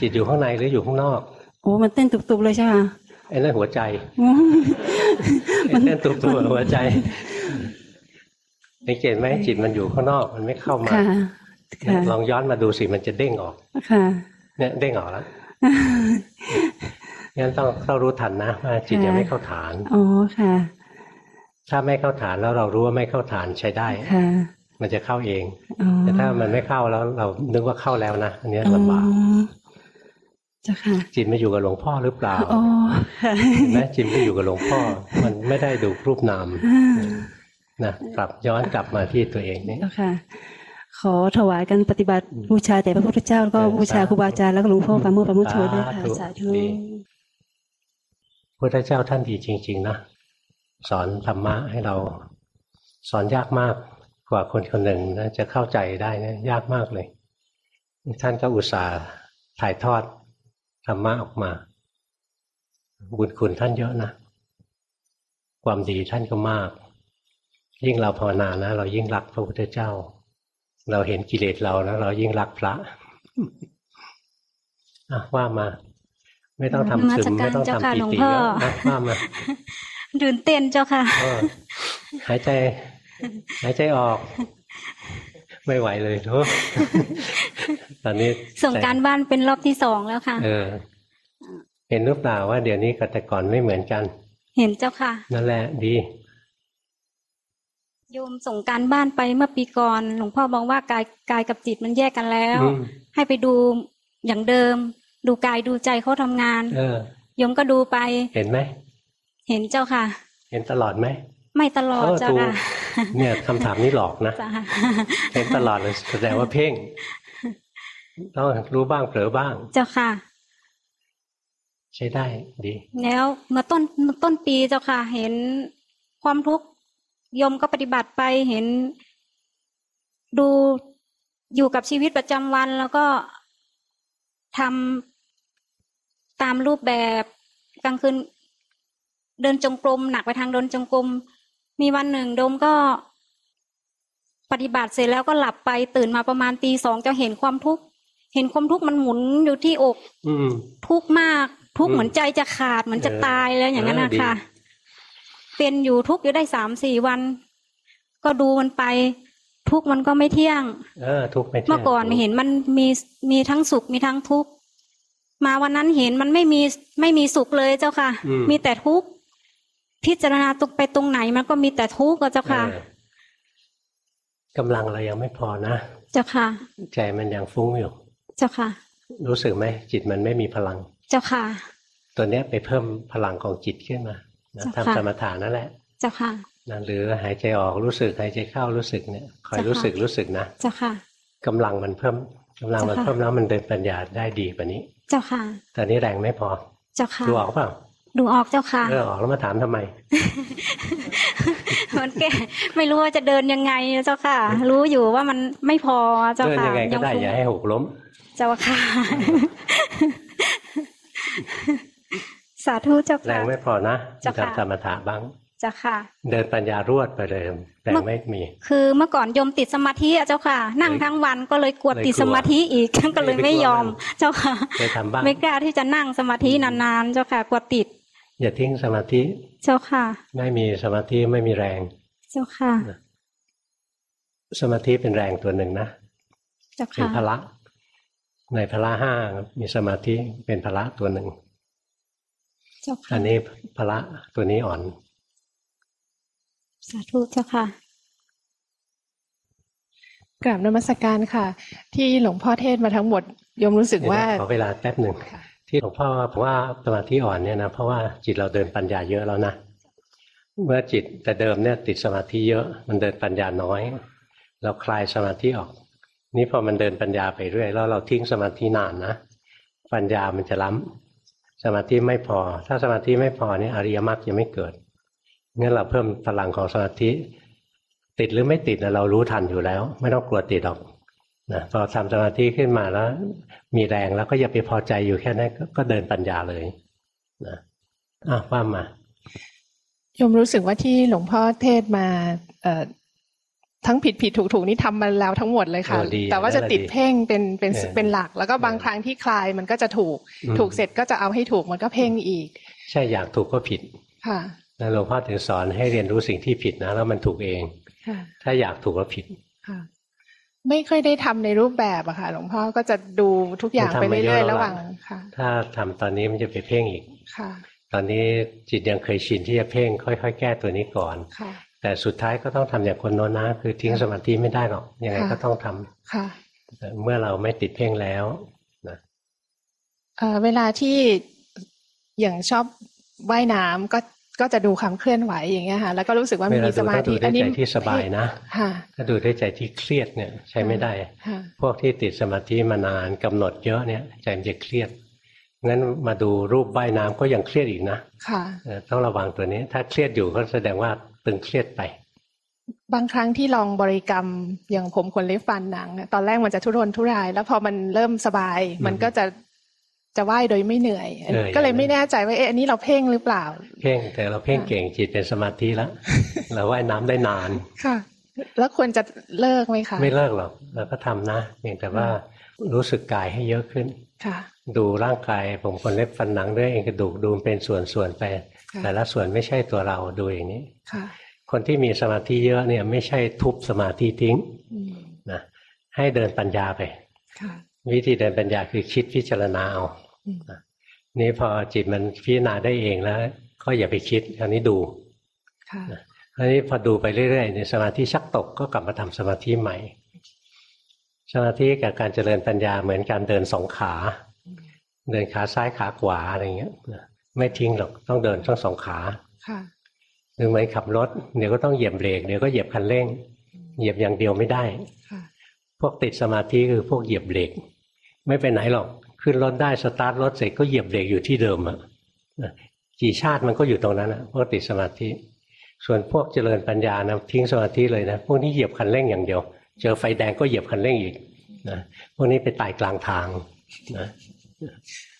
จิตอยู่ข้างในหรืออยู่ข้างนอกโอ้มันเต้นตุบๆเลยใช่ไหมคะไอ้นั่นหัวใจโอ้ไอ้เต้นตุบๆหัวใจ สังเกตไหมจิตมันอยู่ข้างนอกมันไม่เข้ามาค่ะค่ะลองย้อนมาดูสิมันจะเด้งออกค่ะเนี่ยเด้งออกแล้วงั้นต้องเข้ารู้ทันนะว่าจิตยังไม่เข้าฐานอ๋อค่ะ ถ้าไม่เข้าฐานแล้วเรารู้ว่าไม่เข้าฐานใช้ได้ค่ะมันจะเข้าเองอ๋อแต่ถ้ามันไม่เข้าแล้วเรานึกว่าเข้าแล้วนะอันเนี้ยลำบากอ๋อเจ้าค่ะจิตมาอยู่กับหลวงพ่อหรือเปล่าอ๋อค่ะเห็นไหมจิตไม่อยู่กับหลวงพ่อ มันไม่ได้ดูรูปนามอ่า นะกลับย้อนกลับมาที่ตัวเองนี่เจ้าค่ะ ขอถวายกันปฏิบัติบูชาแต่พระพุทธเจ้าแล้วก็เออบูชาครูบาอาจารย์แล้วก็หลวงพ่อปราโมทปราโมทโชด้วยค่ะสาธุสาธุดีพุทธเจ้าท่านดีจริง ๆ นะสอนธรรมะให้เราสอนยากมากกว่าคนคนหนึ่งนะจะเข้าใจได้นะยากมากเลย ท่านก็อุตส่าห์ถ่ายทอดธรรมะออกมา บุญคุณท่านเยอะนะ ความดีท่านก็มาก ยิ่งเราภาวนานะเรายิ่งรักพระพุทธเจ้า เราเห็นกิเลสเราแล้วเรายิ่งรักพระอะว่ามา ไม่ต้องทำซึมนมัสการไม่ต้องเจ้าทำค่ะปีหลวงติพ่อเยอะนะว่ามาตื่นเต้นเจ้าค่ะเออหายใจ หายใจออก ไม่ไหวเลยทุกตอนนี้ส่งการบ้านเป็นรอบที่สองแล้วค่ะ เออ เห็นรูปเปล่าว่าเดี๋ยวนี้กับแต่ก่อนไม่เหมือนกัน เห็นเจ้าค่ะ นั่นแหละดี โยมส่งการบ้านไปเมื่อปีก่อน หลวงพ่อบอกว่ากายกายกับจิตมันแยกกันแล้วอืมให้ไปดูอย่างเดิม ดูกายดูใจเขาทำงาน เออโยมก็ดูไป เห็นไหมเห็นเจ้าค่ะ เห็นตลอดไหมไม่ตลอดเออเจ้าถูกค่ะเนี่ยคำถามนี้หลอกนะจ้าค่ะเห็นตลอดเลยแสดงว่าเพ่งต้องรู้บ้างเผลอบ้าง เจ้าค่ะ ใช้ได้ดี แล้วเมื่อต้นเมื่อต้นปีเจ้าค่ะ เห็นความทุกข์โยมก็ปฏิบัติไปเห็น ดูอยู่กับชีวิตประจำวันแล้วก็ทำตามรูปแบบกลางคืนเดินจงกรมหนักไปทางเดินจงกรมมีวันหนึ่งโดมก็ปฏิบัติเสร็จแล้วก็หลับไปตื่นมาประมาณตีสองจะเห็นความทุกข์เห็นความทุกข์มันหมุนอยู่ที่อก อืทุกข์มาก ทุกข์เหมือนใจจะขาดเหมือนจะตายแล้วอย่างนั้นนะคะ เป็นอยู่ทุกข์อยู่ได้สามสี่วัน ก็ดูมันไป ทุกข์มันก็ไม่เที่ยง เออ ทุกข์ไม่แท้เมื่อก่อนเห็นมันมีมีทั้งสุขมีทั้งทุกข์มาวันนั้นเห็นมันไม่มีไม่มีสุขเลยเจ้าค่ะอืมมีแต่ทุกข์พิจารณาตรงไปตรงไหนมันก็มีแต่ทุกข์ก็เจ้าค่ะเออกำลังเรายังไม่พอนะ เจ้าค่ะ ใจมันยังฟุ้งอยู่ เจ้าค่ะ รู้สึกไหมจิตมันไม่มีพลัง เจ้าค่ะ ตัวเนี้ยไปเพิ่มพลังของจิตขึ้นมานะเจ้าค่ะ ทำสมถะนั่นแหละ เจ้าค่ะนะหรือหายใจออกรู้สึกหายใจเข้ารู้สึกเนี่ยคอยเจ้าค่ะรู้สึกรู้สึกนะเจ้าค่ะกำลังมันเพิ่มกำลังมันเจ้าค่ะเพิ่มแล้วมันเดินปัญญาได้ดีกว่านี้ เจ้าค่ะตอนนี้แรงไม่พอ เจ้าค่ะดูออกเปล่าดูออกเจ้าค่ะเออออกแล้วมาถามทำไมมันแก่ไม่รู้ว่าจะเดินยังไงเจ้าค่ะ รู้อยู่ว่ามันไม่พอเจ้าเดินค่ะยังไงก็ได้ฟุ้อย่าให้หกล้ม เจ้าค่ะ สาธุเจ้าแรค่ะงไม่พอนะเจ้าค่ะทำสมถะบ้างเจ้าค่ะ เดินปัญญารวดไปเลยแรงไม่มี คือเมื่อก่อนโยมติดสมาธิอะเจ้าค่ะ นั่งทั้งวันก็เลยกลัวเลยติดสมาธิอีกก็เลยไม่ยอม เจ้าค่ะเคยทำบ้างไม่กล้าที่จะนั่งสมาธินานๆ เจ้าค่ะกลัวติด อย่าทิ้งสมาธิ เจ้าค่ะ ไม่มีสมาธิไม่มีแรง เจ้าค่ะ สมาธิเป็นแรงตัวหนึ่งนะเจ้าเป็นค่ะพละ ในพละห้ามีสมาธิเป็นพละตัวหนึ่ง เจ้าอัค่ะนนี้พละตัวนี้อ่อน สาธุเจ้าค่ะกราบนมัสการค่ะ ที่หลวงพ่อเทศมาทั้งหมดโยมรู้สึกว่าเดี๋ยนะขอเวลาแป๊บหนึ่งที่หลวงพ่อบอกว่าสมาธิอ่อนเนี่ยนะเพราะว่าจิตเราเดินปัญญาเยอะแล้วนะเมื่อจิตแต่เดิมเนี่ยติดสมาธิเยอะมันเดินปัญญาน้อย เราคลายสมาธิออก นี่พอมันเดินปัญญาไปเรื่อยแล้วเราทิ้งสมาธินานนะปัญญามันจะล้ำ สมาธิไม่พอ ถ้าสมาธิไม่พอเนี่ยอริยมรรคยังไม่เกิดงั้นเราเพิ่มพลังของสมาธิ ติดหรือไม่ติดเรารู้ทันอยู่แล้ว ไม่ต้องกลัวติดหรอกนะพอทำสมาธิขึ้นมาแล้ว มีแรงแล้วก็อย่าไปพอใจอยู่แค่นั้นก็ก็เดินปัญญาเลยนะอะว่ามา ยมรู้สึกว่าที่หลวงพ่อเทศมาเออ ทั้งผิดผิดถูกถูกนี่ทำมาแล้วทั้งหมดเลยค่ะเออดีแต่ว่าจะติดนั่นแหละดีเพ่งเป็นเป็นเออเป็นหลัก แล้วก็บางเออครั้งที่คลายมันก็จะถูกอืมถูกเสร็จก็จะเอาให้ถูกมันก็เพ่งอีก ใช่อยากถูกก็ผิด ค่ะนะหลวงพ่อถึงสอนให้เรียนรู้สิ่งที่ผิดนะ แล้วมันถูกเองค่ะถ้าอยากถูกก็ผิดค่ะไม่ค่อยได้ทำในรูปแบบอะค่ะ หลวงพ่อก็จะดูทุกอย่างมันทำไปมาเยอะเรื่อยๆแล้วระหว่างล่ะค่ะ ถ้าทำตอนนี้มันจะไปเพ่งอีกค่ะ ตอนนี้จิตยังเคยชินที่จะเพ่งค่อย ๆ แก้ตัวนี้ก่อนค่ะ แต่สุดท้ายก็ต้องทำอย่างคนโน้นนะ คือทิ้งสมาธิไม่ได้หรอกยังไงค่ะก็ต้องทำค่ะแต่เมื่อเราไม่ติดเพ่งแล้วนะเอ่อเวลาที่อย่างชอบว่ายน้ำก็ก็จะดูความเคลื่อนไหวอย่างเงี้ยค่ะแล้วก็รู้สึกว่าเวลามีดูสมาก็ดูธิด้วยใจที่สบายนะค่ะถ้าดูด้วยใจที่เครียดเนี่ยใช้ไม่ได้ค่ะพวกที่ติดสมาธิมานานกำหนดเยอะเนี่ยใจมันจะเครียดงั้นมาดูรูปว่ายน้ำก็ยังเครียดอีกนะค่ะเออต้องระวังตัวนี้ ถ้าเครียดอยู่ก็แสดงว่า ตึงเครียดไป บางครั้งที่ลองบริกรรมอย่างผมขนเล็บฟันหนังอะตอนแรกมันจะทุรนทุราย แล้วพอมันเริ่มสบาย มันก็จะจะว่ายโดยไม่เหนื่อยเออก็เลยไม่แน่ใจว่าเอ๊ะอันนี้เราเพ่งหรือเปล่า เพ่งแต่เราเพ่งเก่งจิตเป็นสมาธิแล้วเราว่ายน้ำได้นานค่ะ แล้วควรจะเลิกไหมคะไม่เลิกหรอกเราก็ทำนะเพียงแต่ว่ารู้สึกกายให้เยอะขึ้นค่ะ ดูร่างกายผมคนเล็บฟันหนังด้วยเองกระดูกดูมันเป็นส่วนๆไปค่ะ แต่ละส่วนไม่ใช่ตัวเราดูอย่างนี้ค่ะคนที่มีสมาธิเยอะเนี่ยไม่ใช่ทุบสมาธิทิ้งอืมนะให้เดินปัญญาไปค่ะวิธีเดินปัญญาคือคิดพิจารณาเอาอืมนะนี่พอจิตมันพิจารณาได้เองแล้ว ก็อย่าไปคิดคราวนี้ดูค่ะคราวนี้พอดูไปเรื่อยๆในยสมาธิชักตกก็กลับมาทำสมาธิใหม่ สมาธิกับการเจริญปัญญาเหมือนการเดินสองขา เดินขาซ้ายขาขวาอะไรเงี้ยนะ ไม่ทิ้งหรอกต้องเดินทั้งสองขาค่ะหรือเหมือนขับรถเดี๋ยวก็ต้องเหยียบเบรกเดี๋ยวก็เหยียบคันเร่ง เหยียบอย่างเดียวไม่ได้ค่ะพวกติดสมาธิคือพวกเหยียบเบรกไม่ไปไหนหรอกขึ้นรถได้สตาร์ทรถเสร็จก็เหยียบเบรกอยู่ที่เดิมอะนะกี่ชาติมันก็อยู่ตรงนั้นอะพวกติดสมาธิ ส่วนพวกเจริญปัญญานะทิ้งสมาธิเลยนะพวกนี้เหยียบคันเร่งอย่างเดียว เจอไฟแดงก็เหยียบคันเร่งอีกนะพวกนี้ไปตายกลางทางนะ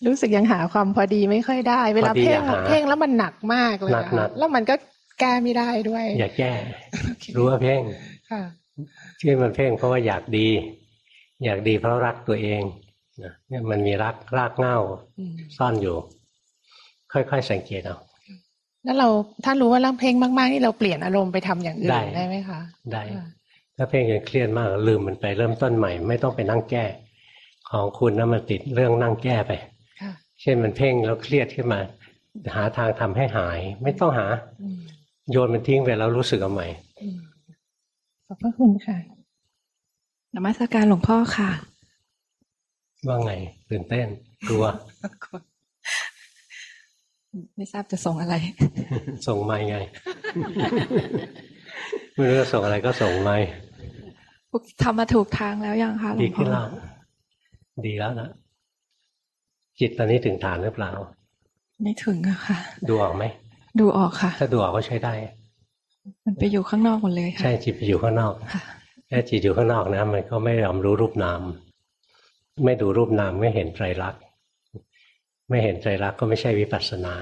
รู้สึกยังหาความพอดีไม่ค่อยได้ เวลาพอดีเพ่งอย่าหาเพ่งแล้วมันหนักมากเลยหนักหนัค่ะกแล้วมันก็แก้ไม่ได้ด้วย อย่าแก้ รู้ว่าเพ่งค่ะที่มันเพ่งเพราะว่าอยากดี อยากดีเพราะรักตัวเองนะเนี่ยมันมีรักรากเหง้าอืมซ่อนอยู่ ค่อยๆสังเกตเอาแล้วเราถ้ารู้ว่าเริ่มเพ่งมากๆนี่เราเปลี่ยนอารมณ์ไปทำอย่างอื่ได้นได้ไหมคะได้ค่ะถ้าเพ่งจนเครียดมากลืมมันไปเริ่มต้นใหม่ ไม่ต้องไปนั่งแก้ ของคุณนะมันติดเรื่องนั่งแก้ไปค่ะ เช่นมันเพ่งแล้วเครียดขึ้นมา หาทางทำให้หาย ไม่ต้องหาอืมโยนมันทิ้งไปแล้วรู้สึกเอาใหม่อืมขอบพระคุณค่ะนมัสการหลวงพ่อค่ะ ว่าไงตื่นเต้นกลัว ไม่ทราบจะส่งอะไร ส่งไม่ไง ไม่รู้จะส่งอะไรก็ส่งไม่ทำมาถูกทางแล้วยังคะหลวดีงพ่ขึ้นอแล้ว ดีแล้วนะ จิตตอนนี้ถึงฐานหรือเปล่า ไม่ถึงอะค่ะ ดูออกไหม ดูออกค่ะ ถ้าดูออกก็ใช้ได้ มันไปอยู่ข้างนอกหมดเลยค่ะ ใช่จิตไปอยู่ข้างนอกค่ะถ้าจิตอยู่ข้างนอกนะมันก็ไม่ยอมรู้รูปนาม ไม่ดูรูปนามไม่เห็นไตรลักษณ์ไม่เห็นไตรลักษณ์ก็ไม่ใช่วิปัสสนา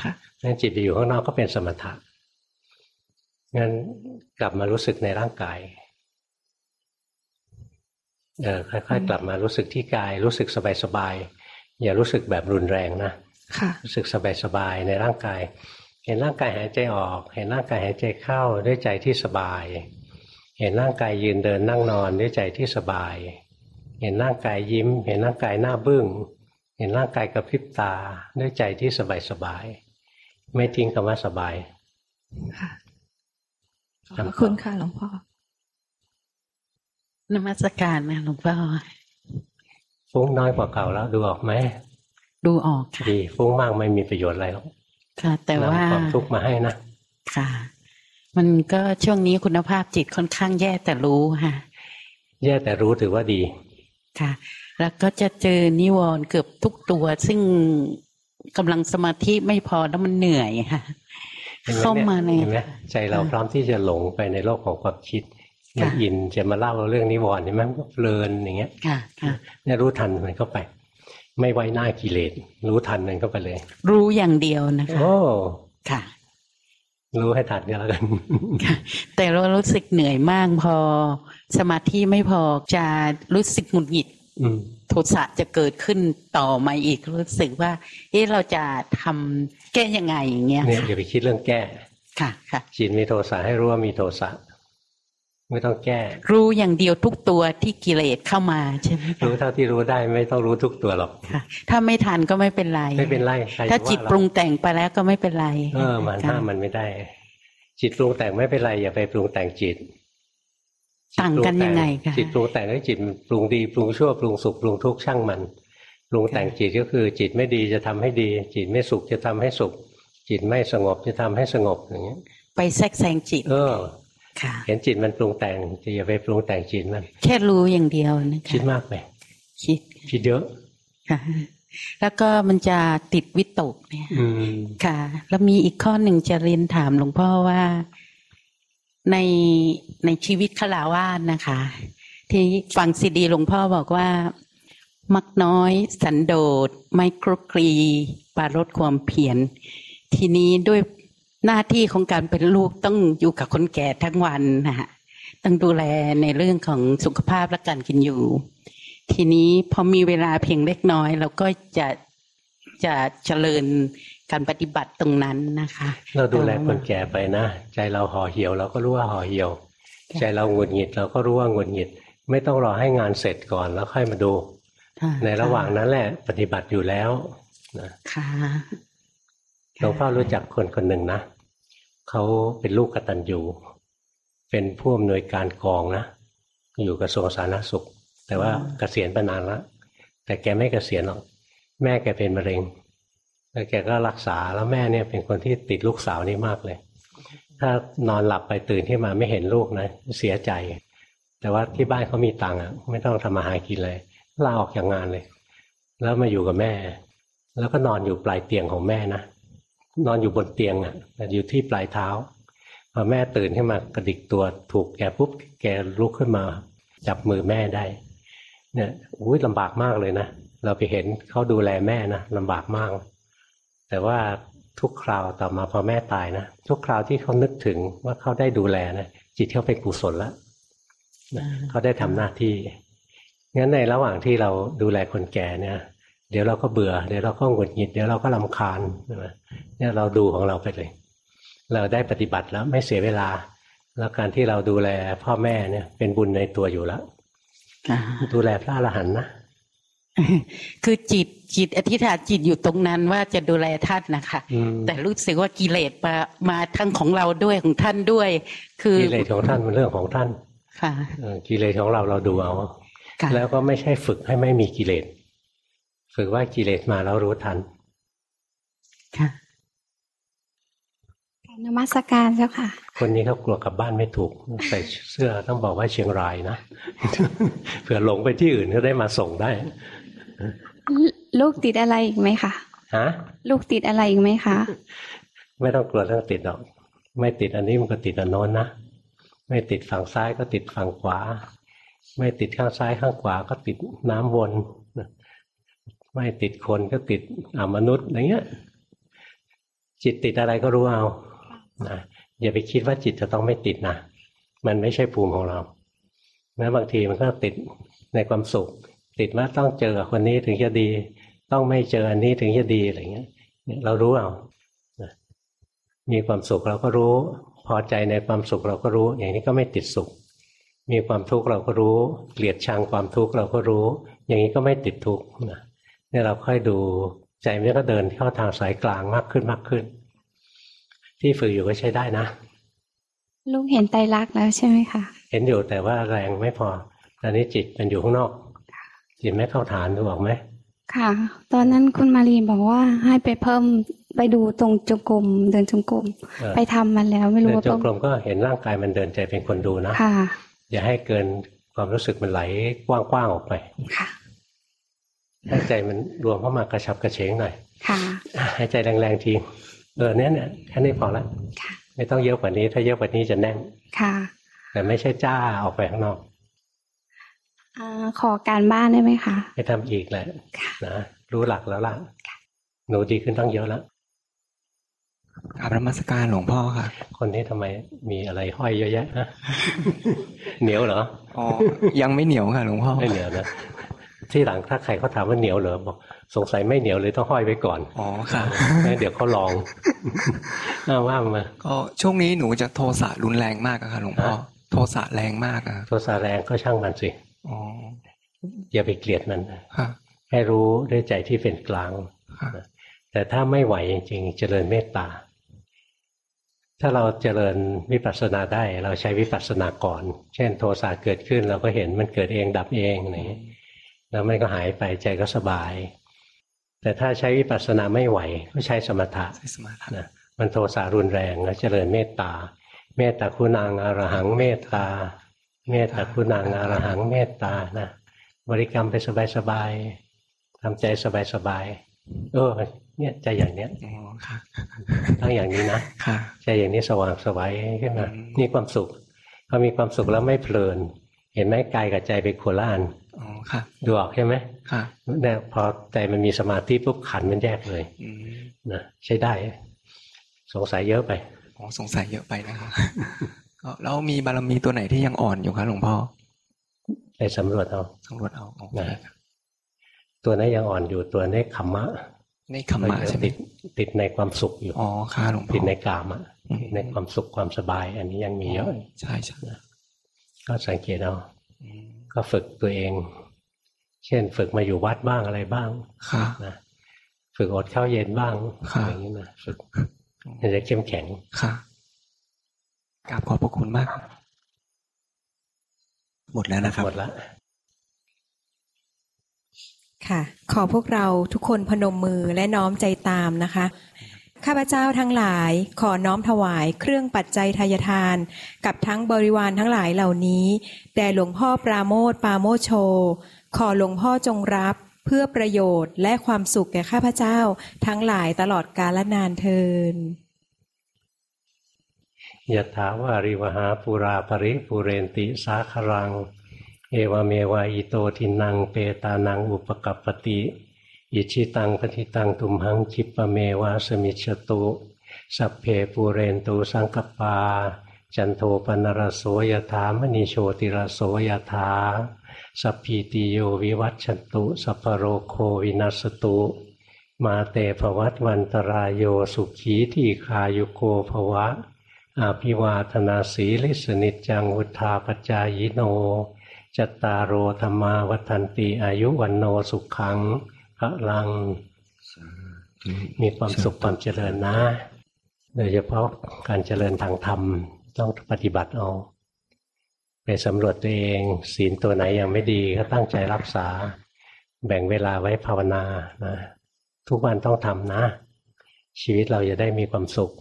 ค่ะงั้นจิตไปอยู่ข้างนอกก็เป็นสมถะงั้นกลับมารู้สึกในร่างกายเออค่อยๆกลับมารู้สึกที่กาย รู้สึกสบายๆ อย่ารู้สึกแบบรุนแรงนะค่ะรู้สึกสบายๆในร่างกาย เห็นร่างกายหายใจออก เห็นร่างกายหายใจเข้าด้วยใจที่สบาย เห็นร่างกายยืนเดินนั่งนอนด้วยใจที่สบาย เห็นร่างกายยิ้ม เห็นร่างกายหน้าบึ้งเห็นร่างกายกระพริบตาด้วยใจที่สบายสบายๆไม่ทิ้งคำว่าสบายค่ะขอบพระคุณค่ะหลวงพ่อนมัสการนะหลวงพ่อ ฟุ้งน้อยกว่าเก่าแล้วดูออกไหมดูออกค่ะดีฟุ้งมากไม่มีประโยชน์อะไรหรอกค่ะ แต่ว่านำความทุกข์มาให้นะค่ะ มันก็ช่วงนี้คุณภาพจิตค่อนข้างแย่แต่รู้ค่ะ แย่แต่รู้ถือว่าดี ค่ะ แล้วก็จะเจอนิวรณ์เกือบทุกตัว ซึ่งกำลังสมาธิไม่พอแล้วมันเหนื่อยค่ะเห็นไหมเข้ามาในเห็นไหมใจเราพร้อมที่จะหลงไปในโลกของความคิด ไม่ค่ะอินจะมาเล่าเรื่องนิวรณ์เห็นไหมมันก็เพลินอย่างเงี้ยค่ะค่ะเนี่ยรู้ทันมันเข้าไป ไม่ไว้หน้ากิเลสรู้ทันมันเข้าไปเลย รู้อย่างเดียวนะคะโอ้ค่ะ รู้ให้ทันก็แล้วกันแต่เรารู้สึกเหนื่อยมากพอ สมาธิไม่พอจะรู้สึกหงุดหงิดอืมโทสะจะเกิดขึ้นต่อมาอีกรู้สึกว่า เอ๊ะเราจะทำแก้ยังไงอย่างเงี้ยเนี่ยค่ะอย่าไปคิดเรื่องแก้ ค่ะค่ะจิตมีโทสะให้รู้ว่ามีโทสะ ไม่ต้องแก้ รู้อย่างเดียวทุกตัวที่กิเลสเข้ามาใช่ไหมคะรู้เท่าที่รู้ได้ไม่ต้องรู้ทุกตัวหรอกค่ะถ้าไม่ทันก็ไม่เป็นไรไม่เป็นไรใครถ้าจะว่าจิตเราปรุงแต่งไปแล้วก็ไม่เป็นไรเออมันค่ะห้ามมันไม่ได้ จิตปรุงแต่งไม่เป็นไรอย่าไปปรุงแต่งจิตต่างกันยังไงคะจิตปรุงแต่งให้จิตมันปรุงดีปรุงชั่วปรุงสุขปรุงทุกข์ช่างมันปรุงแต่งจิตก็คือ จิตไม่ดีจะทำให้ดี จิตไม่สุขจะทำให้สุข จิตไม่สงบจะทำให้สงบอย่างเงี้ย ไปแทรกแซงจิต เออค่ะ เห็นจิตมันปรุงแต่งจะอย่าไปปรุงแต่งจิตมัน แค่รู้อย่างเดียวนะคะคิดมากไปคิดคิดเยอะค่ะแล้วก็มันจะติดวิตกเนี่ยอืมค่ะ แล้วมีอีกข้อหนึ่งจะเรียนถามหลวงพ่อว่าในในชีวิตขลาวาสนะคะ ที่ฟังซีดีหลวงพ่อบอกว่า มักน้อย สันโดษไมโครกรีปารดความเพียรทีนี้ด้วย หน้าที่ของการเป็นลูกต้องอยู่กับคนแก่ทั้งวันนะฮะต้องดูแลในเรื่องของสุขภาพและการกินอยู่ ทีนี้พอมีเวลาเพียงเล็กน้อย เราก็จะจะเจริญการปฏิบัติตรงนั้นนะคะ เราดูแลคนแก่ไปนะ ใจเราห่อเหี่ยวเราก็รู้ว่าห่อเหี่ยว ใจเราหงุดหงิดเราก็รู้ว่าหงุดหงิด ไม่ต้องรอให้งานเสร็จก่อนแล้วค่อยมาดูค่ะในระหว่างนั้นแหละปฏิบัติอยู่แล้วนะค่ะ หลวงพ่อรู้จักคนคนหนึ่งนะเขาเป็นลูกกตัญญูเป็นผู้อำนวยการกองนะ อยู่กระทรวงสาธารณสุข แต่ว่าเกษียณไปนานแล้ว แต่แกไม่เกษียณหรอก แม่แกเป็นมะเร็ง แล้วแกก็รักษาแล้วแม่เนี่ยเป็นคนที่ติดลูกสาวนี่มากเลย ถ้านอนหลับไปตื่นขึ้นมาไม่เห็นลูกนะเสียใจ แต่ว่าที่บ้านเขามีตังค์อะไม่ต้องทำมาหากินเลยลาออกจากงานเลย แล้วมาอยู่กับแม่ แล้วก็นอนอยู่ปลายเตียงของแม่นะ นอนอยู่บนเตียงอะอยู่ที่ปลายเท้าพอแม่ตื่นขึ้นมากระดิกตัวถูกแกปุ๊บแกลุกขึ้นมา จับมือแม่ได้ เนี่ยอุ้ยลำบากมากเลยนะเราไปเห็นเขาดูแลแม่นะลำบากมาก แต่ว่าทุกคราวต่อมาพอแม่ตายนะทุกคราวที่เขานึกถึงว่าเขาได้ดูแลนะจิตเขาเป็นกุศลแล้วเขาได้ทำหน้าที่งั้นในระหว่างที่เราดูแลคนแก่เนี่ย เดี๋ยวเราก็เบื่อ เดี๋ยวเราก็หงุดหงิด เดี๋ยวเราก็ลำคาญใช่ไหมเนี่ยเราดูของเราไปเลย เราได้ปฏิบัติแล้วไม่เสียเวลา แล้วการที่เราดูแลพ่อแม่เนี่ย เป็นบุญในตัวอยู่แล้วค่ะดูแลพระอรหันต์นะคือจิตจิตอธิษฐานจิตอยู่ตรงนั้นว่าจะดูแลท่านนะคะอืมแต่รู้สึกว่ากิเลสมามาทั้งของเราด้วยของท่านด้วย คือกิเลสของท่านเป็นเรื่องของท่าน ค่ะเออกิเลสของเราเราดูเอาค่ะแล้วก็ไม่ใช่ฝึกให้ไม่มีกิเลส ฝึกว่ากิเลสมาแล้วรู้ทัน ค่ะนมัสการเจ้าค่ะ คนนี้เขากลัวกลับบ้านไม่ถูก ใส่เสื้อต้องบอกว่าเชียงรายนะ เผื่อหลงไปที่อื่นก็ได้มาส่งได้ ลูกติดอะไรอีกไหมคะฮะ ลูกติดอะไรอีกไหมคะ ไม่ต้องกลัวเรื่องติดหรอก ไม่ติดอันนี้มันก็ติดอันโน้นนะ ไม่ติดฝั่งซ้ายก็ติดฝั่งขวา ไม่ติดข้างซ้ายข้างขวาก็ติดน้ำวน ไม่ติดคนก็ติดอมนุษย์อะไรเงี้ย จิตติดอะไรก็รู้เอานะอย่าไปคิดว่าจิตจะต้องไม่ติดนะมันไม่ใช่ภูมิของเราแม้บางทีมันก็ติดในความสุข ติดว่าต้องเจอคนนี้ถึงจะดี ต้องไม่เจออันนี้ถึงจะดีอะไรเงี้ยเนี่ยเรารู้เอานะมีความสุขเราก็รู้ พอใจในความสุขเราก็รู้ อย่างนี้ก็ไม่ติดสุข มีความทุกข์เราก็รู้ เกลียดชังความทุกข์เราก็รู้ อย่างนี้ก็ไม่ติดทุกข์นะ เนี่ยเราค่อยดูใจมันก็เดินเข้าทางสายกลางมากขึ้นมากขึ้น ที่ฝึกอยู่ก็ใช้ได้นะลูกเห็นไตรลักษณ์แล้วใช่ไหมคะเห็นอยู่แต่ว่าแรงไม่พอตอนนี้จิตมันอยู่ข้างนอกจิตไม่เข้าฐานดูออกไหมค่ะ ตอนนั้นคุณมารีบอกว่าให้ไปเพิ่มไปดูตรงจงกรมเดินจงกรมเออไปทำมันแล้วไม่รู้เดินว่าจงต้องกรมก็เห็นร่างกายมันเดินใจเป็นคนดูนะค่ะ อย่าให้เกินความรู้สึกมันไหลกว้างๆออกไปค่ะ ให้ใจมันรวมเข้ามากระชับกระเฉงหน่อย ค่ะอะหายใจแรงๆทีเออเนี่ยเนี่ยแค่นี้พอละค่ะ ไม่ต้องเยอะกว่านี้ ถ้าเยอะกว่านี้จะแน่น ค่ะ แต่ไม่ใช่จ้าออกไปข้างนอกอ่าขอการบ้านได้ไหมคะไปทำอีกแหละค่ะนะรู้หลักแล้วล่ะหนูดีขึ้นตั้งเยอะแล้วกราบนมัสการหลวงพ่อค่ะ คนนี้ทำไมมีอะไรห้อยเยอะแยะฮะเหนียวเหรออ๋อยังไม่เหนียวค่ะหลวงพ่อไม่เหนียวนะ ที่หลังถ้าใครเขาถามว่าเหนียวเหรอบอกสงสัยไม่เหนียวเลยต้องห้อยไว้ก่อนอ๋อค่ะงั้นเดี๋ยวเขาลองเอาว่ามาก็ช่วงนี้หนูจะโทสะรุนแรงมากอะค่ะหลวงพ่อโทสะแรงมากอะโทสะแรงก็ช่างมันสิอ๋ออย่าไปเกลียดมันค่ะให้รู้ด้วยใจที่เป็นกลางค่ะแต่ถ้าไม่ไหวจริงๆเจริญเมตตา ถ้าเราเจริญวิปัสสนาได้ เราใช้วิปัสสนาก่อน เช่น โทสะเกิดขึ้นเราก็เห็นมันเกิดเองดับเองอะไรอย่างนี้ แล้วมันก็หายไปใจก็สบาย แต่ถ้าใช้วิปัสสนาไม่ไหวก็ใช้สมถะใช้สมาธินะมันโทสะรุนแรงแล้วเจริญเมตตา เมตตาคุณังอรหังเมตตา เมตตาคุณังอรหังเมตตานะบริกรรมไปสบายๆทำใจสบายๆเออเนี่ยใจอย่างเนี้ยอ๋อค่ะต้องอย่างนี้นะค่ะใจอย่างนี้สว่างสวายขึ้นมามีความสุขพอมีความสุขแล้วไม่เพลิน เห็นไหมกายกับใจเป็นคนละอันอ๋อค่ะดูออกใช่ไหมค่ะเนี่ยพอใจมันมีสมาธิปุ๊บขันธ์มันแยกเลยอืมนะใช้ได้ สงสัยเยอะไปอ๋อสงสัยเยอะไปนะครับก็แล้วมีบารมีตัวไหนที่ยังอ่อนอยู่ครับหลวงพ่อไปสำรวจเอาสำรวจเอาโอเคนะตัวนั้นยังอ่อนอยู่ตัวนี้ขมมะในคำมาใช่ไหมติดติดในความสุขอยู่อ๋อค่ะหลวงพ่อติดในกามอะอืมในความสุขความสบาย อันนี้ยังมีเยอะใช่ใช่ ก็สังเกตเอาอืมก็ฝึกตัวเอง เช่น ฝึกมาอยู่วัดบ้างอะไรบ้างค่ะนะฝึกอดข้าวเย็นบ้างค่ะอย่างนี้นะฝึกมันจะเข้มแข็งค่ะกราบขอบพระคุณมากครับหมดแล้วนะครับหมดละค่ะ ขอพวกเราทุกคนพนมมือและน้อมใจตามนะคะ ข้าพเจ้าทั้งหลายขอน้อมถวายเครื่องปัจจัยทายทาน กับทั้งบริวารทั้งหลายเหล่านี้แด่หลวงพ่อปราโมทปราโมชโช ขอหลวงพ่อจงรับเพื่อประโยชน์และความสุขแก่ข้าพเจ้าทั้งหลายตลอดกาลนานเทินยะถาวาริวหาปุราปริปุเรนติสาครัง เอวเมวะอิโตทินังเปตานังอุปกัปปติ อิชิตังปฏิตังตุมหังคิปะเมวะสมิจฉตุสัพเพปูเรนตูสังกปา จันโทปนรโสยถามณีโชติรโสยถาสัพพีติโยวิวัตชันตุสัพโรโควินัสตุ มาเตภวัตวันตรายโยสุขีที่คายุโกภวะ อาภิวาธนาสีลิสนิจังวุธาปจายโนจตตารโอธรรมาวัฏันติอายุวันโนสุขัง พระลัง มีความสุขความเจริญนะ โดยเฉพาะการเจริญทางธรรมต้องปฏิบัติเอาไปสำรวจตัวเองศีลตัวไหนยังไม่ดีก็ตั้งใจรักษา แบ่งเวลาไว้ภาวนานะ ทุกวันต้องทำนะ ชีวิตเราจะได้มีความสุข